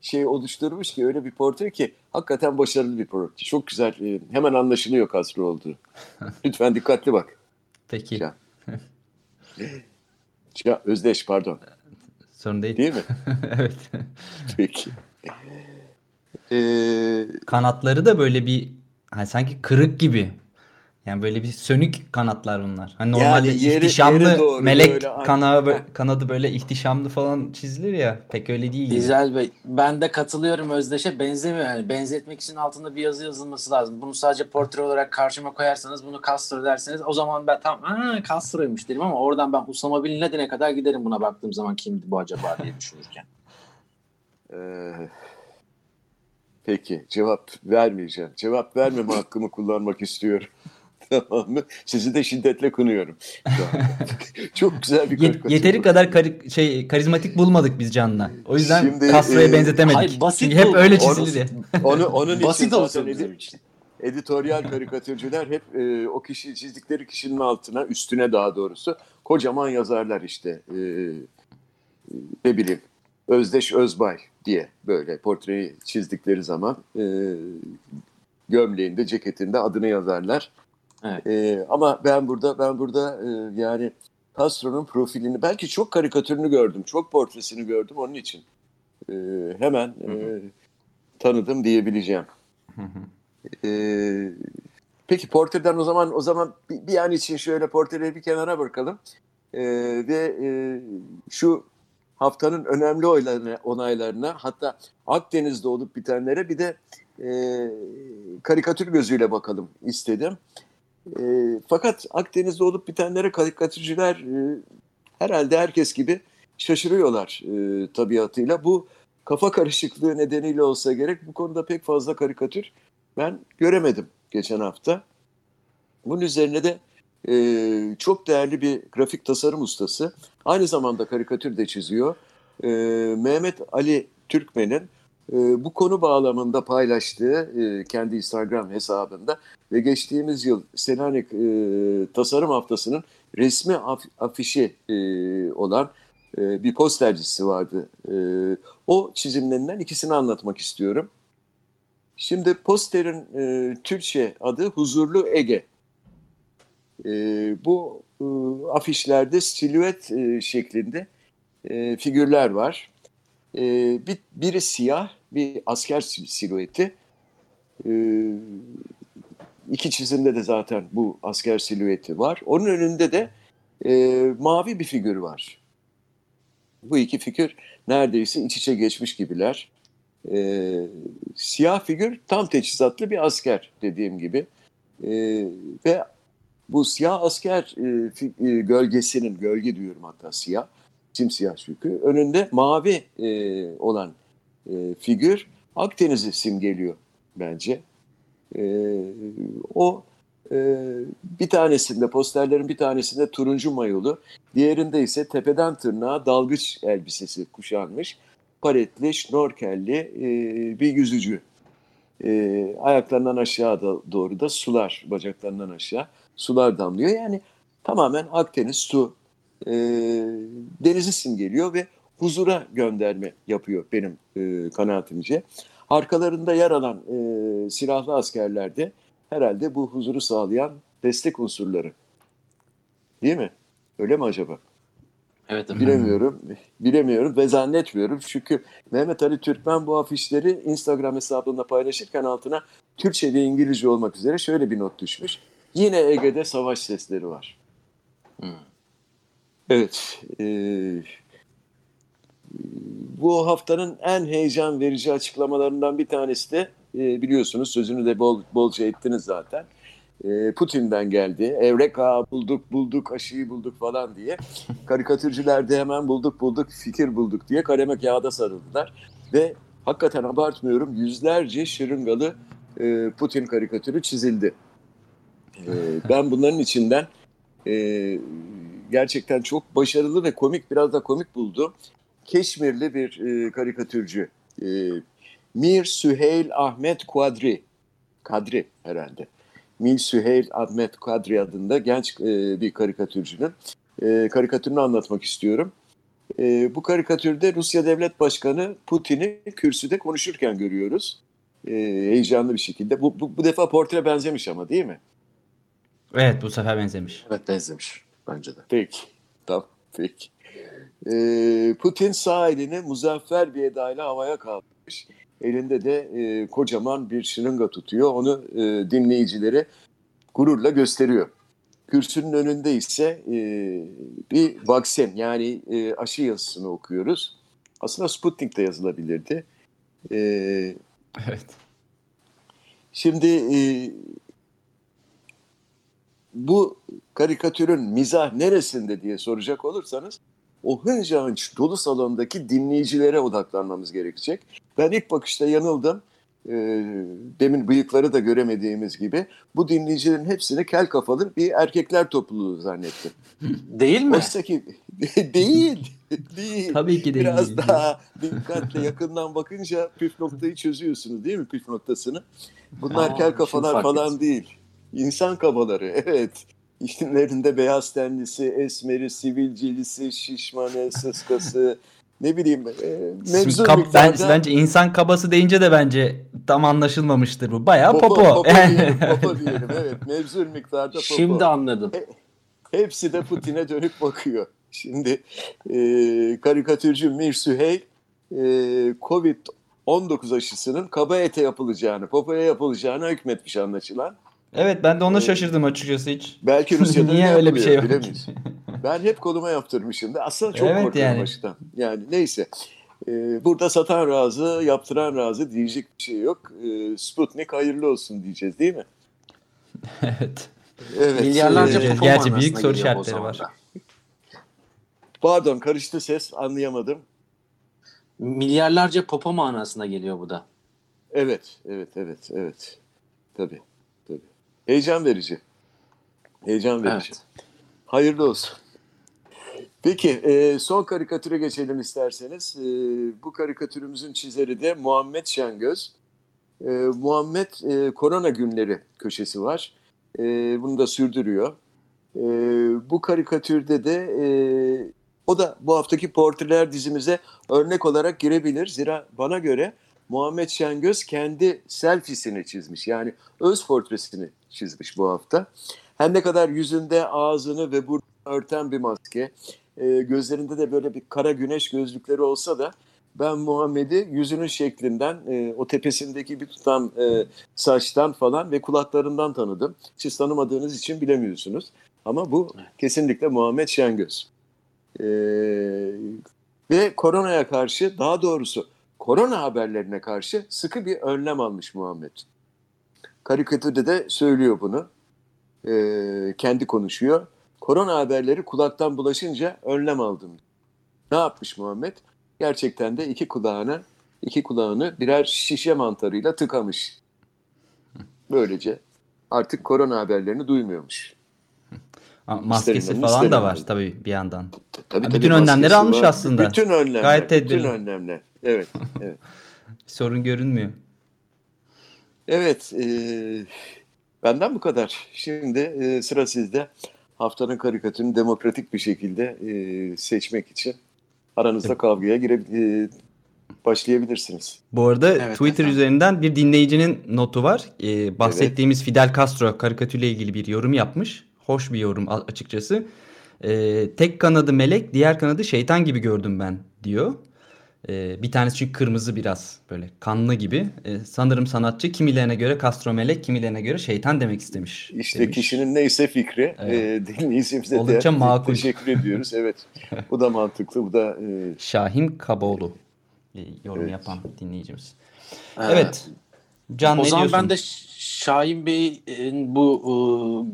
şey oluşturmuş ki öyle bir portre ki hakikaten başarılı bir portre. Çok güzel. e, Hemen anlaşılıyor Castro olduğu. [LAUGHS] Lütfen dikkatli bak.
Peki.
Ya. Ya Özdeş pardon.
Sorun değil.
Değil mi? [LAUGHS]
evet.
Peki. Ee,
Kanatları da böyle bir hani sanki kırık gibi. Yani böyle bir sönük kanatlar bunlar. Hani normalde
Yani yeri-
ihtişamlı
yere doğru
melek
böyle,
kanağı kanadı böyle ihtişamlı falan çizilir ya. Pek öyle değil. gibi.
İzel Bey, ben de katılıyorum Özdeş'e benzemiyor. Yani benzetmek için altında bir yazı yazılması lazım. Bunu sadece portre olarak karşıma koyarsanız, bunu Castro derseniz o zaman ben tam aa Castro'ymuş derim ama oradan ben Usama Bin Laden'e kadar giderim buna baktığım zaman kimdi bu acaba diye düşünürken. [LAUGHS]
Ee, peki cevap vermeyeceğim. Cevap vermeme hakkımı kullanmak istiyorum. Tamam mı? Sizi de şiddetle kınıyorum. [LAUGHS] Çok güzel bir karikatür.
yeteri kadar kari- şey karizmatik bulmadık biz Can'la. O yüzden
Şimdi,
Castro'ya
e,
benzetemedik.
hayır, basit
Çünkü hep öyle
Onu-
çizildi.
Onu, onun için
Basit
zaten
olsun bizim için.
editoryal karikatürcüler hep e, o kişi çizdikleri kişinin altına, üstüne daha doğrusu kocaman yazarlar işte. E, ne bileyim Özdeş Özbay diye böyle portreyi çizdikleri zaman e, gömleğinde, ceketinde adını yazarlar.
Evet.
E, ama ben burada ben burada e, yani Castro'nun profilini belki çok karikatürünü gördüm, çok portresini gördüm onun için e, hemen e, tanıdım diyebileceğim. Ee, peki portreden o zaman o zaman bir, bir an için şöyle portreleri bir kenara bırakalım Ee, ve e, şu haftanın önemli oylarına, onaylarına hatta Akdeniz'de olup bitenlere bir de e, karikatür gözüyle bakalım istedim. E, fakat Akdeniz'de olup bitenlere karikatürcüler e, herhalde herkes gibi şaşırıyorlar e, tabiatıyla. Bu kafa karışıklığı nedeniyle olsa gerek bu konuda pek fazla karikatür ben göremedim geçen hafta. Bunun üzerine de e, çok değerli bir grafik tasarım ustası. Aynı zamanda karikatür de çiziyor. E, Mehmet Ali Türkmen'in e, bu konu bağlamında paylaştığı e, kendi Instagram hesabında ve geçtiğimiz yıl Selanik e, Tasarım Haftası'nın resmi af- afişi e, olan e, bir postercisi vardı. E, o çizimlerinden ikisini anlatmak istiyorum. Şimdi posterin e, Türkçe adı Huzurlu Ege. E, bu e, afişlerde silüet e, şeklinde e, figürler var. E, bir, biri siyah, bir asker sil- silüeti. E, iki çizimde de zaten bu asker silüeti var. Onun önünde de e, mavi bir figür var. Bu iki figür neredeyse iç içe geçmiş gibiler. Ee, siyah figür tam teçhizatlı bir asker dediğim gibi. Ee, ve bu siyah asker e, e, gölgesinin, gölge diyorum hatta siyah, simsiyah çünkü. Önünde mavi e, olan e, figür Akdeniz'i simgeliyor bence. E, o e, bir tanesinde, posterlerin bir tanesinde turuncu mayolu, diğerinde ise tepeden tırnağa dalgıç elbisesi kuşanmış paletli, şnorkelli e, bir yüzücü. E, ayaklarından aşağı da, doğru da sular, bacaklarından aşağı sular damlıyor. Yani tamamen Akdeniz su e, denizi simgeliyor ve huzura gönderme yapıyor benim e, kanaatimce. Arkalarında yer alan e, silahlı askerler de herhalde bu huzuru sağlayan destek unsurları. Değil mi? Öyle mi acaba?
Evet, evet.
Bilemiyorum. Bilemiyorum ve zannetmiyorum. Çünkü Mehmet Ali Türkmen bu afişleri Instagram hesabında paylaşırken altına Türkçe ve İngilizce olmak üzere şöyle bir not düşmüş. Yine Ege'de savaş sesleri var. Evet. e, bu haftanın en heyecan verici açıklamalarından bir tanesi de e, biliyorsunuz sözünü de bol, bolca ettiniz zaten. E, Putin'den geldi. Evreka bulduk bulduk aşıyı bulduk falan diye. Karikatürcüler de hemen bulduk bulduk fikir bulduk diye kaleme kağıda sarıldılar. Ve hakikaten abartmıyorum yüzlerce şırıngalı e, Putin karikatürü çizildi. E, ben bunların içinden e, gerçekten çok başarılı ve komik biraz da komik buldum. Keşmirli bir e, karikatürcü. E, Mir Süheyl Ahmet Kuadri. Kadri herhalde. Mir Süheyl Ahmet Kadri adında genç e, bir karikatürcünün e, karikatürünü anlatmak istiyorum. E, bu karikatürde Rusya Devlet Başkanı Putin'i kürsüde konuşurken görüyoruz. E, heyecanlı bir şekilde. Bu, bu, bu defa portre benzemiş ama değil mi?
Evet bu sefer benzemiş.
Evet benzemiş bence de.
Peki. Tamam. Peki. Ee, Putin sağ elini muzaffer bir edayla havaya kaldırmış. Elinde de e, kocaman bir şırınga tutuyor. Onu e, dinleyicilere gururla gösteriyor. Kürsünün önünde ise e, bir vaksin yani e, aşı yazısını okuyoruz. Aslında Sputnik de yazılabilirdi. E,
Evet.
Şimdi e, bu karikatürün mizah neresinde diye soracak olursanız o hınca hınç dolu salondaki dinleyicilere odaklanmamız gerekecek. Ben ilk bakışta yanıldım. E, demin bıyıkları da göremediğimiz gibi bu dinleyicilerin hepsini kel kafalı bir erkekler topluluğu zannettim.
Değil mi?
Oysa ki [LAUGHS] değil. değil.
Tabii ki değil.
Biraz daha dikkatle yakından bakınca püf noktayı çözüyorsunuz değil mi püf noktasını? Bunlar
Aa,
kel kafalar falan
ettim.
değil. İnsan kafaları [LAUGHS] evet. İçlerinde beyaz tenlisi, esmeri, sivilcilisi, şişmanı, sıskası, ne bileyim e, mevzu
Kab- ben,
miktarda-
bence insan kabası deyince de bence tam anlaşılmamıştır bu. Bayağı
Popo,
popo.
popo [LAUGHS] diyelim, popo diyelim. Evet, mevzul miktarda popo.
Şimdi anladım.
Hepsi de Putin'e dönüp bakıyor. Şimdi e, karikatürcü Mir Süheyl e, Covid-19 aşısının kaba ete yapılacağını, popoya yapılacağını hükmetmiş anlaşılan.
Evet ben de ona
Ee,
şaşırdım açıkçası hiç.
Belki [LAUGHS] Rusya'da
Niye öyle bir şey yok?
bilemeyiz. Ben hep koluma yaptırmışım da aslında çok
Evet
korkuyorum
yani.
aşıdan. Yani neyse. E, burada satan razı, yaptıran razı diyecek bir şey yok. E, Sputnik hayırlı olsun diyeceğiz değil mi? [LAUGHS]
evet.
Evet.
Milyarlarca
e,
Gerçi
popo
gerçi
manasına
büyük soru
zaman
var.
Pardon karıştı ses anlayamadım.
Milyarlarca popo manasına geliyor bu da.
Evet, evet, evet, evet. Tabii. Heyecan verici. Heyecan verici.
Evet.
Hayırlı olsun. Peki, e, son karikatüre geçelim isterseniz. E, bu karikatürümüzün çizeri de Muhammed Şengöz. E, Muhammed e, Korona Günleri köşesi var. E, bunu da sürdürüyor. E, bu karikatürde de e, o da bu haftaki portreler dizimize örnek olarak girebilir. Zira bana göre Muhammed Şengöz kendi selfiesini çizmiş. Yani öz portresini çizmiş bu hafta. Her ne kadar yüzünde ağzını ve burnunu örten bir maske, e, gözlerinde de böyle bir kara güneş gözlükleri olsa da ben Muhammed'i yüzünün şeklinden, e, o tepesindeki bir tutam e, saçtan falan ve kulaklarından tanıdım. Siz tanımadığınız için bilemiyorsunuz. Ama bu kesinlikle Muhammed Şengöz. E, ve koronaya karşı, daha doğrusu korona haberlerine karşı sıkı bir önlem almış Muhammed. Karikatürde de söylüyor bunu. E, kendi konuşuyor. Korona haberleri kulaktan bulaşınca önlem aldım. Ne yapmış Muhammed? Gerçekten de iki kulağına iki kulağını birer şişe mantarıyla tıkamış. Böylece artık korona haberlerini duymuyormuş.
Maskesi
İsterim,
falan
isterim
da var tabii bir yandan.
Tabii, tabii,
bütün önlemleri
maskesi
almış
var.
aslında.
Bütün önlemler.
Gayet
bütün
tedbirli.
önlemler. Evet, evet. [LAUGHS]
Sorun görünmüyor.
Evet, e, benden bu kadar. Şimdi e, sıra sizde. Haftanın karikatürünü demokratik bir şekilde e, seçmek için aranızda kavgaya gire, e, başlayabilirsiniz.
Bu arada
Evet,
Twitter
efendim.
üzerinden bir dinleyicinin notu var. Ee, bahsettiğimiz Fidel Castro karikatürle ilgili bir yorum yapmış. Hoş bir yorum açıkçası. E, tek kanadı melek, diğer kanadı şeytan gibi gördüm ben diyor. E, bir tanesi çünkü kırmızı biraz böyle kanlı gibi. E, sanırım sanatçı kimilerine göre Castro melek, kimilerine göre şeytan demek istemiş.
İşte
demiş.
kişinin neyse fikri
Evet.
e, dinleyicimize
Oldukça
de
makul.
teşekkür ediyoruz. Evet. [LAUGHS] Bu da mantıklı. Bu da e,
Şahin Kaboğlu e, yorum
Evet.
yapan dinleyicimiz. Evet. Can
o
ne
zaman
diyorsun?
ben de Şahin Bey'in bu e,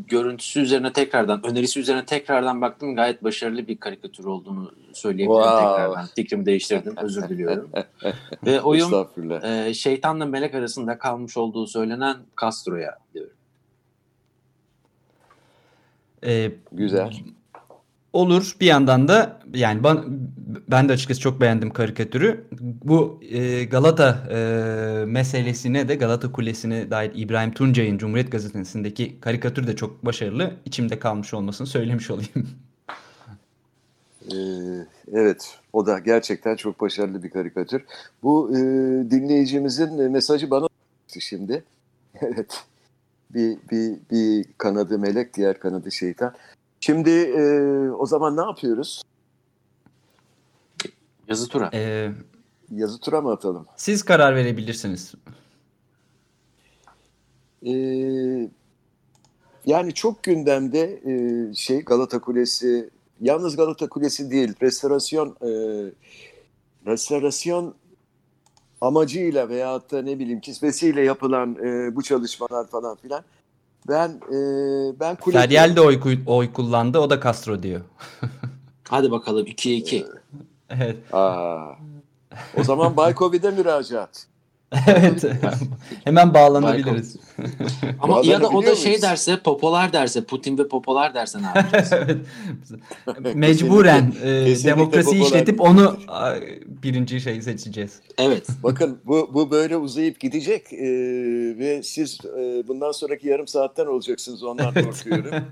görüntüsü üzerine tekrardan, önerisi üzerine tekrardan baktım. Gayet başarılı bir karikatür olduğunu söyleyebilirim
Wow.
tekrardan. Fikrimi değiştirdim, özür diliyorum. Ve [LAUGHS] oyun e, şeytanla melek arasında kalmış olduğu söylenen Castro'ya diyorum.
E,
Güzel.
Olur. Bir yandan da yani ben, ben de açıkçası çok beğendim karikatürü. Bu e, Galata e, meselesine de Galata Kulesi'ne dair İbrahim Tuncay'ın Cumhuriyet Gazetesi'ndeki karikatür de çok başarılı. İçimde kalmış olmasını söylemiş olayım. [LAUGHS]
Ee, evet, o da gerçekten çok başarılı bir karikatür. Bu e, dinleyicimizin mesajı bana şimdi. [LAUGHS] Evet, bir, bir, bir kanadı melek, diğer kanadı şeytan. Şimdi e, o zaman ne yapıyoruz?
Yazı tura.
E,
Yazı tura mı atalım?
siz karar verebilirsiniz.
Ee, yani çok gündemde e, şey Galata Kulesi, yalnız Galata Kulesi değil, restorasyon e, restorasyon amacıyla veyahut da ne bileyim kisvesiyle yapılan e, bu çalışmalar falan filan. Ben e, ben kule
Feryal de oy, oy kullandı. O da Castro diyor. [LAUGHS]
Hadi bakalım 2'ye 2.
Evet.
Aa, o zaman Baykovi'de müracaat. [LAUGHS]
evet. Hemen bağlanabiliriz.
Ama ya da o da şey derse, popolar derse, Putin ve popolar derse ne yapacağız? [LAUGHS]
evet. Mecburen e,
kesinlikle
demokrasi işletip onu a, birinci şey seçeceğiz.
evet.
Bakın bu, bu böyle uzayıp gidecek e, ve siz e, bundan sonraki yarım saatten olacaksınız ondan korkuyorum. [LAUGHS]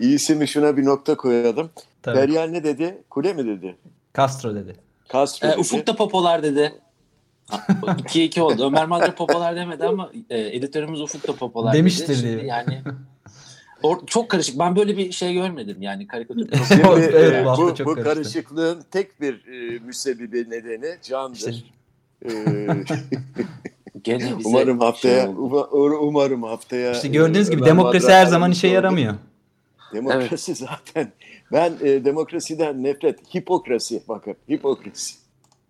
İyisi mi şuna bir nokta koyalım.
Tabii.
Feryal ne dedi? Kule mi dedi?
Castro dedi.
Castro
Ee,
dedi.
Ufuk da popolar dedi. 2'ye 2 oldu. Ömer Madra popolar demedi ama e, editörümüz Ufuk da popolar
Demiştir
dedi. Şimdi
diye.
Yani or- çok karışık. Ben böyle bir şey görmedim yani karikatür.
Şimdi,
Evet,
e,
bu
bu, bu karışıklığın tek bir e, müsebbibi nedeni candır.
İşte
E, [LAUGHS]
Gene bize
umarım haftaya
şey
uma- umarım haftaya
İşte gördüğünüz gibi demokrasi
Madra
her zaman işe
oldu.
yaramıyor.
Demokrasi zaten. Ben e, demokrasiden nefret. Hipokrasi bakın. Hipokrasi.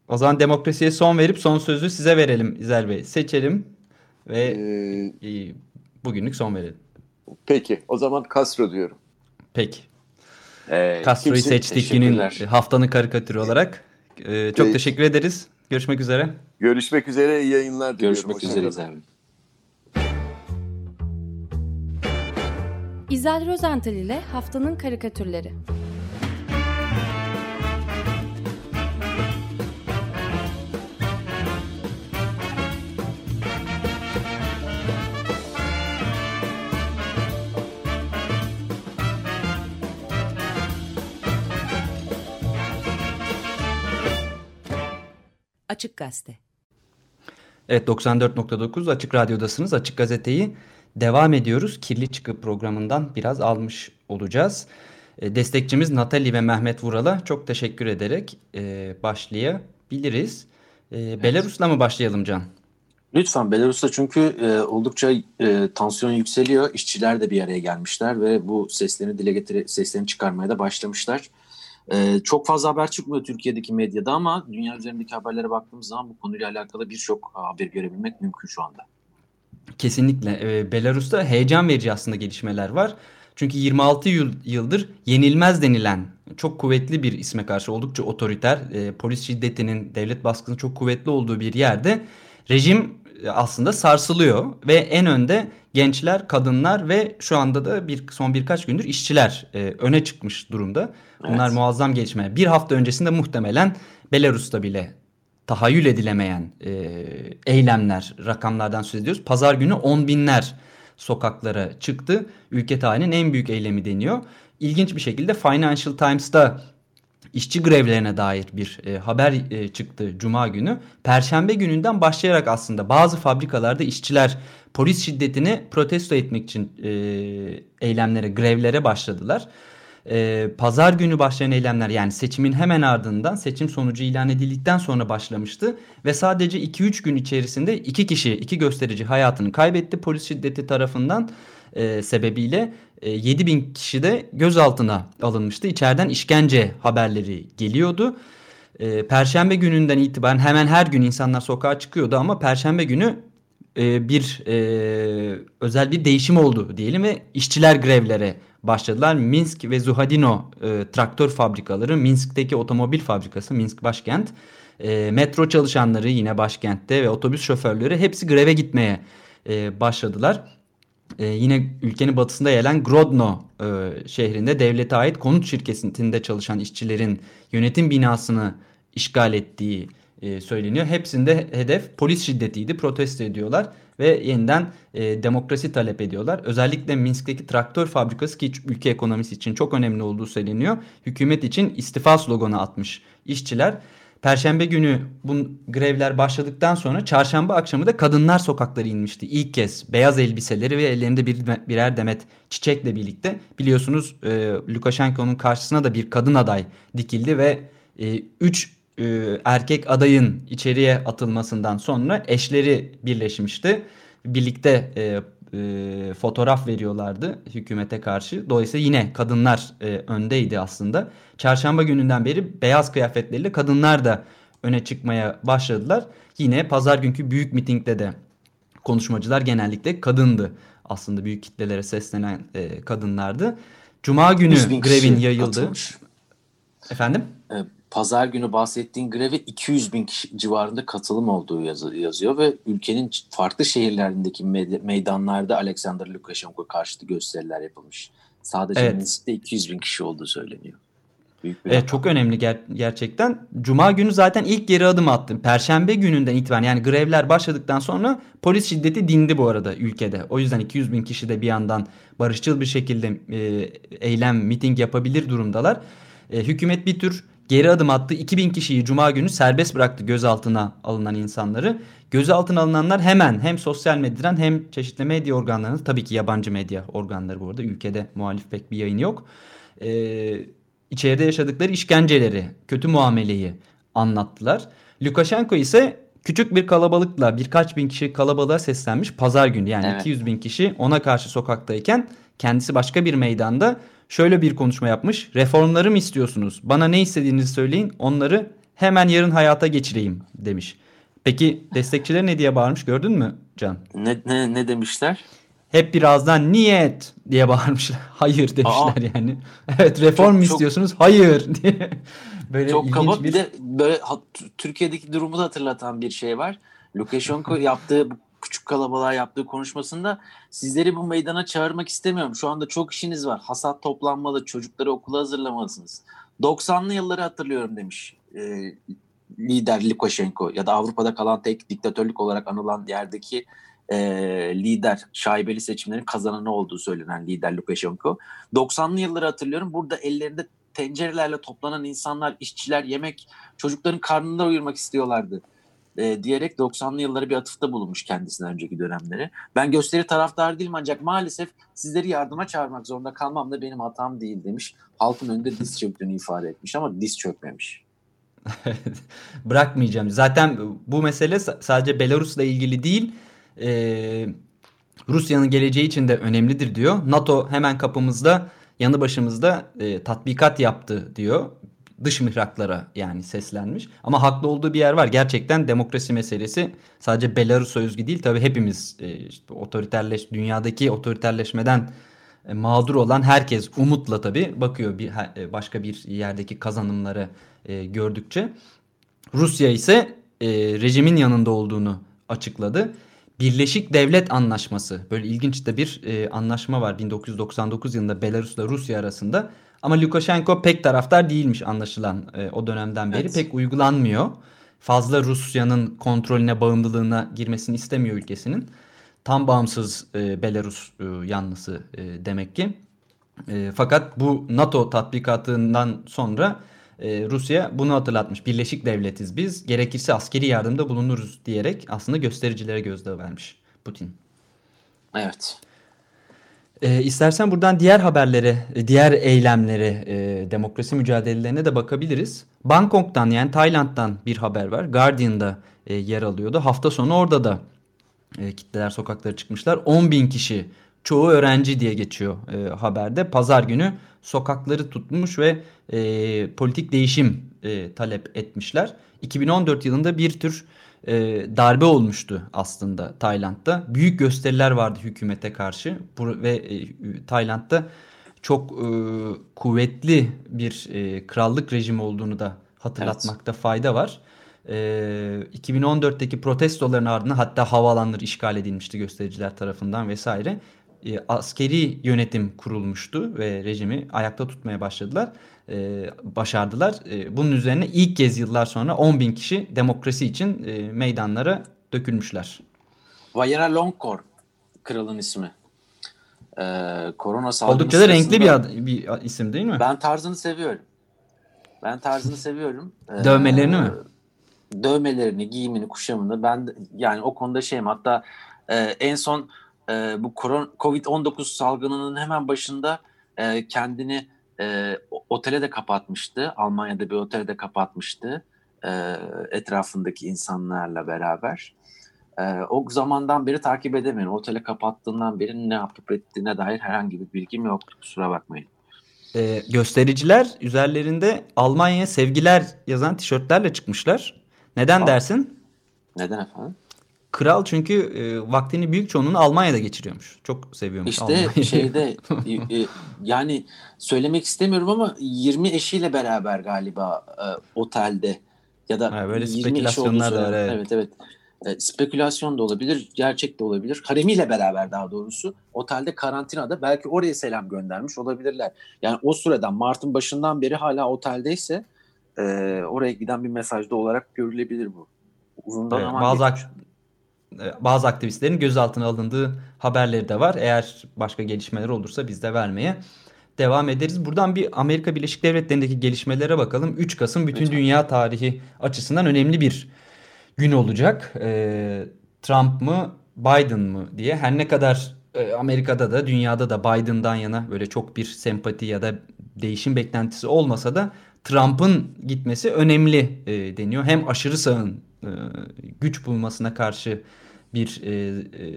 O zaman demokrasiye son verip son sözü size verelim İzel Bey. Seçelim ve
Ee,
bugünlük son verelim.
peki. O zaman Castro diyorum.
Peki.
Ee,
Castro'yu seçtik günün haftanın karikatürü olarak. Ee, çok
Peki.
teşekkür ederiz. Görüşmek üzere.
Görüşmek üzere. iyi yayınlar diliyorum.
Görüşmek üzere. İzel Bey.
İzel Rozental ile Haftanın Karikatürleri.
Açık Gazete.
Evet 94.9 Açık Radyo'dasınız. Açık Gazete'yi devam ediyoruz. Kirli Çıkı programından biraz almış olacağız. E, Destekçimiz Natali ve Mehmet Vural'a çok teşekkür ederek e, başlayabiliriz. E, Belarus'la mı başlayalım Can?
Lütfen Belarus'ta çünkü e, oldukça e, tansiyon yükseliyor. İşçiler de bir araya gelmişler ve bu seslerini dile getire seslerini çıkarmaya da başlamışlar. E, çok fazla haber çıkmıyor Türkiye'deki medyada ama dünya üzerindeki haberlere baktığımız zaman bu konuyla alakalı birçok haber görebilmek mümkün şu anda.
Kesinlikle. Ee, Belarus'ta heyecan verici aslında gelişmeler var. Çünkü 26 yıl, yıldır yenilmez denilen çok kuvvetli bir isme karşı oldukça otoriter, e, polis şiddetinin, devlet baskısının çok kuvvetli olduğu bir yerde rejim e, aslında sarsılıyor ve en önde gençler, kadınlar ve şu anda da bir son birkaç gündür işçiler e, öne çıkmış durumda. Bunlar
Evet.
muazzam gelişmeler. Bir hafta öncesinde muhtemelen Belarus'ta bile tahayyül edilemeyen e, eylemler, rakamlardan söz ediyoruz. Pazar günü on binler sokaklara çıktı. Ülke tarihinin en büyük eylemi deniyor. İlginç bir şekilde Financial Times'ta işçi grevlerine dair bir e, haber e, çıktı Cuma günü. Perşembe gününden başlayarak aslında bazı fabrikalarda işçiler polis şiddetini protesto etmek için e, eylemlere, grevlere başladılar. e, pazar günü başlayan eylemler yani seçimin hemen ardından seçim sonucu ilan edildikten sonra başlamıştı ve sadece 2-3 gün içerisinde iki kişi, iki gösterici hayatını kaybetti polis şiddeti tarafından e, sebebiyle e, 7 bin kişi de gözaltına alınmıştı. İçeriden işkence haberleri geliyordu. E, Perşembe gününden itibaren hemen her gün insanlar sokağa çıkıyordu ama Perşembe günü e, bir e, özel bir değişim oldu diyelim ve işçiler grevlere başladılar. Minsk ve Zuhadino e, traktör fabrikaları, Minsk'teki otomobil fabrikası, Minsk başkent, e, metro çalışanları yine başkentte ve otobüs şoförleri hepsi greve gitmeye e, başladılar. E, yine ülkenin batısında yer alan Grodno e, şehrinde devlete ait konut şirketinde çalışan işçilerin yönetim binasını işgal ettiği e, söyleniyor. Hepsinde hedef polis şiddetiydi. Protesto ediyorlar ve yeniden e, demokrasi talep ediyorlar. Özellikle Minsk'teki traktör fabrikası ki ülke ekonomisi için çok önemli olduğu söyleniyor. Hükümet için istifa sloganı atmış işçiler. Perşembe günü bu grevler başladıktan sonra çarşamba akşamı da kadınlar sokaklara inmişti. İlk kez beyaz elbiseleri ve ellerinde bir, birer demet çiçekle birlikte. Biliyorsunuz e, Lukashenko'nun karşısına da bir kadın aday dikildi ve 3 e, e, erkek adayın içeriye atılmasından sonra eşleri birleşmişti. Birlikte e, e, fotoğraf veriyorlardı hükümete karşı. Dolayısıyla yine kadınlar e, öndeydi aslında. Çarşamba gününden beri beyaz kıyafetleriyle kadınlar da öne çıkmaya başladılar. Yine pazar günkü büyük mitingde de konuşmacılar genellikle kadındı. Aslında büyük kitlelere seslenen e, kadınlardı. Cuma günü grevin yayıldı. Katılmış. Efendim?
Evet pazar günü bahsettiğin greve 200 bin kişi civarında katılım olduğu yazıyor ve ülkenin farklı şehirlerindeki meydanlarda Alexander Lukashenko karşıtı gösteriler yapılmış. Sadece evet. Minsk'te 200 bin kişi olduğu söyleniyor.
Büyük bir evet, çok önemli ger- gerçekten. Cuma günü zaten ilk geri adım attım. Perşembe gününden itibaren yani grevler başladıktan sonra polis şiddeti dindi bu arada ülkede. O yüzden 200 bin kişi de bir yandan barışçıl bir şekilde e, eylem, miting yapabilir durumdalar. E, hükümet bir tür geri adım attı. 2000 kişiyi cuma günü serbest bıraktı gözaltına alınan insanları. Gözaltına alınanlar hemen hem sosyal medyadan hem çeşitli medya organlarının tabii ki yabancı medya organları bu arada ülkede muhalif pek bir yayın yok. Ee, içeride yaşadıkları işkenceleri, kötü muameleyi anlattılar. Lukashenko ise küçük bir kalabalıkla birkaç bin kişi kalabalığa seslenmiş pazar günü yani evet. 200 bin kişi ona karşı sokaktayken kendisi başka bir meydanda şöyle bir konuşma yapmış. Reformları mı istiyorsunuz? Bana ne istediğinizi söyleyin. Onları hemen yarın hayata geçireyim demiş. Peki destekçiler ne diye bağırmış gördün mü Can?
Ne, ne, ne demişler?
Hep birazdan niyet diye bağırmışlar. [LAUGHS] Hayır demişler Aa. yani. Evet reform mu istiyorsunuz? Hayır [LAUGHS] diye.
Böyle çok kaba bir... bir de böyle Türkiye'deki durumu da hatırlatan bir şey var. Lukashenko yaptığı küçük kalabalığa yaptığı konuşmasında sizleri bu meydana çağırmak istemiyorum. Şu anda çok işiniz var. Hasat toplanmalı, çocukları okula hazırlamalısınız. 90'lı yılları hatırlıyorum demiş e, lider Lukashenko ya da Avrupa'da kalan tek diktatörlük olarak anılan yerdeki e, lider şaibeli seçimlerin kazananı olduğu söylenen lider Lukashenko. 90'lı yılları hatırlıyorum. Burada ellerinde tencerelerle toplanan insanlar, işçiler yemek, çocukların karnında uyurmak istiyorlardı e, diyerek 90'lı yılları bir atıfta bulunmuş kendisinden önceki dönemleri. Ben gösteri taraftar değilim ancak maalesef sizleri yardıma çağırmak zorunda kalmam da benim hatam değil demiş. Halkın önünde diz çöktüğünü ifade etmiş ama diz çökmemiş. [LAUGHS]
Bırakmayacağım. Zaten bu mesele sadece Belarus'la ilgili değil. Ee, Rusya'nın geleceği için de önemlidir diyor. NATO hemen kapımızda yanı başımızda e, tatbikat yaptı diyor dış mihraklara yani seslenmiş. Ama haklı olduğu bir yer var. Gerçekten demokrasi meselesi sadece Belarus'a özgü değil. Tabii hepimiz e, işte otoriterleş dünyadaki otoriterleşmeden e, mağdur olan herkes umutla tabii bakıyor bir e, başka bir yerdeki kazanımları gördükçe. Rusya ise rejimin yanında olduğunu açıkladı. Birleşik Devlet Anlaşması böyle ilginç de bir anlaşma var 1999 yılında Belarus'la Rusya arasında. Ama Lukashenko pek taraftar değilmiş anlaşılan e, o dönemden beri. Evet. Pek uygulanmıyor. Fazla Rusya'nın kontrolüne, bağımlılığına girmesini istemiyor ülkesinin. Tam bağımsız e, Belarus e, yanlısı e, demek ki. E, fakat bu NATO tatbikatından sonra e, Rusya bunu hatırlatmış. Birleşik devletiz biz. Gerekirse askeri yardımda bulunuruz diyerek aslında göstericilere gözdağı vermiş Putin.
Evet.
E, istersen buradan diğer haberlere, diğer eylemlere, e, demokrasi mücadelelerine de bakabiliriz. Bangkok'tan yani Tayland'dan bir haber var. Guardian'da e, yer alıyordu. Hafta sonu orada da e, kitleler sokaklara çıkmışlar. 10 bin kişi, çoğu öğrenci diye geçiyor e, haberde. Pazar günü sokakları tutmuş ve e, politik değişim e, talep etmişler. 2014 yılında bir tür e, darbe olmuştu aslında Tayland'da. Büyük gösteriler vardı hükümete karşı ve e, Tayland'da çok e, kuvvetli bir e, krallık rejimi olduğunu da hatırlatmakta evet. fayda var. E, 2014'teki protestoların ardından hatta havaalanları işgal edilmişti göstericiler tarafından vesaire. E, askeri yönetim kurulmuştu ve rejimi ayakta tutmaya başladılar e, başardılar. E, bunun üzerine ilk kez yıllar sonra 10 bin kişi demokrasi için e, meydanlara dökülmüşler.
Vajiralongkorn kralın ismi. Ee, korona salgını
Oldukça da renkli bir, ad, bir isim değil mi?
Ben tarzını seviyorum. Ben tarzını [LAUGHS] seviyorum.
Ee, Dövmelerini mi?
Dövmelerini, giyimini, kuşamını ben de, yani o konuda şeyim. Hatta e, en son e, bu Covid-19 salgınının hemen başında e, kendini e, otele de kapatmıştı. Almanya'da bir otele de kapatmıştı e, etrafındaki insanlarla beraber. E, o zamandan beri takip edemiyorum. Otele kapattığından beri ne yapıp ettiğine dair herhangi bir bilgim yok. Kusura bakmayın.
E, göstericiler üzerlerinde Almanya'ya sevgiler yazan tişörtlerle çıkmışlar. Neden Aa, dersin?
Neden efendim?
Kral çünkü e, vaktini büyük çoğunluğunu Almanya'da geçiriyormuş. Çok seviyormuş
İşte Almanya'yı. [LAUGHS] şeyde [LAUGHS] e, yani söylemek istemiyorum ama 20 eşiyle beraber galiba e, otelde ya da
ha, böyle 20 spekülasyonlar da var. Evet
evet. evet. E, spekülasyon da olabilir, gerçek de olabilir. Haremiyle beraber daha doğrusu otelde karantinada belki oraya selam göndermiş olabilirler. Yani o süreden Mart'ın başından beri hala oteldeyse e, oraya giden bir mesajda olarak görülebilir bu.
Uzundan evet, bazı, ak- bazı aktivistlerin gözaltına alındığı haberleri de var. Eğer başka gelişmeler olursa biz de vermeye devam ederiz. Buradan bir Amerika Birleşik Devletleri'ndeki gelişmelere bakalım. 3 Kasım bütün Lütfen. dünya tarihi açısından önemli bir gün olacak. Ee, Trump mı Biden mı diye her ne kadar e, Amerika'da da dünyada da Biden'dan yana böyle çok bir sempati ya da değişim beklentisi olmasa da Trump'ın gitmesi önemli e, deniyor. Hem aşırı sağın e, güç bulmasına karşı bir e, e,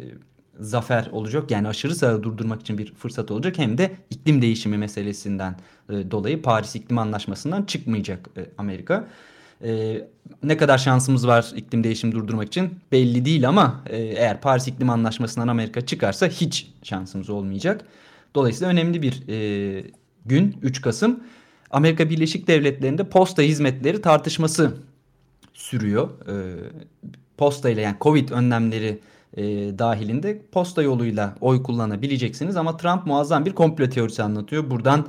zafer olacak. Yani aşırı sağı durdurmak için bir fırsat olacak. Hem de iklim değişimi meselesinden e, dolayı Paris İklim Anlaşması'ndan çıkmayacak e, Amerika. E, ne kadar şansımız var iklim değişimi durdurmak için belli değil ama e, eğer Paris İklim Anlaşması'ndan Amerika çıkarsa hiç şansımız olmayacak. Dolayısıyla önemli bir e, gün 3 Kasım. Amerika Birleşik Devletleri'nde posta hizmetleri tartışması sürüyor. E, posta ile yani Covid önlemleri e, dahilinde posta yoluyla oy kullanabileceksiniz. Ama Trump muazzam bir komplo teorisi anlatıyor. Buradan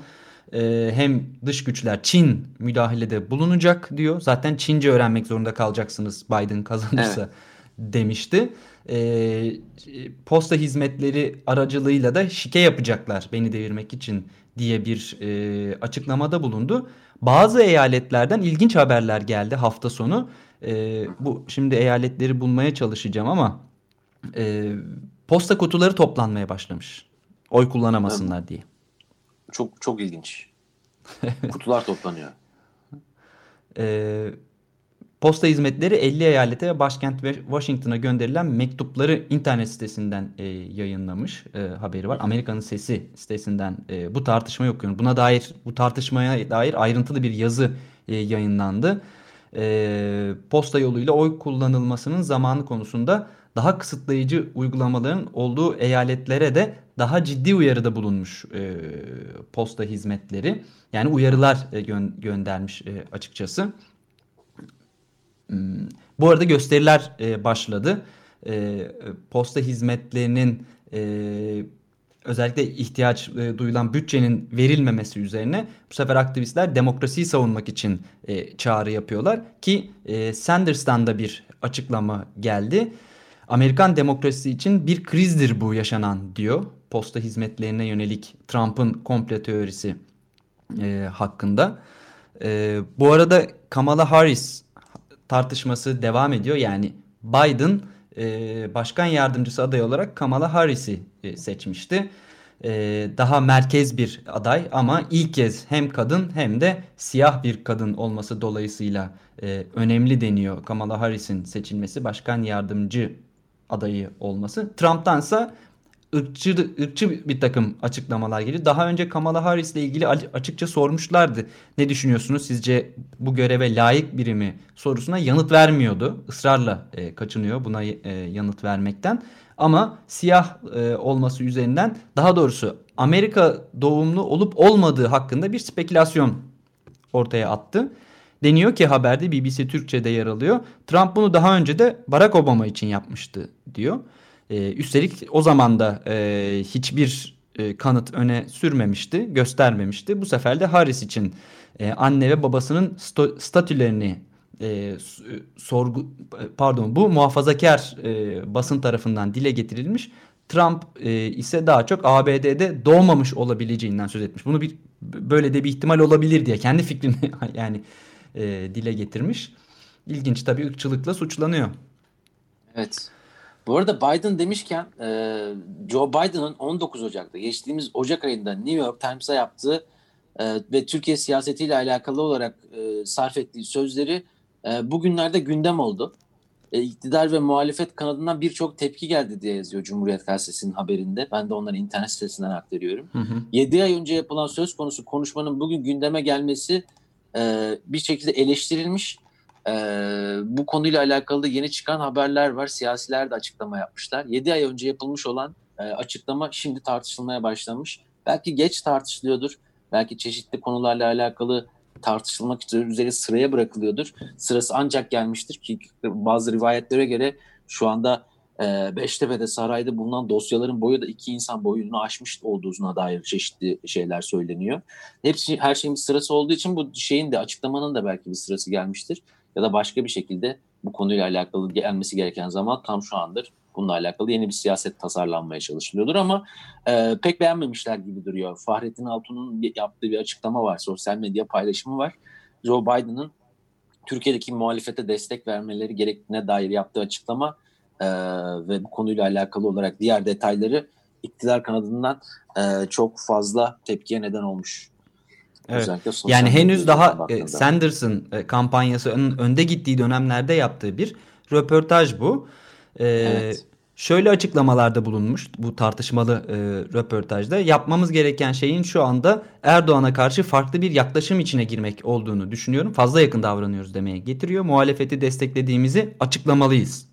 e, hem dış güçler Çin müdahalede bulunacak diyor. Zaten Çince öğrenmek zorunda kalacaksınız Biden kazanırsa evet. demişti. E, posta hizmetleri aracılığıyla da şike yapacaklar beni devirmek için diye bir e, açıklamada bulundu. Bazı eyaletlerden ilginç haberler geldi hafta sonu. E, bu şimdi eyaletleri bulmaya çalışacağım ama e, posta kutuları toplanmaya başlamış. Oy kullanamasınlar diye.
Çok çok ilginç. [LAUGHS] Kutular toplanıyor.
E, posta hizmetleri 50 eyalete ve başkent ve Washington'a gönderilen mektupları internet sitesinden e, yayınlamış e, haberi var. Amerika'nın Sesi sitesinden e, bu tartışmayı okuyorum. Buna dair bu tartışmaya dair ayrıntılı bir yazı e, yayınlandı e, posta yoluyla oy kullanılmasının zamanı konusunda daha kısıtlayıcı uygulamaların olduğu eyaletlere de daha ciddi uyarıda bulunmuş e, posta hizmetleri. Yani uyarılar e, gö göndermiş e, açıkçası. Hmm. Bu arada gösteriler e, başladı. E, posta hizmetlerinin e, özellikle ihtiyaç e, duyulan bütçenin verilmemesi üzerine bu sefer aktivistler demokrasiyi savunmak için e, çağrı yapıyorlar ki e, Sanders'tan da bir açıklama geldi. Amerikan demokrasisi için bir krizdir bu yaşanan diyor. Posta hizmetlerine yönelik Trump'ın komple teorisi e, hakkında. E, bu arada Kamala Harris tartışması devam ediyor. Yani Biden e, başkan yardımcısı aday olarak Kamala Harris'i e, seçmişti. e, daha merkez bir aday ama ilk kez hem kadın hem de siyah bir kadın olması dolayısıyla önemli deniyor Kamala Harris'in seçilmesi başkan yardımcı adayı olması. Trump'tansa ırkçı, ırkçı bir takım açıklamalar geliyor. Daha önce Kamala Harris ile ilgili açıkça sormuşlardı. Ne düşünüyorsunuz? Sizce bu göreve layık biri mi? sorusuna yanıt vermiyordu. Israrla e, kaçınıyor buna e, yanıt vermekten. Ama siyah e, olması üzerinden daha doğrusu Amerika doğumlu olup olmadığı hakkında bir spekülasyon ortaya attı. Deniyor ki haberde BBC Türkçe'de yer alıyor. Trump bunu daha önce de Barack Obama için yapmıştı diyor. E, üstelik o zaman da e, hiçbir e, kanıt öne sürmemişti, göstermemişti. Bu sefer de Harris için e, anne ve babasının statülerini e, sorgu pardon bu muhafazakar e, basın tarafından dile getirilmiş. Trump e, ise daha çok ABD'de doğmamış olabileceğinden söz etmiş. Bunu bir böyle de bir ihtimal olabilir diye kendi fikrini [LAUGHS] yani e, dile getirmiş. İlginç tabii ırkçılıkla suçlanıyor.
Evet. Bu arada Biden demişken e, Joe Biden'ın 19 Ocak'ta geçtiğimiz Ocak ayında New York Times'a yaptığı e, ve Türkiye siyasetiyle alakalı olarak e, sarf ettiği sözleri e, bugünlerde gündem oldu. E, iktidar ve muhalefet kanadından birçok tepki geldi diye yazıyor Cumhuriyet Gazetesi'nin haberinde. Ben de onların internet sitesinden aktarıyorum. Hı hı. 7 ay önce yapılan söz konusu konuşmanın bugün gündeme gelmesi e, bir şekilde eleştirilmiş e, bu konuyla alakalı yeni çıkan haberler var. Siyasiler de açıklama yapmışlar. 7 ay önce yapılmış olan e, açıklama şimdi tartışılmaya başlamış. Belki geç tartışılıyordur. Belki çeşitli konularla alakalı tartışılmak üzere sıraya bırakılıyordur. Sırası ancak gelmiştir ki bazı rivayetlere göre şu anda e, Beştepe'de sarayda bulunan dosyaların boyu da iki insan boyunu aşmış olduğuna dair çeşitli şeyler söyleniyor. Hepsi her şeyin bir sırası olduğu için bu şeyin de açıklamanın da belki bir sırası gelmiştir ya da başka bir şekilde bu konuyla alakalı gelmesi gereken zaman tam şu andır. Bununla alakalı yeni bir siyaset tasarlanmaya çalışılıyordur ama e, pek beğenmemişler gibi duruyor. Fahrettin Altun'un yaptığı bir açıklama var, sosyal medya paylaşımı var. Joe Biden'ın Türkiye'deki muhalefete destek vermeleri gerektiğine dair yaptığı açıklama e, ve bu konuyla alakalı olarak diğer detayları iktidar kanadından e, çok fazla tepkiye neden olmuş.
Evet. Yani henüz daha e, Sanders'ın e, önde gittiği dönemlerde yaptığı bir röportaj bu. E, evet. Şöyle açıklamalarda bulunmuş bu tartışmalı e, röportajda. Yapmamız gereken şeyin şu anda Erdoğan'a karşı farklı bir yaklaşım içine girmek olduğunu düşünüyorum. Fazla yakın davranıyoruz demeye getiriyor. Muhalefeti desteklediğimizi açıklamalıyız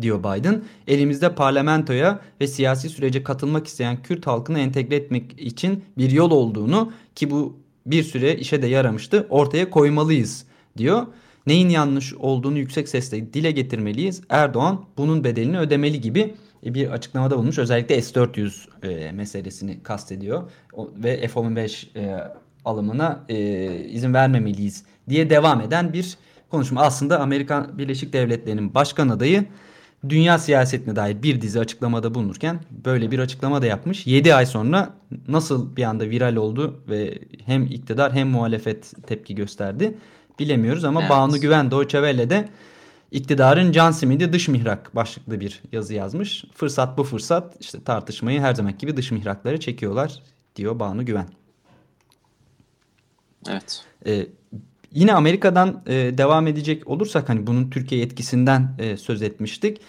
diyor Biden. Elimizde parlamentoya ve siyasi sürece katılmak isteyen Kürt halkını entegre etmek için bir yol olduğunu ki bu bir süre işe de yaramıştı ortaya koymalıyız diyor. Neyin yanlış olduğunu yüksek sesle dile getirmeliyiz. Erdoğan bunun bedelini ödemeli gibi bir açıklamada bulmuş. Özellikle S-400 e, meselesini kastediyor. Ve F-15 e, alımına e, izin vermemeliyiz diye devam eden bir konuşma. Aslında Amerika Birleşik Devletleri'nin başkan adayı dünya siyasetine dair bir dizi açıklamada bulunurken böyle bir açıklama da yapmış. 7 ay sonra nasıl bir anda viral oldu ve hem iktidar hem muhalefet tepki gösterdi bilemiyoruz ama evet. Banu Güven Deutsche Welle'de iktidarın can simidi dış mihrak başlıklı bir yazı yazmış. Fırsat bu fırsat işte tartışmayı her zaman gibi dış mihraklara çekiyorlar diyor Banu Güven.
Evet.
Ee, Yine Amerika'dan e, devam edecek olursak hani bunun Türkiye etkisinden e, söz etmiştik.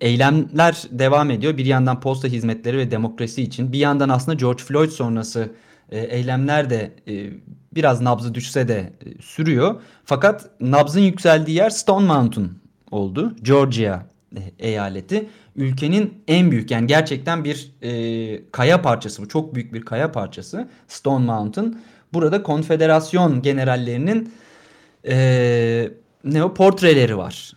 Eylemler devam ediyor. Bir yandan posta hizmetleri ve demokrasi için. Bir yandan aslında George Floyd sonrası e, eylemler de e, biraz nabzı düşse de e, sürüyor. Fakat nabzın yükseldiği yer Stone Mountain oldu. Georgia e, eyaleti. Ülkenin en büyük yani gerçekten bir e, kaya parçası bu. Çok büyük bir kaya parçası. Stone Mountain. Burada konfederasyon generallerinin e, ne o portreleri var.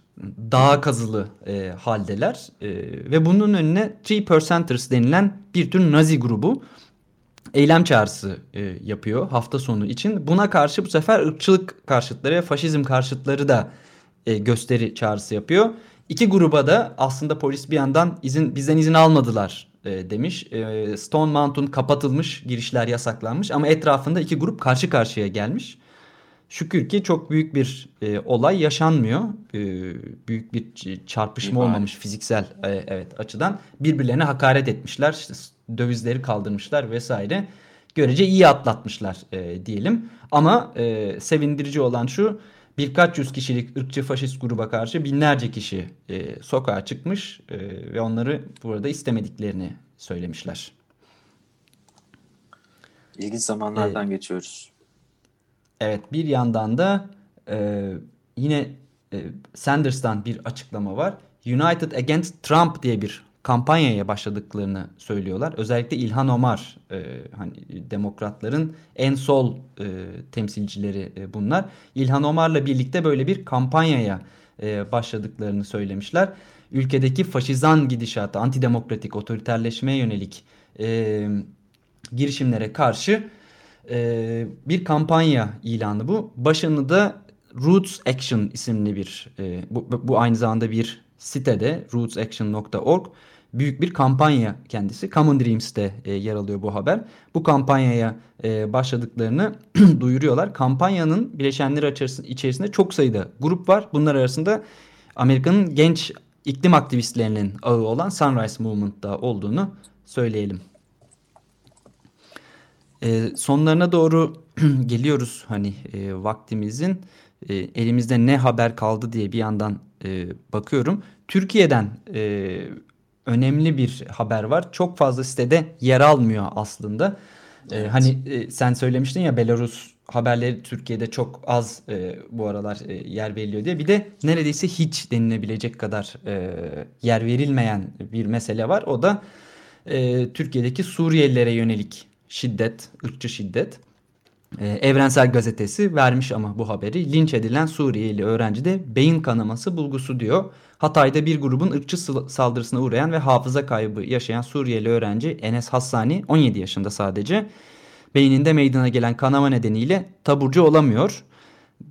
Dağa kazılı e, haldeler e, ve bunun önüne Three Percenters denilen bir tür Nazi grubu eylem çağrısı e, yapıyor hafta sonu için. Buna karşı bu sefer ırkçılık karşıtları ve faşizm karşıtları da e, gösteri çağrısı yapıyor. İki gruba da aslında polis bir yandan izin bizden izin almadılar e, demiş. E, Stone Mountain kapatılmış, girişler yasaklanmış ama etrafında iki grup karşı karşıya gelmiş. Şükür ki çok büyük bir e, olay yaşanmıyor. E, büyük bir çarpışma İyi olmamış fiziksel e, evet açıdan. Birbirlerine hakaret etmişler. İşte dövizleri kaldırmışlar vesaire. Görece iyi atlatmışlar e, diyelim. Ama e, sevindirici olan şu birkaç yüz kişilik ırkçı faşist gruba karşı binlerce kişi e, sokağa çıkmış e, ve onları burada istemediklerini söylemişler.
İlginç zamanlardan evet. geçiyoruz.
Evet bir yandan da e, yine e, Sanders'tan bir açıklama var. United Against Trump diye bir kampanyaya başladıklarını söylüyorlar. Özellikle İlhan Omar e, hani demokratların en sol e, temsilcileri e, bunlar. İlhan Omar'la birlikte böyle bir kampanyaya e, başladıklarını söylemişler. Ülkedeki faşizan gidişatı, antidemokratik, otoriterleşmeye yönelik e, girişimlere karşı e, bir kampanya ilanı bu. Başını da Roots Action isimli bir e, bu, bu aynı zamanda bir sitede rootsaction.org büyük bir kampanya kendisi. Common Dreams'te e, yer alıyor bu haber. Bu kampanyaya e, başladıklarını [CLEARS THROAT] duyuruyorlar. Kampanyanın bileşenleri içerisinde çok sayıda grup var. Bunlar arasında Amerika'nın genç iklim aktivistlerinin ağı olan Sunrise Movement'da olduğunu söyleyelim. E, sonlarına doğru [CLEARS THROAT] geliyoruz hani e, vaktimizin. E, elimizde ne haber kaldı diye bir yandan e, bakıyorum. Türkiye'den e, önemli bir haber var. Çok fazla sitede yer almıyor aslında. Ee, evet. Ee, hani e, sen söylemiştin ya Belarus haberleri Türkiye'de çok az e, bu aralar e, yer veriliyor diye. Bir de neredeyse hiç denilebilecek kadar e, yer verilmeyen bir mesele var. O da e, Türkiye'deki Suriyelilere yönelik şiddet, ırkçı şiddet. E, Evrensel Gazetesi vermiş ama bu haberi. Linç edilen Suriyeli öğrenci de beyin kanaması bulgusu diyor. Hatay'da bir grubun ırkçı saldırısına uğrayan ve hafıza kaybı yaşayan Suriyeli öğrenci Enes Hassani 17 yaşında sadece. Beyninde meydana gelen kanama nedeniyle taburcu olamıyor.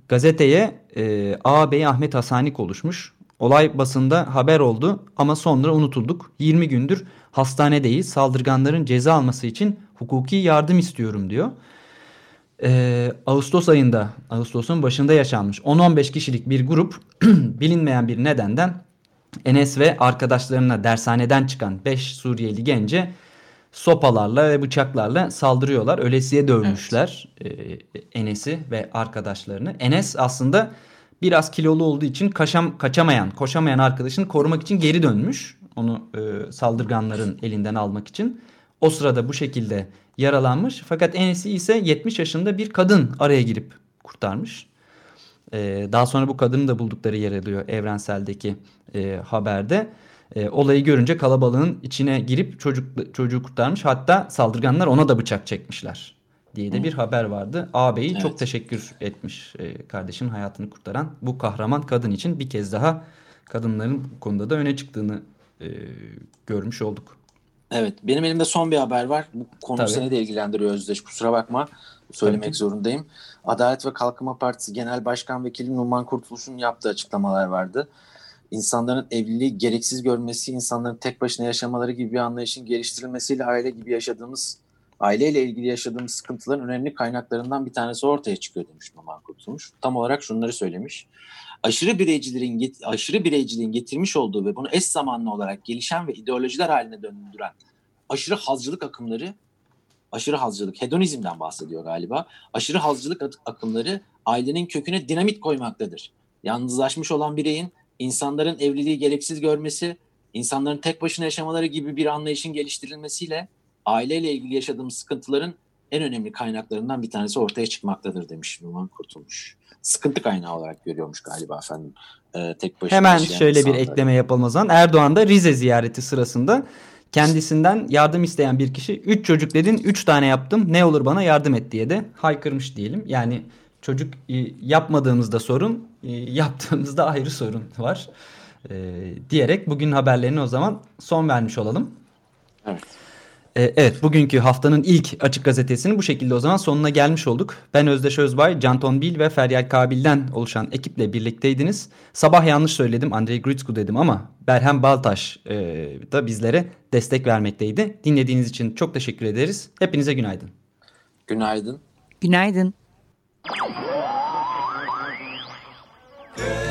Gazeteye e, ağabey Ahmet Hasani konuşmuş. Olay basında haber oldu ama sonra unutulduk. 20 gündür hastanedeyiz. Saldırganların ceza alması için hukuki yardım istiyorum diyor. Ee, Ağustos ayında, Ağustos'un başında yaşanmış 10-15 kişilik bir grup [CLEARS THROAT] bilinmeyen bir nedenden Enes ve arkadaşlarına dershaneden çıkan 5 Suriyeli gence sopalarla ve bıçaklarla saldırıyorlar. Ölesiye dövmüşler evet. e, Enes'i ve arkadaşlarını. Enes aslında biraz kilolu olduğu için kaşam, kaçamayan, koşamayan arkadaşını korumak için geri dönmüş. Onu e, saldırganların elinden almak için. O sırada bu şekilde yaralanmış. Fakat Enes'i ise 70 yaşında bir kadın araya girip kurtarmış. Ee, daha sonra bu kadını da buldukları yer alıyor evrenseldeki e, haberde. E, olayı görünce kalabalığın içine girip çocuk çocuğu kurtarmış. Hatta saldırganlar ona da bıçak çekmişler diye de bir haber vardı. Ağabeyi evet. çok teşekkür etmiş e, kardeşinin hayatını kurtaran bu kahraman kadın için bir kez daha kadınların bu konuda da öne çıktığını e, görmüş olduk.
Evet benim elimde son bir haber var. Bu konu Tabii. seni de ilgilendiriyor Özdeş. Kusura bakma söylemek Tabii. zorundayım. Adalet ve Kalkınma Partisi Genel Başkan Vekili Numan Kurtuluş'un yaptığı açıklamalar vardı. İnsanların evliliği gereksiz görmesi, insanların tek başına yaşamaları gibi bir anlayışın geliştirilmesiyle aile gibi yaşadığımız, aileyle ilgili yaşadığımız sıkıntıların önemli kaynaklarından bir tanesi ortaya çıkıyor demiş Numan Kurtulmuş. Tam olarak şunları söylemiş. Aşırı bireycilerin aşırı bireyciliğin getirmiş olduğu ve bunu eş zamanlı olarak gelişen ve ideolojiler haline döndüren aşırı hazcılık akımları aşırı hazcılık, hedonizmden bahsediyor galiba. Aşırı hazcılık akımları ailenin köküne dinamit koymaktadır. Yalnızlaşmış olan bireyin insanların evliliği gereksiz görmesi, insanların tek başına yaşamaları gibi bir anlayışın geliştirilmesiyle aileyle ilgili yaşadığımız sıkıntıların en önemli kaynaklarından bir tanesi ortaya çıkmaktadır demiş Numan Kurtulmuş. Sıkıntı kaynağı olarak görüyormuş galiba efendim. Ee, tek başına
Hemen şöyle insanları. bir ekleme yapalım o zaman. Erdoğan da Rize ziyareti sırasında kendisinden yardım isteyen bir kişi 3 çocuk dedin 3 tane yaptım ne olur bana yardım et diye de haykırmış diyelim. Yani çocuk e, yapmadığımızda sorun e, yaptığımızda ayrı sorun var e, diyerek bugün haberlerini o zaman son vermiş olalım.
Evet.
E, evet bugünkü haftanın ilk açık gazetesini bu şekilde o zaman sonuna gelmiş olduk. Ben Özdeş Özbay, Can Tonbil ve Feryal Kabil'den oluşan ekiple birlikteydiniz. Sabah yanlış söyledim Andrei Gritsku dedim ama Berhem Baltaş e, da bizlere destek vermekteydi. Dinlediğiniz için çok teşekkür ederiz. Hepinize günaydın. Günaydın.
Günaydın.
günaydın.